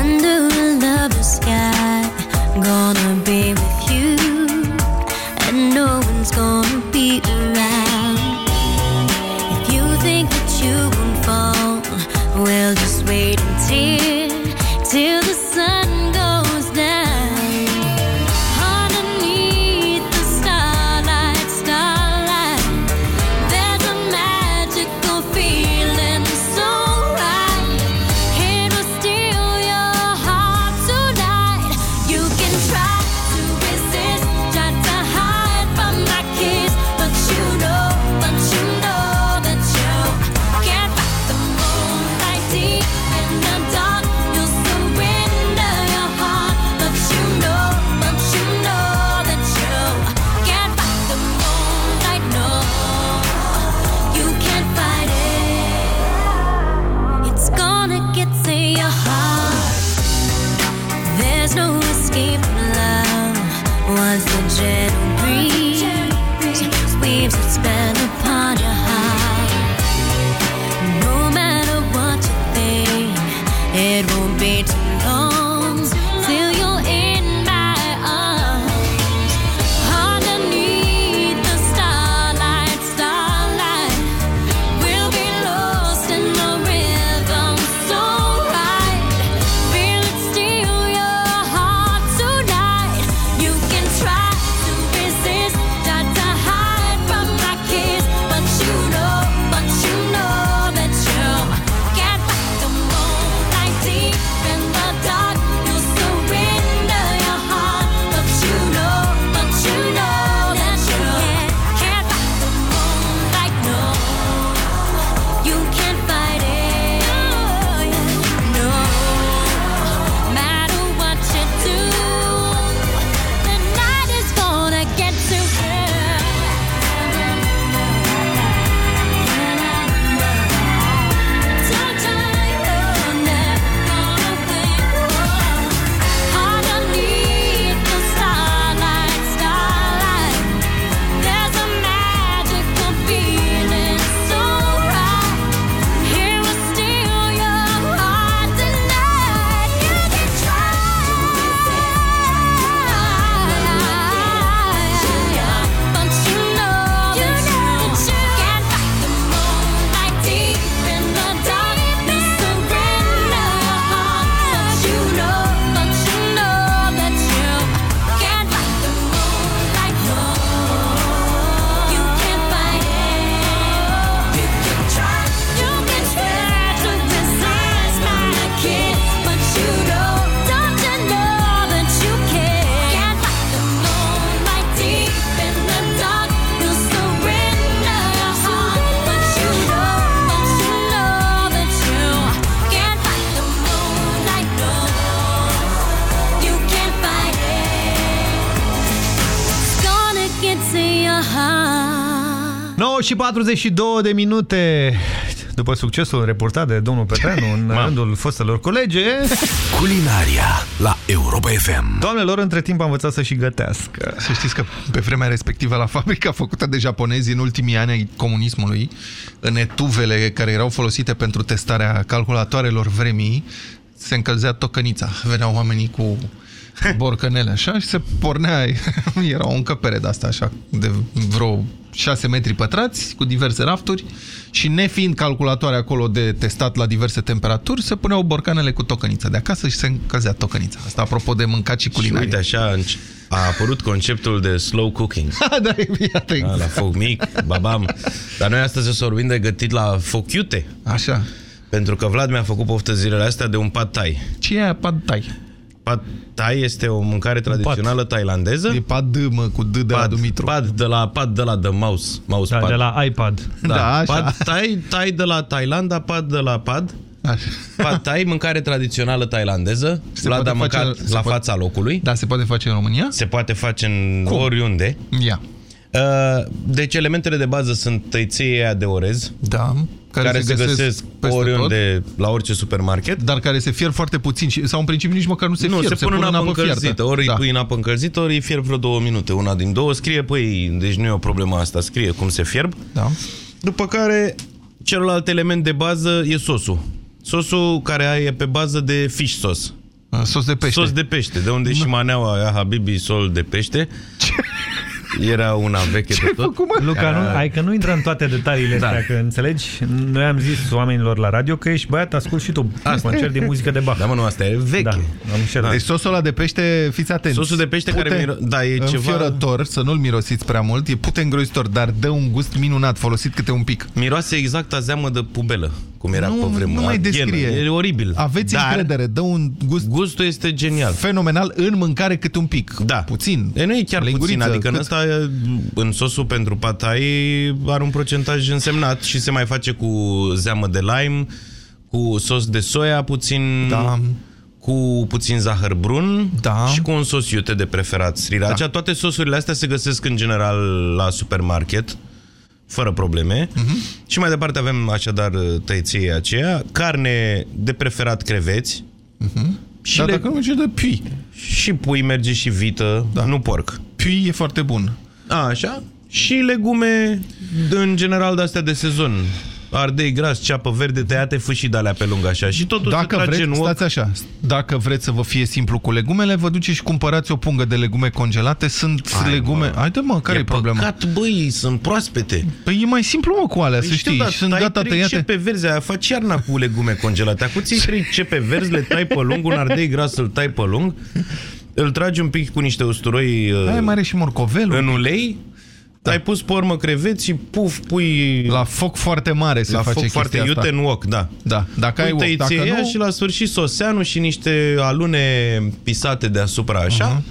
Under another sky, gonna be with you, and no one's gonna și 42 de minute după succesul reportat de domnul Petreanu în rândul fostelor colege. Culinaria la Europa FM. Doamnelor, între timp am învățat să și gătească. Să știți că pe vremea respectivă la fabrica făcută de japonezi în ultimii ani ai comunismului, în etuvele care erau folosite pentru testarea calculatoarelor vremii, se încălzea tocănița. Veneau oamenii cu borcănele așa și se pornea, era o încăpere de asta așa, de vreo 6 metri pătrați, cu diverse rafturi și nefiind calculatoare acolo de testat la diverse temperaturi, se puneau borcanele cu tocăniță de acasă și se încălzea tocănița. Asta apropo de mâncat și Și culinarie. uite așa a apărut conceptul de slow cooking. da, iată Da, la foc mic, babam. Dar noi astăzi o să vorbim de gătit la foc iute. Așa. Pentru că Vlad mi-a făcut poftă zilele astea de un pad thai. Ce e pad thai? Pad thai este o mâncare tradițională tailandeză. E pad mă, cu D de la Dumitru. Pad de la, pad de la The Mouse. mouse Da, pad. de la iPad. Da, Da, așa. pad thai, thai de la Thailanda, pad de la pad. Așa. Pad thai, mâncare tradițională tailandeză. Se Vlad poate a mâncat face- se la poate- fața locului. Da, se poate face în România? Se poate face în oriunde. Ia. Uh, Deci elementele de bază sunt tăiței aia de orez. Da. Care, care se, găsesc, peste oriunde, la orice supermarket. Dar care se fierb foarte puțin și, sau în principiu nici măcar nu se nu, fierb, se pun în apă, încălzită. fiertă. Ori Da. îi pui în apă încălzită, ori îi fierb vreo două minute. Una din două scrie, păi, deci nu e o problemă asta, scrie cum se fierb. Da. După care, celălalt element de bază e sosul. Sosul care e pe bază de fish sauce. Sos de pește. Sos de pește, de unde și maneaua aia, Habibi, sol de pește. Era una veche de tot. Luca, nu, Era- hai că nu intră în toate detaliile Da. astea, că înțelegi? Noi am zis oamenilor la radio că ești băiat, ascult și tu un Asta. concert de muzică de Bach. Da, mă, nu, asta e veche. Da, am înșelat. Deci sosul ăla de pește, fiți atenți. Sosul de pește care miro- da, e ceva- înfiorător, să nu-l mirosiți prea mult, e pute îngrozitor, dar dă un gust minunat, folosit câte un pic. Miroase exact a zeamă de pubelă, cum era Nu, pe vremuri. nu mai Ghenă. descrie. E oribil. Aveți Dar încredere, dă un gust Gustul este genial. fenomenal în mâncare cât un pic. Da. Puțin. E, nu e chiar Linguriță, puțin, adică în cât? ăsta, în sosul pentru patai, are un procentaj însemnat și se mai face cu zeamă de lime, cu sos de soia, puțin... Da. cu puțin zahăr brun Da. și cu un sos iute de preferat sriracha. Da. Toate sosurile astea se găsesc în general la supermarket, fără probleme. Uh-huh. Și mai departe avem așadar tăiție aceea, carne de preferat creveți. Uh-huh. Și Dar le- dacă nu merge de pui. Și pui merge și vită, da. nu porc. pui e foarte bun. A, așa. Și legume, în general, de-astea de sezon. Ardei gras, ceapă verde, tăiate, fâșii de alea pe lung, așa. Și totul se Dacă trage vreți, în ochi. stați așa, dacă vreți să vă fie simplu cu legumele, vă duceți și cumpărați o pungă de legume congelate. Sunt Hai, legume... mă. Haide mă, care e, E problema? păcat, băi, sunt proaspete. Păi e mai simplu, mă, cu alea, Păi să știu, știi. dar și sunt tai gata trei tăiate. cepe verzi, aia faci iarna cu legume congelate. Acum ții trei cepe verzi, le tai pe lung, un ardei gras îl tai pe lung, îl tragi un pic cu niște usturoi uh, Aia mai are și morcovelul. în ulei, da. ai pus pe urmă creveți și puf, pui La foc foarte mare se la face foc foarte chestia iute asta. în ochi, da. Da, dacă ai Uite, ochi, dacă ție nu... și la sfârșit soseanul și niște alune pisate deasupra, așa. Mhm.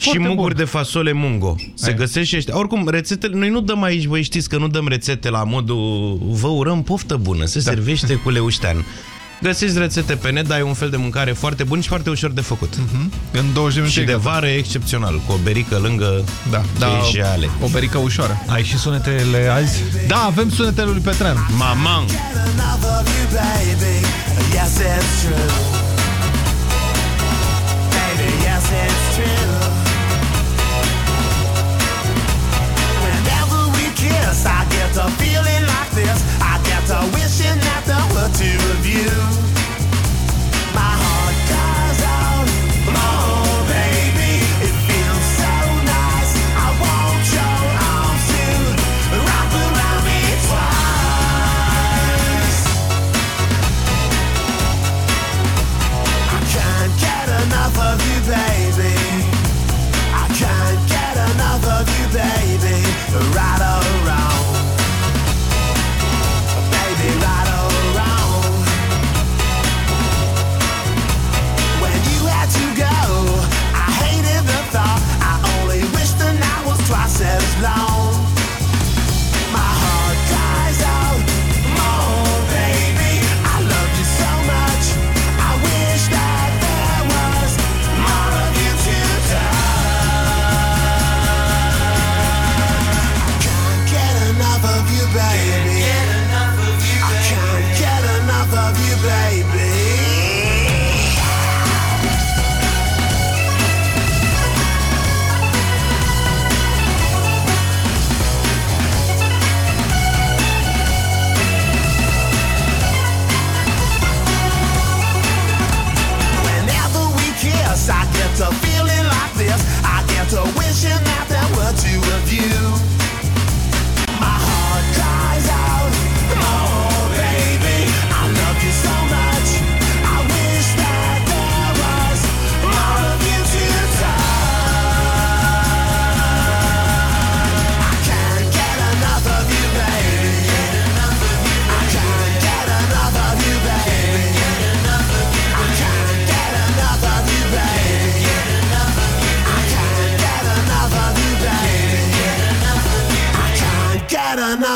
Și Foarte muguri bun. de fasole mungo. Se Hai. găsește ăștia. Oricum, rețetele, noi nu dăm aici, voi știți că nu dăm rețete la modul vă urăm poftă bună, se da. servește cu leuștean. Găsiți rețete pe net, dar e un fel de mâncare foarte bun și foarte ușor de făcut. Mhm. În 20 de minute Și e de gata. vară e excepțional, cu o berică lângă Da, da, cereale. o berică ușoară. Ai și sunetele azi? Da, avem sunetele lui Petreanu. Mamang! Yes, it's true. Baby, yes, it's true. Whenever we kiss, I get a feeling like this. I get a wishing that there Two of you.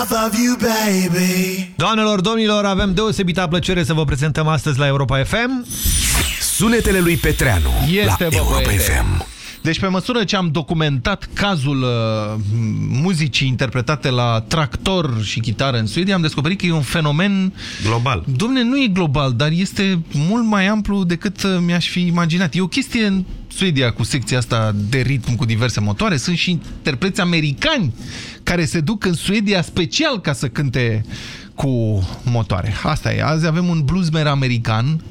Get enough of you, baby. Doamnelor, domnilor, avem deosebită plăcere să vă prezentăm astăzi la Europa FM. Sunetele lui Petreanu Este, la bă, Europa băiete. FM. Deci pe măsură ce am documentat cazul uh, muzicii interpretate la tractor și chitară în Suedia, am descoperit că e un fenomen... Global. Domne, nu e global, dar este mult mai amplu decât uh, mi-aș fi imaginat. E o chestie în Suedia cu secția asta de ritm cu diverse motoare. Sunt și interpreți americani care se duc în Suedia special ca să cânte cu motoare. Asta e. Azi avem un bluesman american,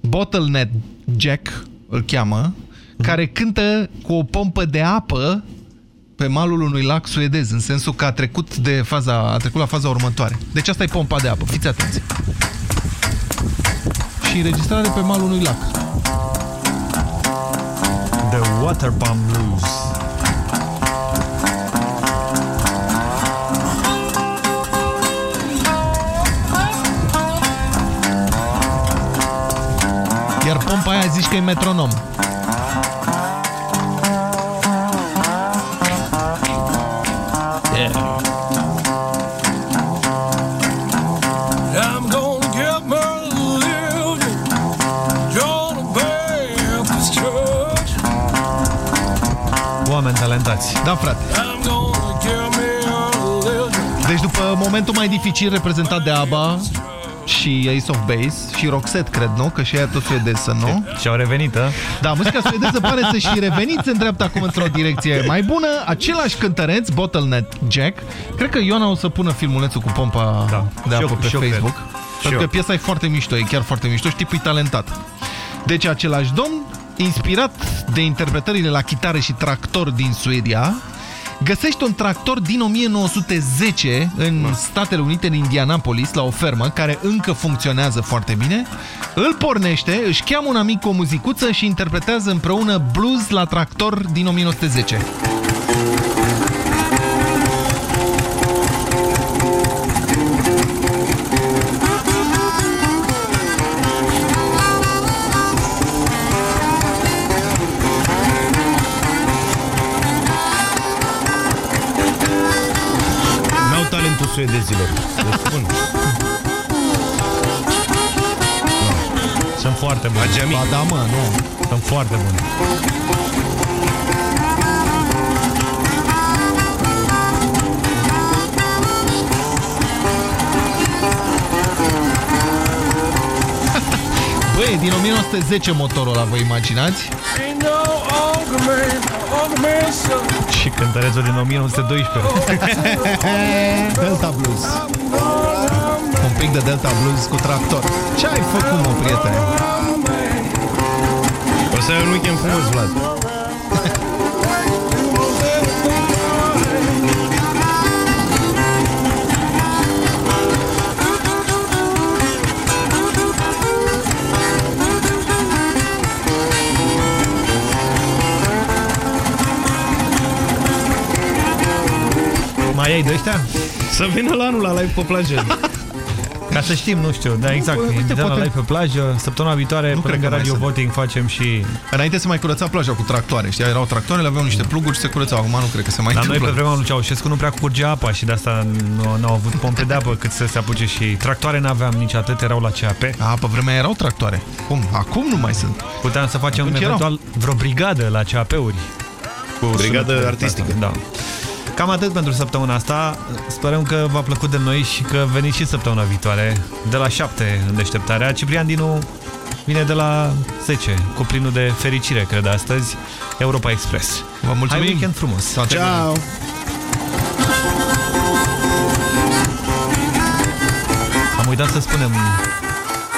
Bottleneck Jack îl cheamă, care cântă cu o pompă de apă pe malul unui lac suedez, în sensul că a trecut, de faza, a trecut la faza următoare. Deci asta e pompa de apă, fiți atenți. Și înregistrare pe malul unui lac. The Water Bomb Blues. Că e metronom. I'm gonna get my living, join a Baptist church. Oameni talentați. Da, frate. I'm gonna get me a living. Deci după momentul mai dificil reprezentat de ABBA, și Ace of Base și Roxette, cred, nu? Că și aia tot suedeză, nu? Și au revenit, a? Da, muzica suedeză pare să și revenit, se îndreaptă acum într-o direcție mai bună. Același cântăreț, Bottleneck Jack. Cred că Iona o să pună filmulețul cu pompa da. de apă pe Facebook. Pentru că piesa e foarte mișto, e chiar foarte mișto și tipul e talentat. Deci același domn, inspirat de interpretările la chitară și tractor din Suedia, găsește un tractor din 1910 în Statele Unite, în Indianapolis, la o fermă, care încă funcționează foarte bine, îl pornește, își cheamă un amic cu o muzicuță și interpretează împreună blues la tractor din 1910. Suedezilor. Îți spun. Sunt foarte buni. Agemi. Ba da, mă, nu. Sunt foarte buni. Băi, e din 1910 motorul ăla, vă imaginați? Și cântărețul din 1912. Delta Blues. Un pic de Delta Blues cu tractor. Ce ai făcut, mă, prietene? O să ai un weekend frumos, Vlad. Mai ai de ăștia? Să vină la anul la live pe plajă. Ca să știm, nu știu, da, exact. Uite, Uite, poate- la live pe plajă. Săptămâna viitoare, Nu pe cred lângă că mai Radio sunt. Voting, facem și... Înainte se mai curăța plaja cu tractoare, știa? Erau tractoarele, aveau niște pluguri și se curățau. Acum nu cred că se mai Dar noi pe întâmplă. vremea lui Ceaușescu nu prea curge apa și de asta nu, nu au avut pompe de apă cât să se apuce și tractoare n-aveam nici atât, erau la CAP. A, pe vremea erau tractoare. Cum? Acum nu mai sunt. Puteam să facem Atunci erau. eventual vreo brigadă la CAP-uri. Cu Brigadă sunet- artistică. Da. Cam atât pentru săptămâna asta. Sperăm că v-a plăcut de noi și că veniți și săptămâna viitoare de la 7 în deșteptarea. Ciprian Dinu vine de la 10 cu plinul de fericire, cred, astăzi. Europa Express. Vă mulțumim. Hai weekend frumos! Ciao. Am uitat să spunem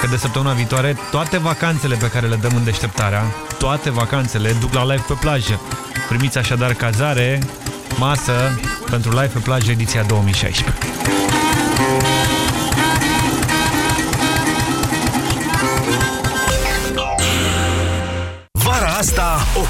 că de săptămâna viitoare toate vacanțele pe care le dăm în deșteptarea, toate vacanțele duc la live pe plajă. Primiți așadar cazare, masă pentru live pe plajă ediția 2016.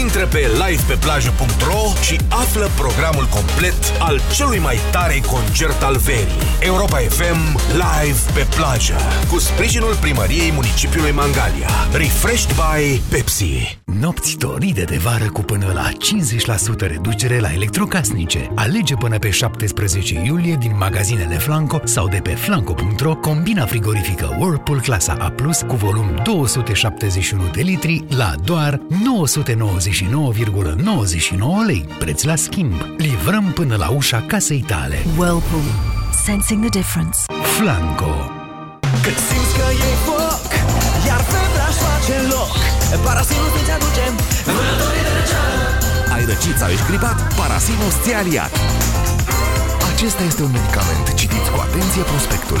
Intră pe livepeplajă.ro și află programul complet al celui mai tare concert al verii. Europa FM Live pe plajă. Cu sprijinul primăriei municipiului Mangalia. Refreshed by Pepsi. Nopți toride de vară cu până la 50% reducere la electrocasnice. Alege până pe 17 iulie din magazinele Flanco sau de pe flanco.ro combina frigorifică Whirlpool clasa A+, cu volum 271 de litri la doar 999,99 lei, preț la schimb. Livrăm până la ușa casei tale. Whirlpool. Sensing the difference. Flanco. Cât simți că e foc Iar febra își face loc Parasinul îți aduce Vânătorii de răceală Ai răcit sau ești gripat? Parasinus ți-a aliat. Acesta este un medicament. Citiți cu atenție prospectul.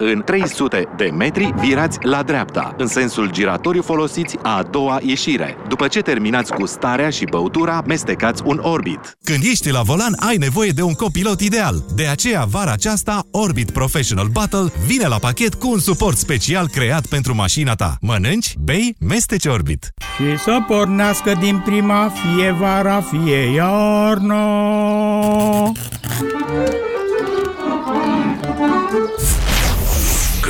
În 300 de metri virați la dreapta, în sensul giratoriu folosiți a doua ieșire. După ce terminați cu starea și băutura, mestecați un Orbit. Când ești la volan, ai nevoie de un copilot ideal. De aceea, vara aceasta, Orbit Professional Battle vine la pachet cu un suport special creat pentru mașina ta. Mănânci, bei, mesteci Orbit. Și să pornească din prima, fie vara, fie iarna.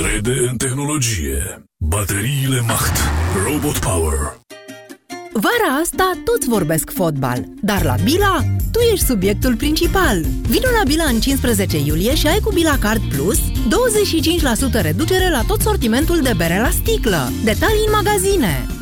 Crede în tehnologie. Bateriile Macht. Robot Power. Vara asta toți vorbesc fotbal, dar la Bila tu ești subiectul principal. Vino la Bila în 15 iulie și ai cu Bila Card Plus 25% reducere la tot sortimentul de bere la sticlă. Detalii în magazine.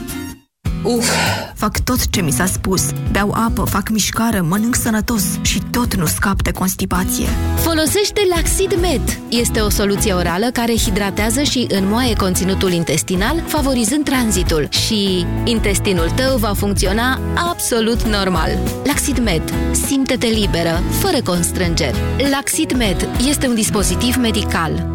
Uf, fac tot ce mi s-a spus. Beau apă, fac mișcare, mănânc sănătos și tot nu scap de constipație. Folosește Laxid Med. Este o soluție orală care hidratează și înmoaie conținutul intestinal, favorizând tranzitul. Și intestinul tău va funcționa absolut normal. Laxid Med. Simte-te liberă, fără constrângeri. Laxid Med este un dispozitiv medical.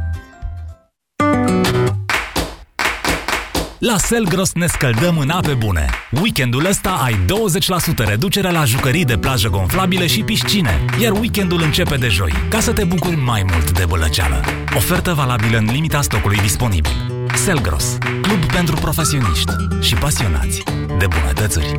La Selgros ne scăldăm în ape bune. Weekendul ăsta ai 20% reducere la jucării de plajă gonflabile și piscine, iar weekendul începe de joi, ca să te bucuri mai mult de bălăceală. Ofertă valabilă în limita stocului disponibil. Selgros, club pentru profesioniști și pasionați de bunătățuri.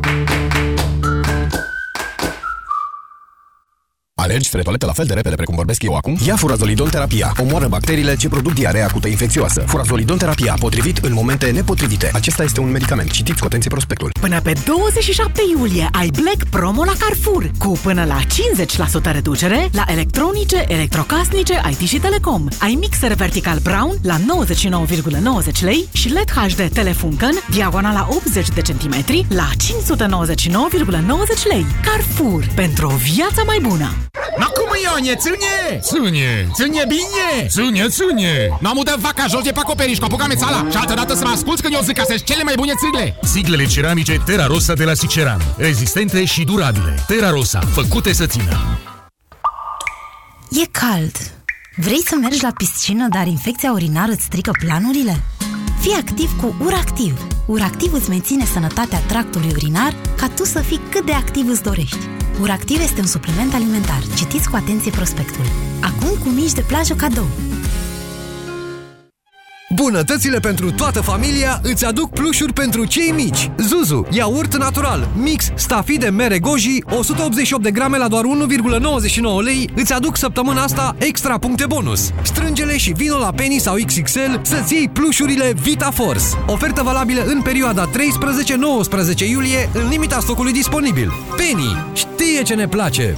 Alergi spre toaletă la fel de repede precum vorbesc eu acum? Ia furazolidon terapia. Omoară bacteriile ce produc diarea acută infecțioasă. Furazolidon terapia, potrivit în momente nepotrivite. Acesta este un medicament. Citiți cu atenție prospectul. Până pe 27 iulie ai Black Promo la Carrefour cu până la 50% reducere la electronice, electrocasnice, IT și telecom. Ai mixer vertical Brown la 99,90 lei și LED HD Telefunken diagonala 80 de centimetri la 599,90 lei. Carrefour. Pentru o viață mai bună. No cum Ionie, ține! Ține, ține bine! Ține, ține! Nu am udat vaca jos de pe acoperiș cu apucame țala și altă dată să mă asculți când eu zic că sunt cele mai bune țigle! Siglele ceramice Terra Rosa de la Siceran. Rezistente și durabile. Terra Rosa, făcute să țină. E cald. Vrei să mergi la piscină, dar infecția urinară îți strică planurile? Fii activ cu URACTIV. URACTIV îți menține sănătatea tractului urinar ca tu să fii cât de activ îți dorești. URACTIV este un supliment alimentar. Citiți cu atenție prospectul. Acum cu mici de plajă cadou. Bunătățile pentru toată familia îți aduc plușuri pentru cei mici. Zuzu, iaurt natural, mix, stafide mere goji, 188 de grame la doar 1,99 lei, îți aduc săptămâna asta extra puncte bonus. Strângele și vino la Penny sau XXL să-ți iei plușurile Vita Force. Ofertă valabilă în perioada 13-19 iulie, în limita stocului disponibil. Penny știe ce ne place!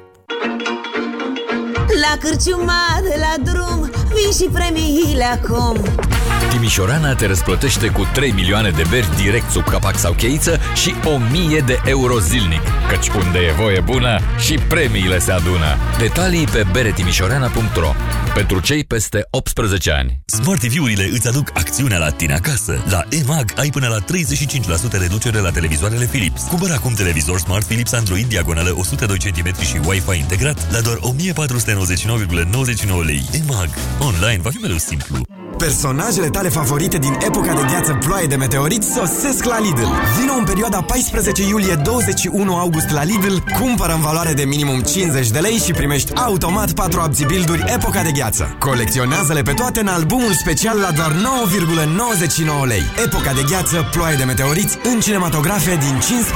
La cârciuma de la drum Vin și premiile acum Timișorana te răsplătește cu 3 milioane de beri direct sub capac sau cheiță și 1000 de euro zilnic. Căci unde e voie bună și premiile se adună. Detalii pe beretimișorana.ro Pentru cei peste 18 ani. Smart TV-urile îți aduc acțiunea la tine acasă. La EMAG ai până la 35% reducere la televizoarele Philips. Cumpără acum televizor Smart Philips Android diagonală 102 cm și Wi-Fi integrat la doar 1499,99 lei. EMAG. Online va fi mereu simplu. Personajele tale favorite din epoca de gheață ploaie de meteorit sosesc la Lidl. Vino în perioada 14 iulie-21 august la Lidl, cumpără în valoare de minimum 50 de lei și primești automat 4 abțibilduri epoca de gheață. Colecționează-le pe toate în albumul special la doar 9,99 lei. Epoca de gheață, ploaie de meteoriți în cinematografe din 15